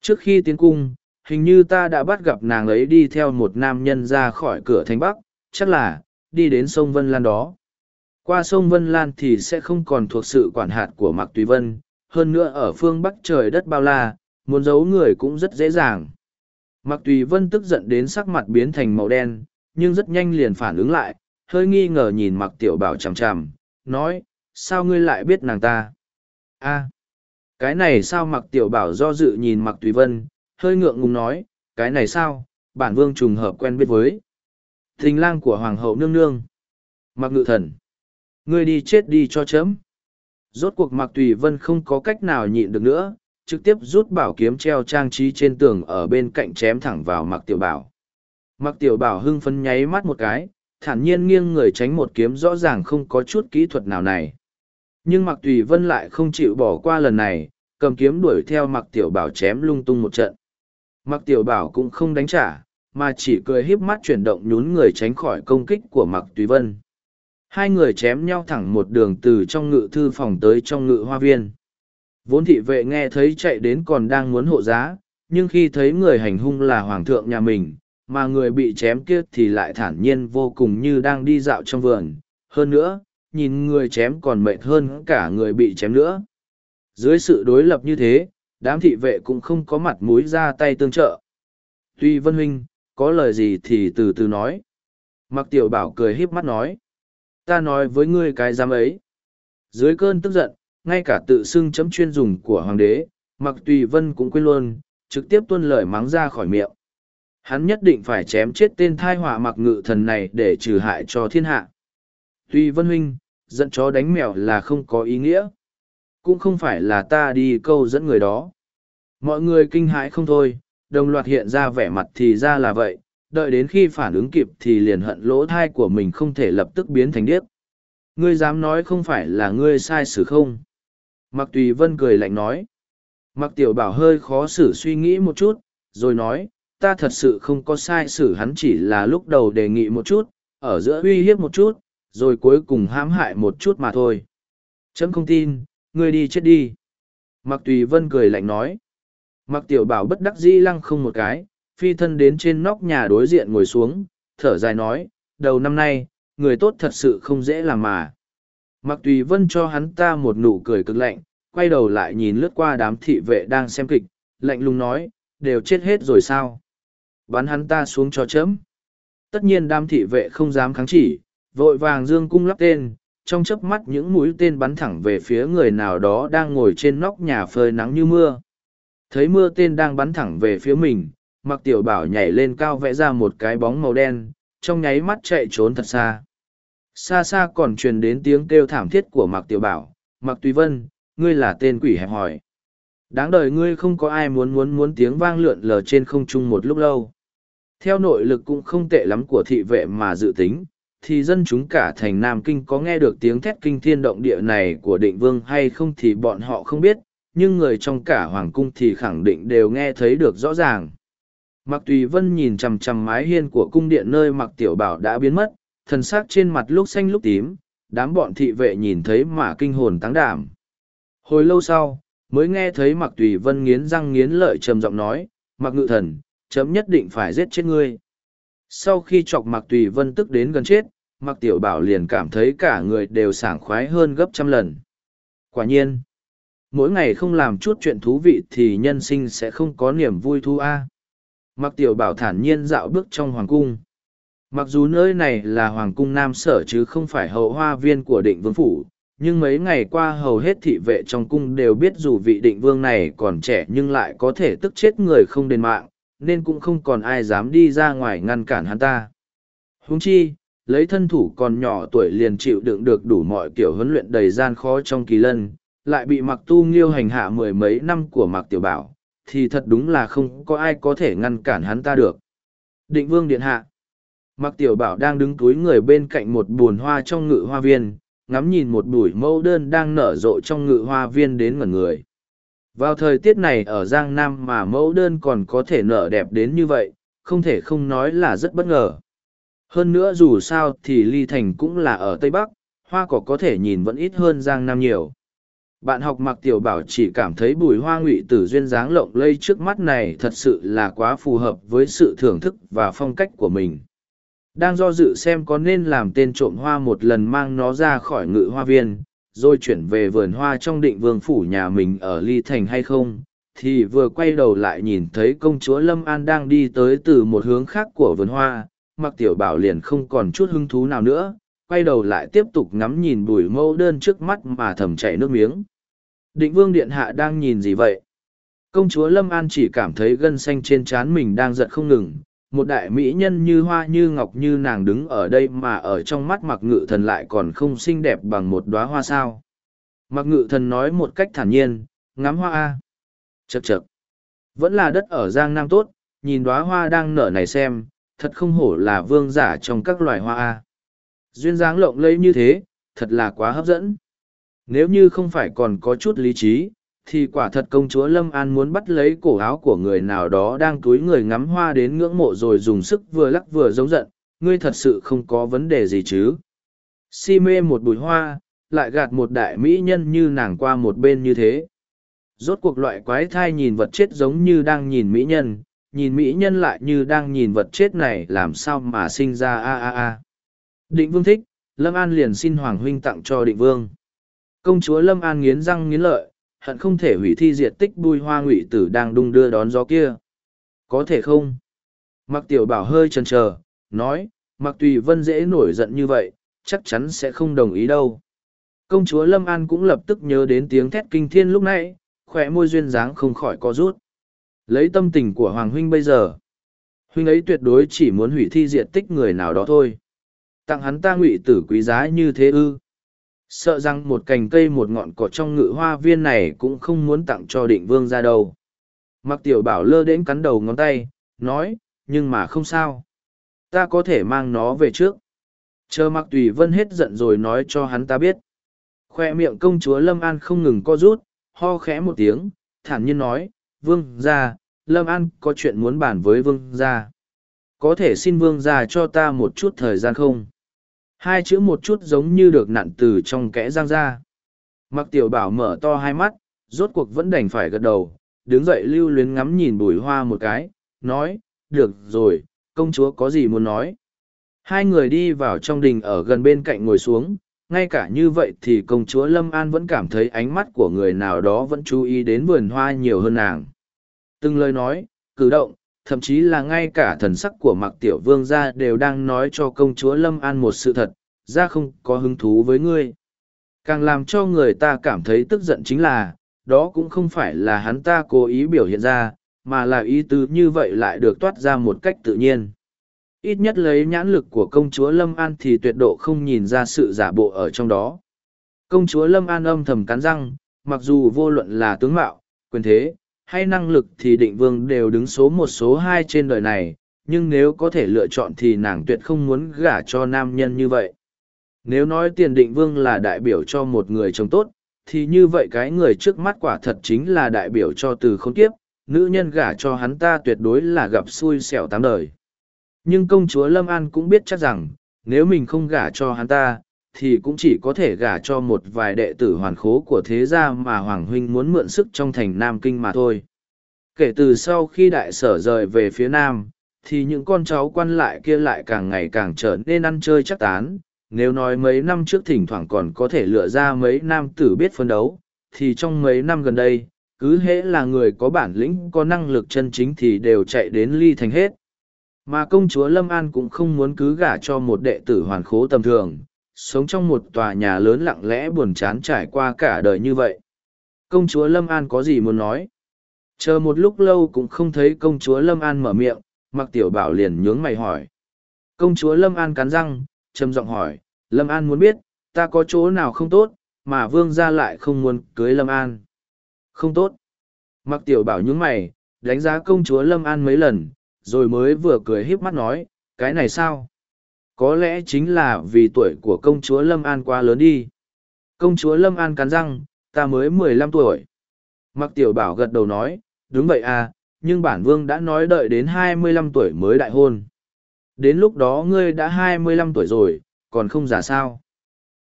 Trước khi tiến cung, hình như ta đã bắt gặp nàng ấy đi theo một nam nhân ra khỏi cửa thành bắc, chắc là, đi đến sông vân lan đó. Qua sông vân lan thì sẽ không còn thuộc sự quản hạt của mạc tùy vân, hơn nữa ở phương bắc trời đất bao la, muốn giấu người cũng rất dễ dàng. Mạc tùy vân tức giận đến sắc mặt biến thành màu đen, nhưng rất nhanh liền phản ứng lại, hơi nghi ngờ nhìn mặc tiểu bảo chằm chằm nói, sao ngươi lại biết nàng ta? A, cái này sao mặc tiểu bảo do dự nhìn mặc tùy vân, hơi ngượng ngùng nói, cái này sao, bản vương trùng hợp quen biết với. Thình lang của hoàng hậu nương nương. Mặc ngự thần, ngươi đi chết đi cho chấm. Rốt cuộc mặc tùy vân không có cách nào nhịn được nữa, trực tiếp rút bảo kiếm treo trang trí trên tường ở bên cạnh chém thẳng vào mặc tiểu bảo. Mặc tiểu bảo hưng phấn nháy mắt một cái thản nhiên nghiêng người tránh một kiếm rõ ràng không có chút kỹ thuật nào này. Nhưng mặc tùy vân lại không chịu bỏ qua lần này, cầm kiếm đuổi theo mặc tiểu bảo chém lung tung một trận. Mặc tiểu bảo cũng không đánh trả, mà chỉ cười híp mắt chuyển động nhún người tránh khỏi công kích của mặc tùy vân. Hai người chém nhau thẳng một đường từ trong ngự thư phòng tới trong ngự hoa viên. Vốn thị vệ nghe thấy chạy đến còn đang muốn hộ giá, nhưng khi thấy người hành hung là hoàng thượng nhà mình mà người bị chém kia thì lại thản nhiên vô cùng như đang đi dạo trong vườn. Hơn nữa, nhìn người chém còn mệt hơn cả người bị chém nữa. Dưới sự đối lập như thế, đám thị vệ cũng không có mặt mũi ra tay tương trợ. Tuy vân huynh, có lời gì thì từ từ nói. Mặc tiểu bảo cười híp mắt nói, ta nói với ngươi cái dám ấy. Dưới cơn tức giận, ngay cả tự xưng chấm chuyên dùng của hoàng đế, mặc tùy vân cũng quên luôn, trực tiếp tuân lời mắng ra khỏi miệng hắn nhất định phải chém chết tên thai họa mặc ngự thần này để trừ hại cho thiên hạ tùy vân huynh dẫn chó đánh mèo là không có ý nghĩa cũng không phải là ta đi câu dẫn người đó mọi người kinh hãi không thôi đồng loạt hiện ra vẻ mặt thì ra là vậy đợi đến khi phản ứng kịp thì liền hận lỗ thai của mình không thể lập tức biến thành điếc. Ngươi dám nói không phải là ngươi sai xử không? Mặc tùy vân cười lạnh nói. Mặc tiểu bảo hơi khó xử suy nghĩ một chút, rồi nói, ta thật sự không có sai xử hắn chỉ là lúc đầu đề nghị một chút, ở giữa uy hiếp một chút, rồi cuối cùng hãm hại một chút mà thôi. Chấm không tin, ngươi đi chết đi. Mặc tùy vân cười lạnh nói. Mặc tiểu bảo bất đắc dĩ lăng không một cái, phi thân đến trên nóc nhà đối diện ngồi xuống, thở dài nói, đầu năm nay, người tốt thật sự không dễ làm mà. Mặc tùy vân cho hắn ta một nụ cười cực lạnh, quay đầu lại nhìn lướt qua đám thị vệ đang xem kịch, lạnh lùng nói, đều chết hết rồi sao? Bắn hắn ta xuống cho chấm. Tất nhiên đám thị vệ không dám kháng chỉ, vội vàng dương cung lắp tên, trong chớp mắt những mũi tên bắn thẳng về phía người nào đó đang ngồi trên nóc nhà phơi nắng như mưa. Thấy mưa tên đang bắn thẳng về phía mình, mặc tiểu bảo nhảy lên cao vẽ ra một cái bóng màu đen trong nháy mắt chạy trốn thật xa xa xa còn truyền đến tiếng kêu thảm thiết của mặc tiểu bảo mặc tùy vân ngươi là tên quỷ hẹp hỏi. đáng đời ngươi không có ai muốn muốn muốn tiếng vang lượn lờ trên không trung một lúc lâu theo nội lực cũng không tệ lắm của thị vệ mà dự tính, thì dân chúng cả thành nam kinh có nghe được tiếng thét kinh thiên động địa này của định vương hay không thì bọn họ không biết, nhưng người trong cả hoàng cung thì khẳng định đều nghe thấy được rõ ràng. Mặc tùy vân nhìn chằm chằm mái hiên của cung điện nơi mặc tiểu bảo đã biến mất, thần sắc trên mặt lúc xanh lúc tím, đám bọn thị vệ nhìn thấy mà kinh hồn táng đảm. Hồi lâu sau, mới nghe thấy mặc tùy vân nghiến răng nghiến lợi trầm giọng nói mặc ngự thần chấm nhất định phải giết chết ngươi. Sau khi chọc mặc tùy vân tức đến gần chết mặc tiểu bảo liền cảm thấy cả người đều sảng khoái hơn gấp trăm lần. Quả nhiên, mỗi ngày không làm chút chuyện thú vị thì nhân sinh sẽ không có niềm vui thu a. Mặc tiểu bảo thản nhiên dạo bước trong hoàng cung. Mặc dù nơi này là hoàng cung nam sở chứ không phải hậu hoa viên của định vương phủ, nhưng mấy ngày qua hầu hết thị vệ trong cung đều biết dù vị định vương này còn trẻ nhưng lại có thể tức chết người không đền mạng nên cũng không còn ai dám đi ra ngoài ngăn cản hắn ta. Huống chi, lấy thân thủ còn nhỏ tuổi liền chịu đựng được đủ mọi kiểu huấn luyện đầy gian khó trong kỳ lân, lại bị mặc tu nghiêu hành hạ mười mấy năm của mặc tiểu bảo, thì thật đúng là không có ai có thể ngăn cản hắn ta được. Định vương điện hạ. Mặc tiểu bảo đang đứng túi người bên cạnh một bùn hoa trong ngự hoa viên, ngắm nhìn một bụi mẫu đơn đang nở rộ trong ngự hoa viên đến ngẩn người vào thời tiết này ở giang nam mà mẫu đơn còn có thể nở đẹp đến như vậy, không thể không nói là rất bất ngờ. Hơn nữa dù sao thì ly thành cũng là ở tây bắc, hoa cỏ có thể nhìn vẫn ít hơn giang nam nhiều. Bạn học mặc tiểu bảo chỉ cảm thấy bùi hoa ngụy tử duyên dáng lộng lây trước mắt này thật sự là quá phù hợp với sự thưởng thức và phong cách của mình. Đang do dự xem có nên làm tên trộm hoa một lần mang nó ra khỏi ngự hoa viên rồi chuyển về vườn hoa trong định vương phủ nhà mình ở ly thành hay không, thì vừa quay đầu lại nhìn thấy công chúa lâm an đang đi tới từ một hướng khác của vườn hoa, mặc tiểu bảo liền không còn chút hứng thú nào nữa, quay đầu lại tiếp tục ngắm nhìn bùi mẫu đơn trước mắt mà thầm chảy nước miếng. Định vương điện hạ đang nhìn gì vậy? Công chúa lâm an chỉ cảm thấy gân xanh trên trán mình đang giật không ngừng một đại mỹ nhân như hoa như ngọc như nàng đứng ở đây mà ở trong mắt mặc ngự thần lại còn không xinh đẹp bằng một đoá hoa sao. Mặc ngự thần nói một cách thản nhiên, ngắm hoa a. Chật chật vẫn là đất ở giang nam tốt, nhìn đoá hoa đang nở này xem, thật không hổ là vương giả trong các loài hoa a. Duyên dáng lộng lẫy như thế, thật là quá hấp dẫn. Nếu như không phải còn có chút lý trí thì quả thật công chúa lâm an muốn bắt lấy cổ áo của người nào đó đang túi người ngắm hoa đến ngưỡng mộ rồi dùng sức vừa lắc vừa giống giận, ngươi thật sự không có vấn đề gì chứ? Si mê một bụi hoa, lại gạt một đại mỹ nhân như nàng qua một bên như thế. Rốt cuộc loại quái thai nhìn vật chết giống như đang nhìn mỹ nhân, nhìn mỹ nhân lại như đang nhìn vật chết này làm sao mà sinh ra a a a. Định vương thích, lâm an liền xin hoàng huynh tặng cho định vương. Công chúa lâm an nghiến răng nghiến lợi hận không thể hủy thi diệt tích bùi hoa ngụy tử đang đung đưa đón gió kia. Có thể không? Mặc tiểu bảo hơi chần chờ, nói mặc tùy vân dễ nổi giận như vậy, chắc chắn sẽ không đồng ý đâu. Công chúa lâm an cũng lập tức nhớ đến tiếng thét kinh thiên lúc nãy, khỏe môi duyên dáng không khỏi có rút. Lấy tâm tình của hoàng huynh bây giờ, huynh ấy tuyệt đối chỉ muốn hủy thi diệt tích người nào đó thôi. Tặng hắn ta ngụy tử quý giá như thế ư? Sợ rằng một cành cây một ngọn cỏ trong ngự hoa viên này cũng không muốn tặng cho định vương ra đâu. Mặc tiểu bảo lơ đễnh cắn đầu ngón tay, nói, nhưng mà không sao. Ta có thể mang nó về trước. Chờ mặc tùy vân hết giận rồi nói cho hắn ta biết. Khoe miệng công chúa lâm an không ngừng co rút, ho khẽ một tiếng, thản nhiên nói, vương gia, lâm an có chuyện muốn bàn với vương gia. Có thể xin vương gia cho ta một chút thời gian không? Hai chữ một chút giống như được nặn từ trong kẽ giang ra. Mặc tiểu bảo mở to hai mắt, rốt cuộc vẫn đành phải gật đầu, đứng dậy lưu luyến ngắm nhìn bùi hoa một cái, nói, được rồi, công chúa có gì muốn nói? Hai người đi vào trong đình ở gần bên cạnh ngồi xuống, ngay cả như vậy thì công chúa lâm an vẫn cảm thấy ánh mắt của người nào đó vẫn chú ý đến vườn hoa nhiều hơn nàng. Từng lời nói, cử động thậm chí là ngay cả thần sắc của mặc tiểu vương gia đều đang nói cho công chúa lâm an một sự thật ra không có hứng thú với ngươi càng làm cho người ta cảm thấy tức giận chính là đó cũng không phải là hắn ta cố ý biểu hiện ra mà là ý tứ như vậy lại được toát ra một cách tự nhiên. Ít nhất lấy nhãn lực của công chúa Lâm An thì tuyệt độ không nhìn ra sự giả bộ ở trong đó. Công chúa Lâm An âm thầm cắn răng, mặc dù vô luận là tướng mạo, quyền thế, hay năng lực thì định vương đều đứng số một số hai trên đời này, nhưng nếu có thể lựa chọn thì nàng tuyệt không muốn gả cho nam nhân như vậy. Nếu nói tiền định vương là đại biểu cho một người chồng tốt, thì như vậy cái người trước mắt quả thật chính là đại biểu cho từ khốn kiếp, nữ nhân gả cho hắn ta tuyệt đối là gặp xui xẻo tám đời. Nhưng công chúa Lâm An cũng biết chắc rằng, nếu mình không gả cho hắn ta, thì cũng chỉ có thể gả cho một vài đệ tử hoàn khố của thế gia mà Hoàng Huynh muốn mượn sức trong thành Nam Kinh mà thôi. Kể từ sau khi đại sở rời về phía Nam, thì những con cháu quan lại kia lại càng ngày càng trở nên ăn chơi chắc tán. Nếu nói mấy năm trước thỉnh thoảng còn có thể lựa ra mấy nam tử biết phân đấu, thì trong mấy năm gần đây, cứ hễ là người có bản lĩnh có năng lực chân chính thì đều chạy đến ly thành hết. Mà công chúa Lâm An cũng không muốn cứ gả cho một đệ tử hoàn khố tầm thường, sống trong một tòa nhà lớn lặng lẽ buồn chán trải qua cả đời như vậy. Công chúa Lâm An có gì muốn nói? Chờ một lúc lâu cũng không thấy công chúa Lâm An mở miệng, mặc tiểu bảo liền nhướng mày hỏi. Công chúa Lâm An cắn răng, trầm giọng hỏi, Lâm An muốn biết, ta có chỗ nào không tốt, mà vương gia lại không muốn cưới Lâm An. Không tốt. Mặc tiểu bảo nhướng mày, đánh giá công chúa Lâm An mấy lần, rồi mới vừa cười híp mắt nói, cái này sao? Có lẽ chính là vì tuổi của công chúa Lâm An quá lớn đi. Công chúa Lâm An cắn răng, ta mới mười lăm tuổi. Mặc tiểu bảo gật đầu nói, đúng vậy à, nhưng bản vương đã nói đợi đến hai mươi lăm tuổi mới đại hôn. Đến lúc đó ngươi đã hai mươi lăm tuổi rồi, còn không giả sao?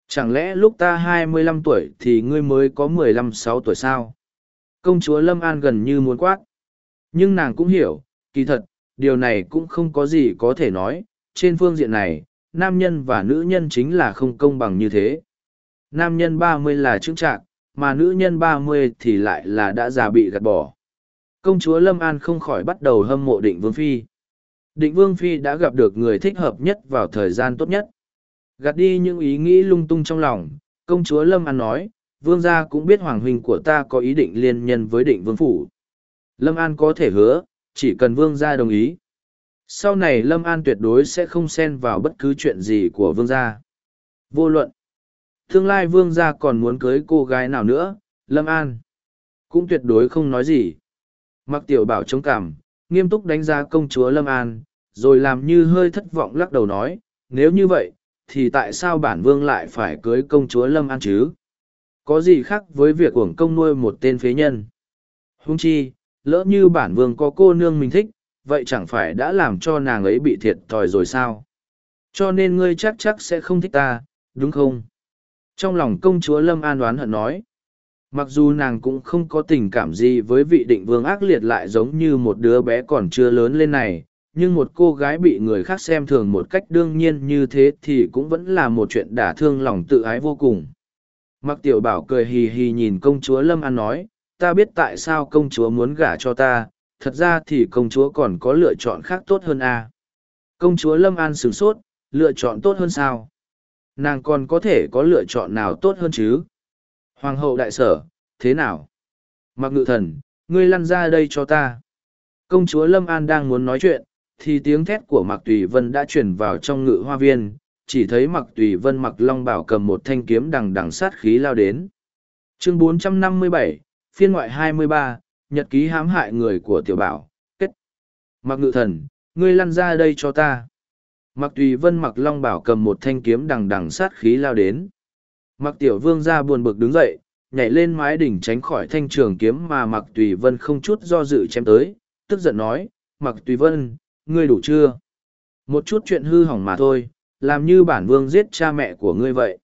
Chẳng lẽ lúc ta hai mươi lăm tuổi thì ngươi mới có mười lăm sáu tuổi sao? Công chúa Lâm An gần như muốn quát. Nhưng nàng cũng hiểu, kỳ thật, điều này cũng không có gì có thể nói, trên phương diện này, nam nhân và nữ nhân chính là không công bằng như thế. Nam nhân ba mươi là trưng trạng, mà nữ nhân ba mươi thì lại là đã già bị gạt bỏ. Công chúa Lâm An không khỏi bắt đầu hâm mộ định Vương Phi. Định Vương Phi đã gặp được người thích hợp nhất vào thời gian tốt nhất. Gạt đi những ý nghĩ lung tung trong lòng, công chúa Lâm An nói, Vương gia cũng biết Hoàng Huynh của ta có ý định liên nhân với định Vương Phủ. Lâm An có thể hứa, chỉ cần Vương gia đồng ý. Sau này Lâm An tuyệt đối sẽ không xen vào bất cứ chuyện gì của Vương gia. Vô luận. Tương lai Vương gia còn muốn cưới cô gái nào nữa, Lâm An. Cũng tuyệt đối không nói gì. Mặc tiểu bảo chống cảm, nghiêm túc đánh giá công chúa Lâm An, rồi làm như hơi thất vọng lắc đầu nói, nếu như vậy, thì tại sao bản vương lại phải cưới công chúa Lâm An chứ? Có gì khác với việc uổng công nuôi một tên phế nhân? Hung chi, lỡ như bản vương có cô nương mình thích, vậy chẳng phải đã làm cho nàng ấy bị thiệt thòi rồi sao? Cho nên ngươi chắc chắc sẽ không thích ta, đúng không? Trong lòng công chúa Lâm An đoán hận nói, mặc dù nàng cũng không có tình cảm gì với vị định vương ác liệt lại giống như một đứa bé còn chưa lớn lên này nhưng một cô gái bị người khác xem thường một cách đương nhiên như thế thì cũng vẫn là một chuyện đả thương lòng tự ái vô cùng mặc tiểu bảo cười hì hì nhìn công chúa lâm an nói ta biết tại sao công chúa muốn gả cho ta thật ra thì công chúa còn có lựa chọn khác tốt hơn à. công chúa lâm an sửng sốt lựa chọn tốt hơn sao nàng còn có thể có lựa chọn nào tốt hơn chứ Hoàng hậu đại sở, thế nào? Mặc ngự thần, ngươi lăn ra đây cho ta. Công chúa Lâm An đang muốn nói chuyện, thì tiếng thét của Mặc Tùy Vân đã chuyển vào trong ngự hoa viên, chỉ thấy Mặc Tùy Vân mặc long bảo cầm một thanh kiếm đằng đằng sát khí lao đến. Chương 457, phiên ngoại 23, nhật ký hãm hại người của tiểu bảo, kết. Mặc ngự thần, ngươi lăn ra đây cho ta. Mặc Tùy Vân mặc long bảo cầm một thanh kiếm đằng đằng sát khí lao đến. Mặc tiểu vương ra buồn bực đứng dậy, nhảy lên mái đỉnh tránh khỏi thanh trường kiếm mà mặc tùy vân không chút do dự chém tới, tức giận nói, mặc tùy vân, ngươi đủ chưa? Một chút chuyện hư hỏng mà thôi, làm như bản vương giết cha mẹ của ngươi vậy.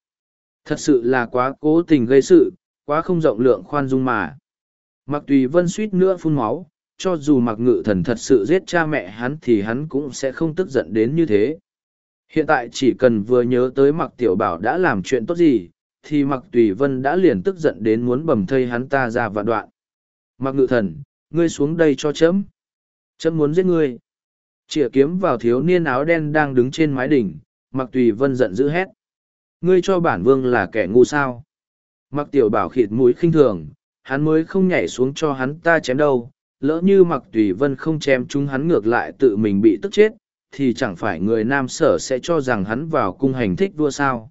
Thật sự là quá cố tình gây sự, quá không rộng lượng khoan dung mà. Mặc tùy vân suýt nữa phun máu, cho dù mặc ngự thần thật sự giết cha mẹ hắn thì hắn cũng sẽ không tức giận đến như thế. Hiện tại chỉ cần vừa nhớ tới mặc tiểu bảo đã làm chuyện tốt gì, thì mặc tùy vân đã liền tức giận đến muốn bầm thây hắn ta ra vạn đoạn. Mặc ngự thần ngươi xuống đây cho chấm. Chấm muốn giết ngươi. Chĩa kiếm vào thiếu niên áo đen đang đứng trên mái đỉnh mặc tùy vân giận dữ hét. Ngươi cho bản vương là kẻ ngu sao? Mặc tiểu bảo khịt mũi khinh thường hắn mới không nhảy xuống cho hắn ta chém đâu lỡ như mặc tùy vân không chém chúng hắn ngược lại tự mình bị tức chết, thì chẳng phải người nam sở sẽ cho rằng hắn vào cung hành thích vua sao.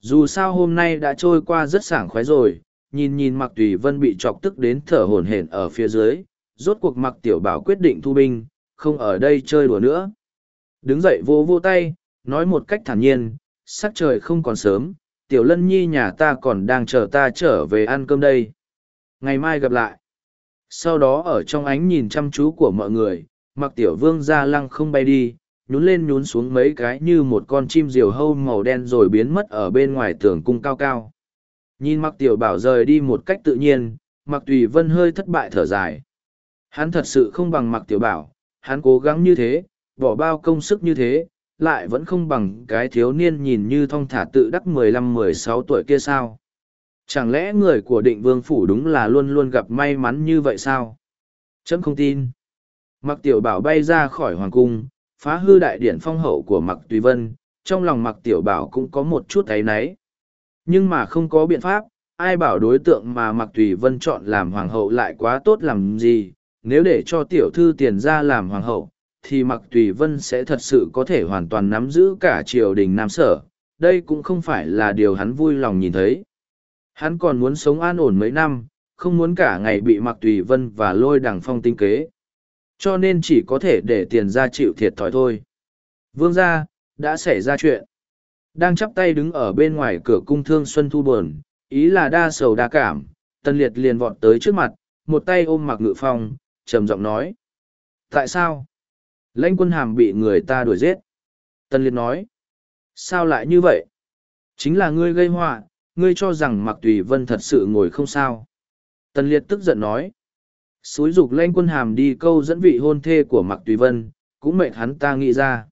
Dù sao hôm nay đã trôi qua rất sảng khoái rồi, nhìn nhìn mặc tùy vân bị chọc tức đến thở hổn hển ở phía dưới, rốt cuộc mặc tiểu bảo quyết định thu binh, không ở đây chơi đùa nữa. Đứng dậy vô vô tay, nói một cách thản nhiên, sắc trời không còn sớm, tiểu lân nhi nhà ta còn đang chờ ta trở về ăn cơm đây. Ngày mai gặp lại. Sau đó ở trong ánh nhìn chăm chú của mọi người, mặc tiểu vương ra lăng không bay đi, nhún lên nhún xuống mấy cái như một con chim diều hâu màu đen rồi biến mất ở bên ngoài tường cung cao cao. Nhìn mặc tiểu bảo rời đi một cách tự nhiên, mặc tùy vân hơi thất bại thở dài. Hắn thật sự không bằng mặc tiểu bảo, hắn cố gắng như thế, bỏ bao công sức như thế, lại vẫn không bằng cái thiếu niên nhìn như thong thả tự đắc mười lăm mười sáu tuổi kia sao. Chẳng lẽ người của định vương phủ đúng là luôn luôn gặp may mắn như vậy sao? Chấm không tin. Mặc tiểu bảo bay ra khỏi hoàng cung, phá hư đại điển phong hậu của mặc tùy vân, trong lòng mặc tiểu bảo cũng có một chút áy náy. Nhưng mà không có biện pháp, ai bảo đối tượng mà mặc tùy vân chọn làm hoàng hậu lại quá tốt làm gì, nếu để cho tiểu thư tiền ra làm hoàng hậu, thì mặc tùy vân sẽ thật sự có thể hoàn toàn nắm giữ cả triều đình nam sở, đây cũng không phải là điều hắn vui lòng nhìn thấy. Hắn còn muốn sống an ổn mấy năm, không muốn cả ngày bị mặc tùy vân và lôi đằng phong tinh kế. Cho nên chỉ có thể để tiền ra chịu thiệt thòi thôi. Vương gia, đã xảy ra chuyện. Đang chắp tay đứng ở bên ngoài cửa cung thương Xuân Thu buồn, ý là đa sầu đa cảm, tân liệt liền vọt tới trước mặt, một tay ôm mặc ngự phong, trầm giọng nói. Tại sao? Lãnh quân hàm bị người ta đuổi giết. Tân liệt nói. Sao lại như vậy? Chính là ngươi gây họa, ngươi cho rằng mặc tùy vân thật sự ngồi không sao. Tần liệt tức giận nói. Xúi dục lãnh quân hàm đi câu dẫn vị hôn thê của mặc tùy vân, cũng mệt hắn ta nghĩ ra.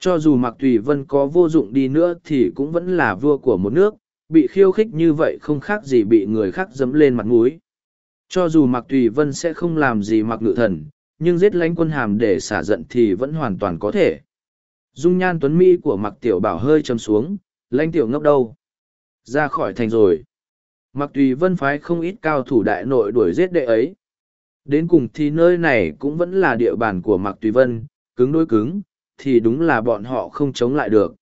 Cho dù mặc tùy vân có vô dụng đi nữa thì cũng vẫn là vua của một nước, bị khiêu khích như vậy không khác gì bị người khác dẫm lên mặt mũi. Cho dù mặc tùy vân sẽ không làm gì mặc ngự thần, nhưng giết lãnh quân hàm để xả giận thì vẫn hoàn toàn có thể. Dung nhan tuấn mỹ của mặc tiểu bảo hơi châm xuống, lãnh tiểu ngốc đâu. Ra khỏi thành rồi. Mặc tùy vân phái không ít cao thủ đại nội đuổi giết đệ ấy. Đến cùng thì nơi này cũng vẫn là địa bàn của mặc tùy vân, cứng đôi cứng, thì đúng là bọn họ không chống lại được.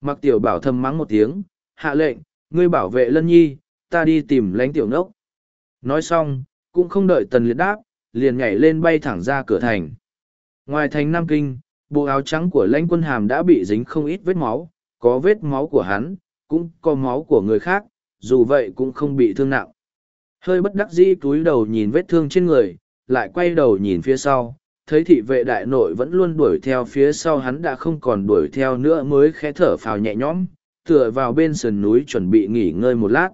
Mặc tiểu bảo thầm mắng một tiếng, hạ lệnh, ngươi bảo vệ lân nhi, ta đi tìm lãnh tiểu Nốc. Nói xong, cũng không đợi tần liệt đáp, liền nhảy lên bay thẳng ra cửa thành. Ngoài thành Nam Kinh, bộ áo trắng của lãnh quân hàm đã bị dính không ít vết máu, có vết máu của hắn, cũng có máu của người khác, dù vậy cũng không bị thương nặng. Hơi bất đắc dĩ túi đầu nhìn vết thương trên người, lại quay đầu nhìn phía sau, thấy thị vệ đại nội vẫn luôn đuổi theo phía sau hắn đã không còn đuổi theo nữa mới khẽ thở phào nhẹ nhõm, tựa vào bên sườn núi chuẩn bị nghỉ ngơi một lát.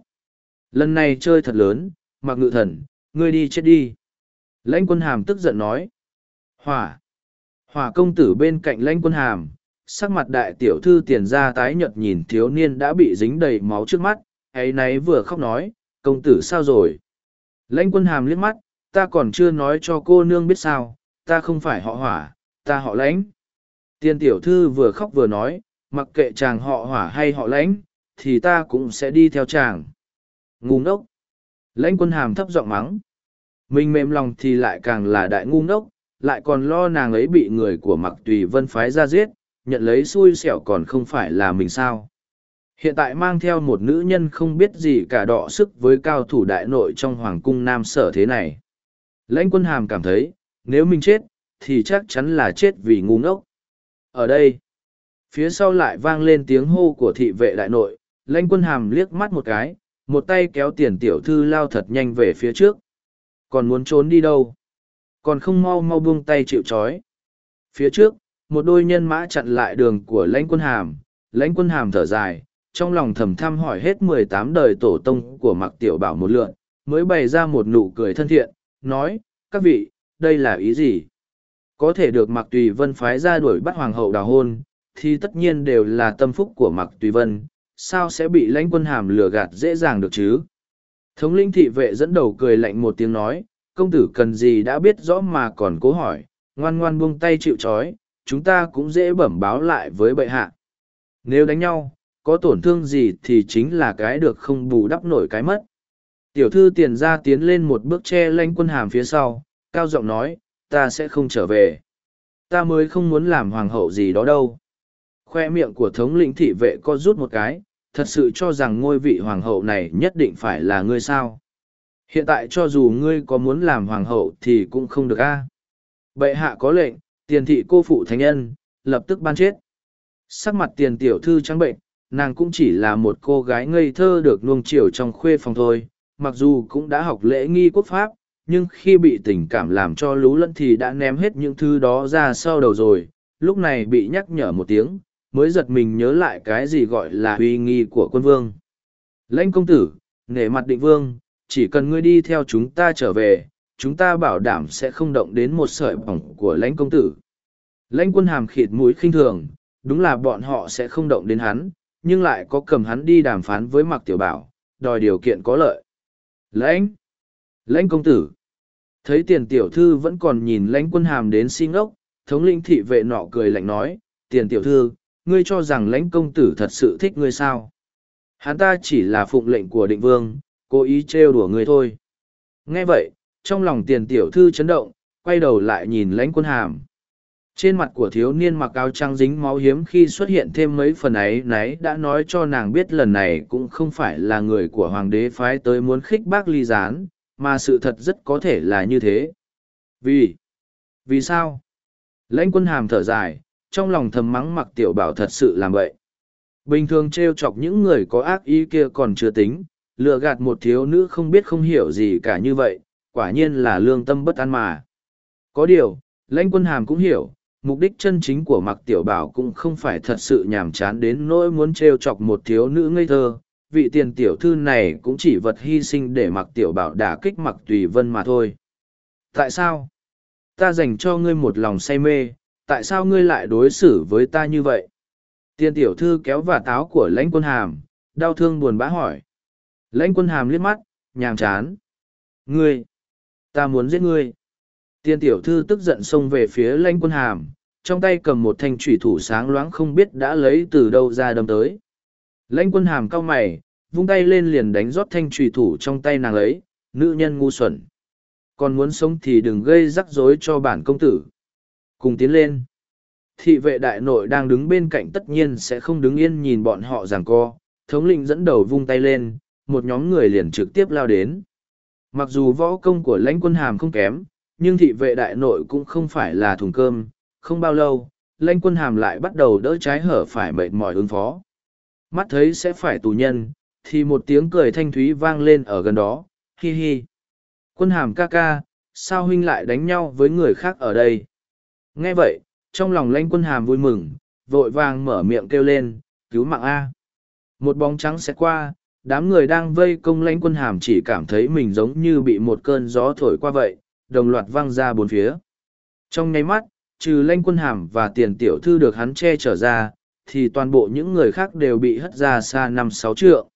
Lần này chơi thật lớn, mặc ngự thần, ngươi đi chết đi. Lãnh quân hàm tức giận nói. Hỏa. Hỏa công tử bên cạnh lãnh quân hàm, sắc mặt đại tiểu thư tiền ra tái nhợt nhìn thiếu niên đã bị dính đầy máu trước mắt, ấy nấy vừa khóc nói, công tử sao rồi? Lãnh quân hàm liếc mắt, ta còn chưa nói cho cô nương biết sao, ta không phải họ hỏa, ta họ lãnh. tiền tiểu thư vừa khóc vừa nói, mặc kệ chàng họ hỏa hay họ lãnh, thì ta cũng sẽ đi theo chàng. Ngu ngốc. Lãnh quân hàm thấp giọng mắng. Mình mềm lòng thì lại càng là đại ngu ngốc, lại còn lo nàng ấy bị người của mặc tùy vân phái ra giết, nhận lấy xui xẻo còn không phải là mình sao. Hiện tại mang theo một nữ nhân không biết gì cả đọ sức với cao thủ đại nội trong hoàng cung nam sở thế này. Lãnh quân hàm cảm thấy, nếu mình chết, thì chắc chắn là chết vì ngu ngốc. Ở đây, phía sau lại vang lên tiếng hô của thị vệ đại nội, lãnh quân hàm liếc mắt một cái, một tay kéo tiền tiểu thư lao thật nhanh về phía trước. Còn muốn trốn đi đâu? Còn không mau mau buông tay chịu trói. Phía trước, một đôi nhân mã chặn lại đường của lãnh quân hàm, lãnh quân hàm thở dài, trong lòng thầm thăm hỏi hết mười tám đời tổ tông của mặc tiểu bảo một lượn, mới bày ra một nụ cười thân thiện, nói, các vị, đây là ý gì? Có thể được mặc tùy vân phái ra đuổi bắt hoàng hậu đào hôn, thì tất nhiên đều là tâm phúc của mặc tùy vân, sao sẽ bị lãnh quân hàm lừa gạt dễ dàng được chứ? Thống linh thị vệ dẫn đầu cười lạnh một tiếng nói, công tử cần gì đã biết rõ mà còn cố hỏi, ngoan ngoan buông tay chịu trói, chúng ta cũng dễ bẩm báo lại với bệ hạ. Nếu đánh nhau, có tổn thương gì thì chính là cái được không bù đắp nổi cái mất. Tiểu thư tiền ra tiến lên một bước che lanh quân hàm phía sau, cao giọng nói, ta sẽ không trở về. Ta mới không muốn làm hoàng hậu gì đó đâu. Khoe miệng của thống lĩnh thị vệ có rút một cái, thật sự cho rằng ngôi vị hoàng hậu này nhất định phải là ngươi sao. Hiện tại cho dù ngươi có muốn làm hoàng hậu thì cũng không được a. Bệ hạ có lệnh, tiền thị cô phụ thánh nhân, lập tức ban chết. Sắc mặt tiền tiểu thư trắng bệnh, nàng cũng chỉ là một cô gái ngây thơ được nuông chiều trong khuê phòng thôi, mặc dù cũng đã học lễ nghi quốc pháp, nhưng khi bị tình cảm làm cho lú lẫn thì đã ném hết những thứ đó ra sau đầu rồi, lúc này bị nhắc nhở một tiếng, mới giật mình nhớ lại cái gì gọi là uy nghi của quân vương. Lãnh công tử, nể mặt định vương, chỉ cần ngươi đi theo chúng ta trở về, chúng ta bảo đảm sẽ không động đến một sợi bỏng của lãnh công tử. Lãnh quân hàm khịt mũi khinh thường, đúng là bọn họ sẽ không động đến hắn, nhưng lại có cầm hắn đi đàm phán với mặc tiểu bảo, đòi điều kiện có lợi. Lãnh! Lãnh công tử! Thấy tiền tiểu thư vẫn còn nhìn lãnh quân hàm đến xin ốc, thống lĩnh thị vệ nọ cười lạnh nói, tiền tiểu thư, ngươi cho rằng lãnh công tử thật sự thích ngươi sao? Hắn ta chỉ là phụng lệnh của định vương, cố ý trêu đùa ngươi thôi. Nghe vậy, trong lòng tiền tiểu thư chấn động, quay đầu lại nhìn lãnh quân hàm. Trên mặt của thiếu niên mặc áo trắng dính máu hiếm khi xuất hiện thêm mấy phần ấy nấy đã nói cho nàng biết lần này cũng không phải là người của hoàng đế phái tới muốn khích bác ly gián, mà sự thật rất có thể là như thế. Vì? Vì sao? Lãnh quân hàm thở dài, trong lòng thầm mắng mặc tiểu bảo thật sự làm vậy. Bình thường trêu chọc những người có ác ý kia còn chưa tính, lừa gạt một thiếu nữ không biết không hiểu gì cả như vậy, quả nhiên là lương tâm bất an mà. Có điều, lãnh quân hàm cũng hiểu, mục đích chân chính của mặc tiểu bảo cũng không phải thật sự nhàm chán đến nỗi muốn t chọc một thiếu nữ ngây thơ. Vị tiền tiểu thư này cũng chỉ vật hy sinh để mặc tiểu bảo đả kích mặc tùy vân mà thôi. Tại sao? Ta dành cho ngươi một lòng say mê tại sao ngươi lại đối xử với ta như vậy? Tiền tiểu thư kéo và táo của lãnh quân hàm đau thương buồn bã hỏi. Lãnh quân hàm liếc mắt nhàm chán. Ngươi ta muốn giết ngươi Tiên tiểu thư tức giận xông về phía lãnh quân hàm, trong tay cầm một thanh thủy thủ sáng loáng không biết đã lấy từ đâu ra đâm tới. Lãnh quân hàm cau mày, vung tay lên liền đánh rót thanh thủy thủ trong tay nàng ấy, nữ nhân ngu xuẩn. Còn muốn sống thì đừng gây rắc rối cho bản công tử. Cùng tiến lên. Thị vệ đại nội đang đứng bên cạnh tất nhiên sẽ không đứng yên nhìn bọn họ giằng co. Thống lĩnh dẫn đầu vung tay lên, một nhóm người liền trực tiếp lao đến. Mặc dù võ công của lãnh quân hàm không kém, nhưng thị vệ đại nội cũng không phải là thùng cơm, không bao lâu, lãnh quân hàm lại bắt đầu đỡ trái hở phải mệt mỏi ứng phó. Mắt thấy sẽ phải tù nhân, thì một tiếng cười thanh thúy vang lên ở gần đó, hi hi. Quân hàm ca ca, sao huynh lại đánh nhau với người khác ở đây? Nghe vậy, trong lòng lãnh quân hàm vui mừng, vội vàng mở miệng kêu lên, cứu mạng A. Một bóng trắng sẽ qua, đám người đang vây công lãnh quân hàm chỉ cảm thấy mình giống như bị một cơn gió thổi qua vậy, đồng loạt văng ra bốn phía. Trong nháy mắt, trừ lãnh quân hàm và tiền tiểu thư được hắn che trở ra, thì toàn bộ những người khác đều bị hất ra xa năm sáu trượng.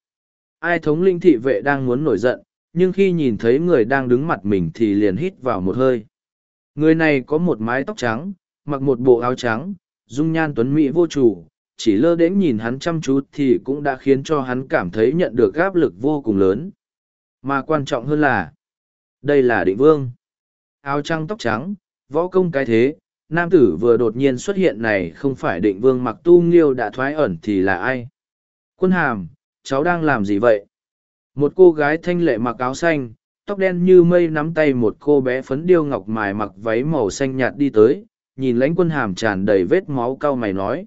Ai thống linh thị vệ đang muốn nổi giận, nhưng khi nhìn thấy người đang đứng mặt mình thì liền hít vào một hơi. Người này có một mái tóc trắng, mặc một bộ áo trắng, dung nhan tuấn mỹ vô chủ, chỉ lơ đến nhìn hắn chăm chú thì cũng đã khiến cho hắn cảm thấy nhận được áp lực vô cùng lớn. Mà quan trọng hơn là, đây là định vương áo trăng tóc trắng, võ công cái thế, nam tử vừa đột nhiên xuất hiện này không phải định vương mặc tu nghiêu đã thoái ẩn thì là ai? Quân hàm, cháu đang làm gì vậy? Một cô gái thanh lệ mặc áo xanh, tóc đen như mây nắm tay một cô bé phấn điêu ngọc mài mặc váy màu xanh nhạt đi tới, nhìn lãnh quân hàm tràn đầy vết máu cau mày nói.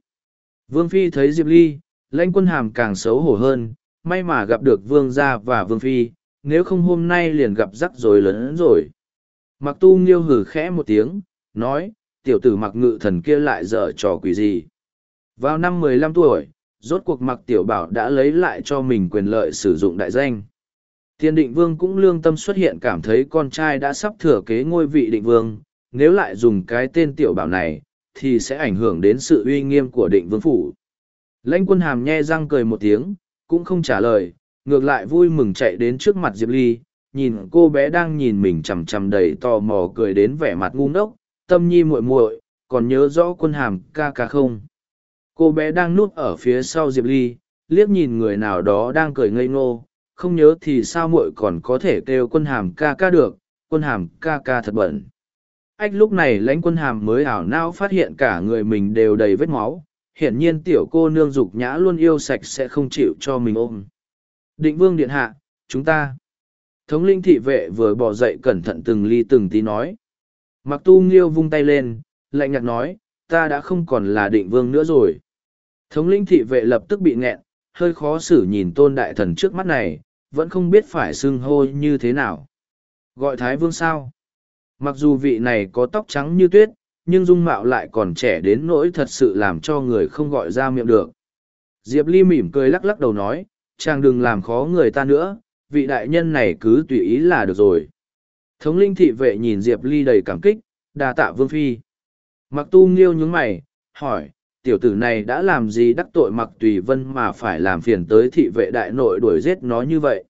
Vương Phi thấy Diệp Ly, lãnh quân hàm càng xấu hổ hơn, may mà gặp được Vương gia và Vương Phi, nếu không hôm nay liền gặp rắc rối lớn rồi. Mặc tu nghiêu hử khẽ một tiếng, nói, tiểu tử mặc ngự thần kia lại dở trò quỷ gì. Vào năm mười lăm tuổi, rốt cuộc mặc tiểu bảo đã lấy lại cho mình quyền lợi sử dụng đại danh. Thiên định vương cũng lương tâm xuất hiện cảm thấy con trai đã sắp thừa kế ngôi vị định vương, nếu lại dùng cái tên tiểu bảo này, thì sẽ ảnh hưởng đến sự uy nghiêm của định vương phủ. Lãnh quân hàm nhe răng cười một tiếng, cũng không trả lời, ngược lại vui mừng chạy đến trước mặt Diệp Ly, nhìn cô bé đang nhìn mình chằm chằm đầy tò mò cười đến vẻ mặt ngu ngốc tâm nhi muội muội còn nhớ rõ quân hàm ca ca không cô bé đang núp ở phía sau diệp ly liếc nhìn người nào đó đang cười ngây ngô không nhớ thì sao muội còn có thể kêu quân hàm ca ca được quân hàm ca ca thật bẩn ách lúc này lãnh quân hàm mới ảo não phát hiện cả người mình đều đầy vết máu. Hiển nhiên tiểu cô nương dục nhã luôn yêu sạch sẽ không chịu cho mình ôm. Định vương điện hạ, chúng ta. Thống linh thị vệ vừa bỏ dậy cẩn thận từng ly từng tí nói. Mặc tu nghiêu vung tay lên, lạnh nhạt nói, ta đã không còn là định vương nữa rồi. Thống linh thị vệ lập tức bị nghẹn, hơi khó xử nhìn tôn đại thần trước mắt này, vẫn không biết phải xưng hô như thế nào. Gọi thái vương sao? Mặc dù vị này có tóc trắng như tuyết, nhưng dung mạo lại còn trẻ đến nỗi thật sự làm cho người không gọi ra miệng được. Diệp ly mỉm cười lắc lắc đầu nói, chàng đừng làm khó người ta nữa, vị đại nhân này cứ tùy ý là được rồi. Thống linh thị vệ nhìn diệp ly đầy cảm kích, đa tạ vương phi. Mặc tu nghiêu nhướng mày, hỏi, tiểu tử này đã làm gì đắc tội mặc tùy vân mà phải làm phiền tới thị vệ đại nội đuổi giết nó như vậy?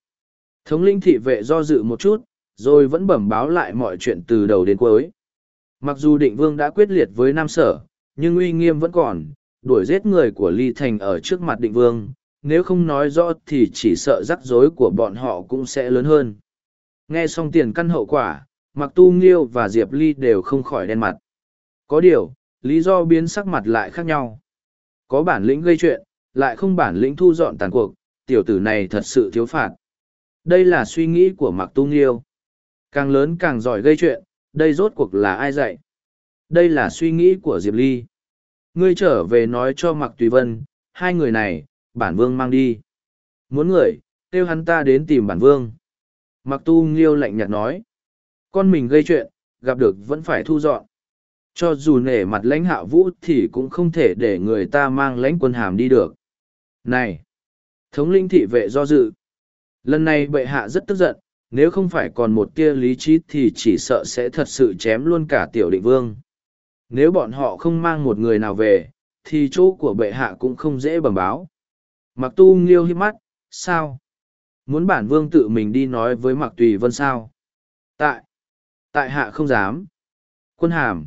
Thống linh thị vệ do dự một chút rồi vẫn bẩm báo lại mọi chuyện từ đầu đến cuối. Mặc dù định vương đã quyết liệt với nam sở, nhưng uy nghiêm vẫn còn, đuổi giết người của ly thành ở trước mặt định vương, nếu không nói rõ thì chỉ sợ rắc rối của bọn họ cũng sẽ lớn hơn. Nghe xong tiền căn hậu quả mặc tu nghiêu và diệp ly đều không khỏi đen mặt. Có điều, lý do biến sắc mặt lại khác nhau. Có bản lĩnh gây chuyện, lại không bản lĩnh thu dọn tàn cuộc, tiểu tử này thật sự thiếu phạt. Đây là suy nghĩ của mạc tu nghiêu càng lớn càng giỏi gây chuyện, đây rốt cuộc là ai dạy? Đây là suy nghĩ của diệp ly. Ngươi trở về nói cho mặc tùy vân, hai người này, bản vương mang đi. Muốn người, kêu hắn ta đến tìm bản vương. Mặc tu nghiêu lạnh nhạt nói. Con mình gây chuyện, gặp được vẫn phải thu dọn. Cho dù nể mặt lãnh hạ vũ thì cũng không thể để người ta mang lãnh quân hàm đi được. Này, thống linh thị vệ do dự. Lần này bệ hạ rất tức giận nếu không phải còn một tia lý trí thì chỉ sợ sẽ thật sự chém luôn cả tiểu định vương. Nếu bọn họ không mang một người nào về, thì chỗ của bệ hạ cũng không dễ bẩm báo. Mặc tu nghiêu hít mắt, sao? Muốn bản vương tự mình đi nói với mặc tùy vân sao? Tại tại hạ không dám. Quân hàm.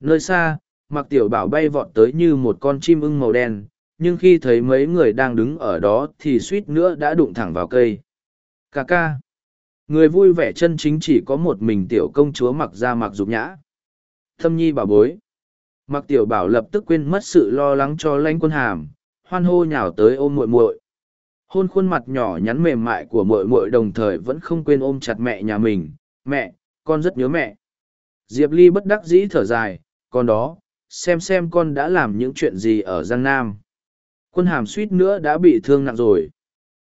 Nơi xa mặc tiểu bảo bay vọt tới như một con chim ưng màu đen, nhưng khi thấy mấy người đang đứng ở đó thì suýt nữa đã đụng thẳng vào cây. Ca ca người vui vẻ chân chính chỉ có một mình tiểu công chúa mặc ra mặc dục nhã. Thâm nhi bảo bối. Mặc tiểu bảo lập tức quên mất sự lo lắng cho lãnh quân hàm, hoan hô nhào tới ôm muội muội. Hôn khuôn mặt nhỏ nhắn mềm mại của muội muội đồng thời vẫn không quên ôm chặt mẹ nhà mình. Mẹ, con rất nhớ mẹ. Diệp ly bất đắc dĩ thở dài, con đó, xem xem con đã làm những chuyện gì ở giang nam. Quân hàm suýt nữa đã bị thương nặng rồi.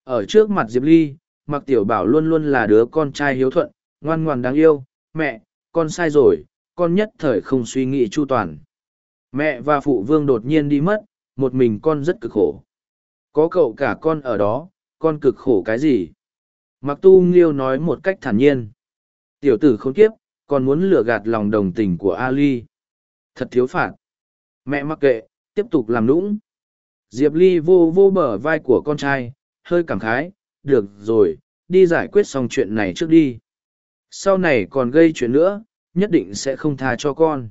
Ở trước mặt diệp ly mặc tiểu bảo luôn luôn là đứa con trai hiếu thuận, ngoan ngoan đáng yêu, mẹ, con sai rồi, con nhất thời không suy nghĩ chu toàn. Mẹ và phụ vương đột nhiên đi mất, một mình con rất cực khổ. Có cậu cả con ở đó, con cực khổ cái gì? Mặc tu nghiêu nói một cách thản nhiên. Tiểu tử khốn kiếp, còn muốn lừa gạt lòng đồng tình của ali. Thật thiếu phạt. Mẹ mặc kệ, tiếp tục làm lũng diệp ly vô vô bờ vai của con trai, hơi cảm khái được rồi, đi giải quyết xong chuyện này trước đi. Sau này còn gây chuyện nữa, nhất định sẽ không tha cho con.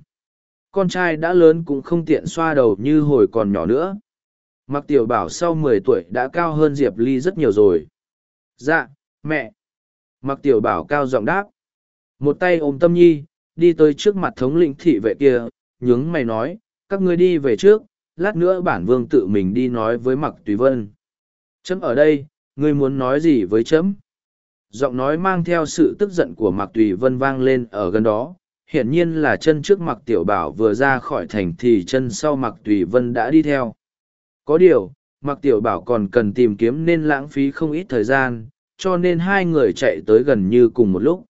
Con trai đã lớn cũng không tiện xoa đầu như hồi còn nhỏ nữa. Mặc tiểu bảo sau mười tuổi đã cao hơn diệp ly rất nhiều rồi. Dạ mẹ. Mặc tiểu bảo cao giọng đáp. Một tay ôm tâm nhi, đi tới trước mặt thống lĩnh thị vệ kia, nhướng mày nói, các ngươi đi về trước, lát nữa bản vương tự mình đi nói với mặc tùy vân. Trẫm ở đây ngươi muốn nói gì với trẫm giọng nói mang theo sự tức giận của mặc tùy vân vang lên ở gần đó. Hiển nhiên là chân trước mặc tiểu bảo vừa ra khỏi thành thì chân sau mặc tùy vân đã đi theo. Có điều mặc tiểu bảo còn cần tìm kiếm nên lãng phí không ít thời gian, cho nên hai người chạy tới gần như cùng một lúc.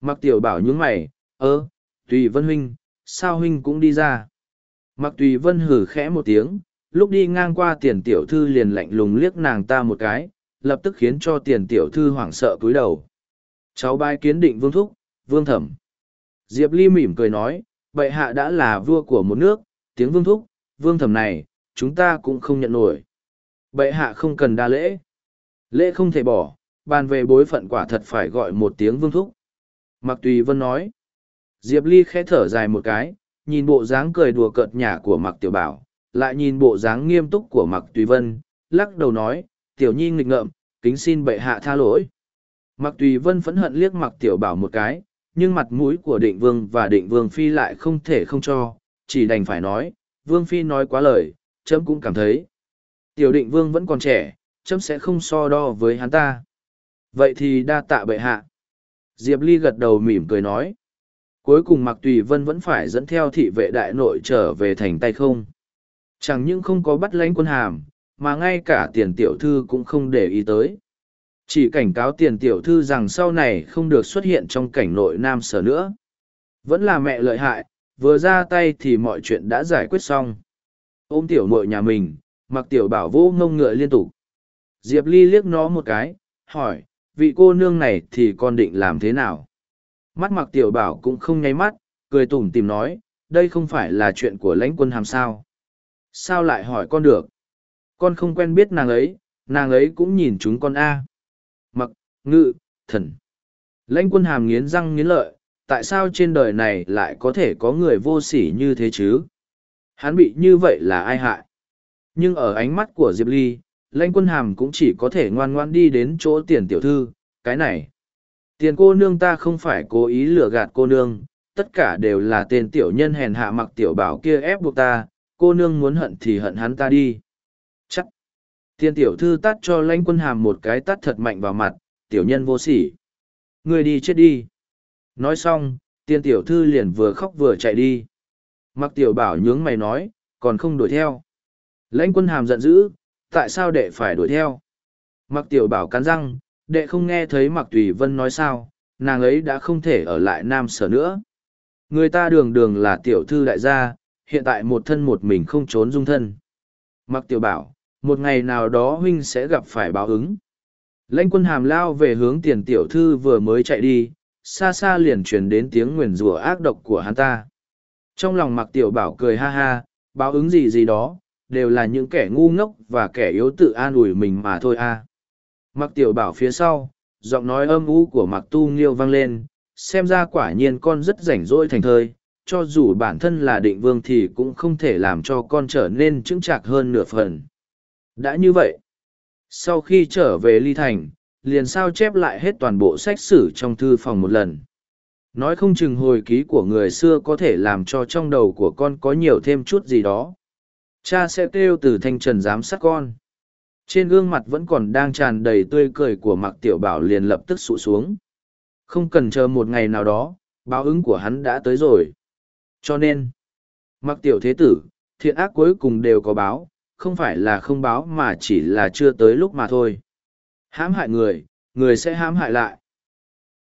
Mặc tiểu bảo nhún mày, ơ, tùy vân huynh, sao huynh cũng đi ra? Mặc tùy vân hử khẽ một tiếng, lúc đi ngang qua tiền tiểu thư liền lạnh lùng liếc nàng ta một cái lập tức khiến cho tiền tiểu thư hoảng sợ cúi đầu. Cháu bai kiến định vương thúc, vương thẩm. Diệp ly mỉm cười nói, bệ hạ đã là vua của một nước, tiếng vương thúc, vương thẩm này, chúng ta cũng không nhận nổi. Bệ hạ không cần đa lễ. Lễ không thể bỏ, bàn về bối phận quả thật phải gọi một tiếng vương thúc. Mặc tùy vân nói. Diệp ly khẽ thở dài một cái, nhìn bộ dáng cười đùa cợt nhả của mặc tiểu bảo, lại nhìn bộ dáng nghiêm túc của mặc tùy vân, lắc đầu nói tiểu nhi nghịch ngợm kính xin bệ hạ tha lỗi mặc tùy vân phẫn hận liếc mặc tiểu bảo một cái nhưng mặt mũi của định vương và định vương phi lại không thể không cho, chỉ đành phải nói, vương phi nói quá lời, chấm cũng cảm thấy. Tiểu định vương vẫn còn trẻ, chấm sẽ không so đo với hắn ta. Vậy thì đa tạ bệ hạ. Diệp Ly gật đầu mỉm cười nói. Cuối cùng Mạc Tùy Vân vẫn phải dẫn theo thị vệ đại nội trở về thành tay không. Chẳng những không có bắt lãnh quân hàm, mà ngay cả tiền tiểu thư cũng không để ý tới. Chỉ cảnh cáo tiền tiểu thư rằng sau này không được xuất hiện trong cảnh nội nam sở nữa. Vẫn là mẹ lợi hại, vừa ra tay thì mọi chuyện đã giải quyết xong. Ôm tiểu muội nhà mình, mặc tiểu bảo vô ngông ngựa liên tục. Diệp Ly liếc nó một cái, hỏi, vị cô nương này thì con định làm thế nào? Mắt mặc tiểu bảo cũng không nháy mắt, cười tủm tìm nói, đây không phải là chuyện của lãnh quân hàm sao. Sao lại hỏi con được? Con không quen biết nàng ấy, nàng ấy cũng nhìn chúng con A. Mặc, ngự, thần. Lãnh quân hàm nghiến răng nghiến lợi, tại sao trên đời này lại có thể có người vô sỉ như thế chứ? Hắn bị như vậy là ai hại? Nhưng ở ánh mắt của Diệp Ly, lãnh quân hàm cũng chỉ có thể ngoan ngoan đi đến chỗ tiền tiểu thư, cái này. Tiền cô nương ta không phải cố ý lừa gạt cô nương, tất cả đều là tên tiểu nhân hèn hạ mặc tiểu bảo kia ép buộc ta, cô nương muốn hận thì hận hắn ta đi. Tiên tiểu thư tắt cho lãnh quân hàm một cái tắt thật mạnh vào mặt, tiểu nhân vô sỉ. Người đi chết đi. Nói xong, tiên tiểu thư liền vừa khóc vừa chạy đi. Mặc tiểu bảo nhướng mày nói, còn không đuổi theo. Lãnh quân hàm giận dữ, tại sao đệ phải đuổi theo? Mặc tiểu bảo cắn răng, đệ không nghe thấy mặc tùy vân nói sao, nàng ấy đã không thể ở lại nam sở nữa. Người ta đường đường là tiểu thư đại gia, hiện tại một thân một mình không trốn dung thân. Mặc tiểu bảo, một ngày nào đó huynh sẽ gặp phải báo ứng. Lãnh quân hàm lao về hướng tiền tiểu thư vừa mới chạy đi, xa xa liền truyền đến tiếng nguyền rủa ác độc của hắn ta. Trong lòng mặc tiểu bảo cười ha ha, báo ứng gì gì đó, đều là những kẻ ngu ngốc và kẻ yếu tự an ủi mình mà thôi a. Mặc tiểu bảo phía sau, giọng nói âm u của mặc tu nghiêu vang lên, xem ra quả nhiên con rất rảnh rỗi thành thơi, cho dù bản thân là định vương thì cũng không thể làm cho con trở nên chững chạc hơn nửa phần. Đã như vậy, sau khi trở về ly thành, liền sao chép lại hết toàn bộ sách sử trong thư phòng một lần. Nói không chừng hồi ký của người xưa có thể làm cho trong đầu của con có nhiều thêm chút gì đó. Cha sẽ kêu từ thanh trần giám sát con. Trên gương mặt vẫn còn đang tràn đầy tươi cười của mặc tiểu bảo liền lập tức sụ xuống. Không cần chờ một ngày nào đó, báo ứng của hắn đã tới rồi. Cho nên, mặc tiểu thế tử, thiện ác cuối cùng đều có báo, không phải là không báo mà chỉ là chưa tới lúc mà thôi. Hãm hại người, người sẽ hãm hại lại.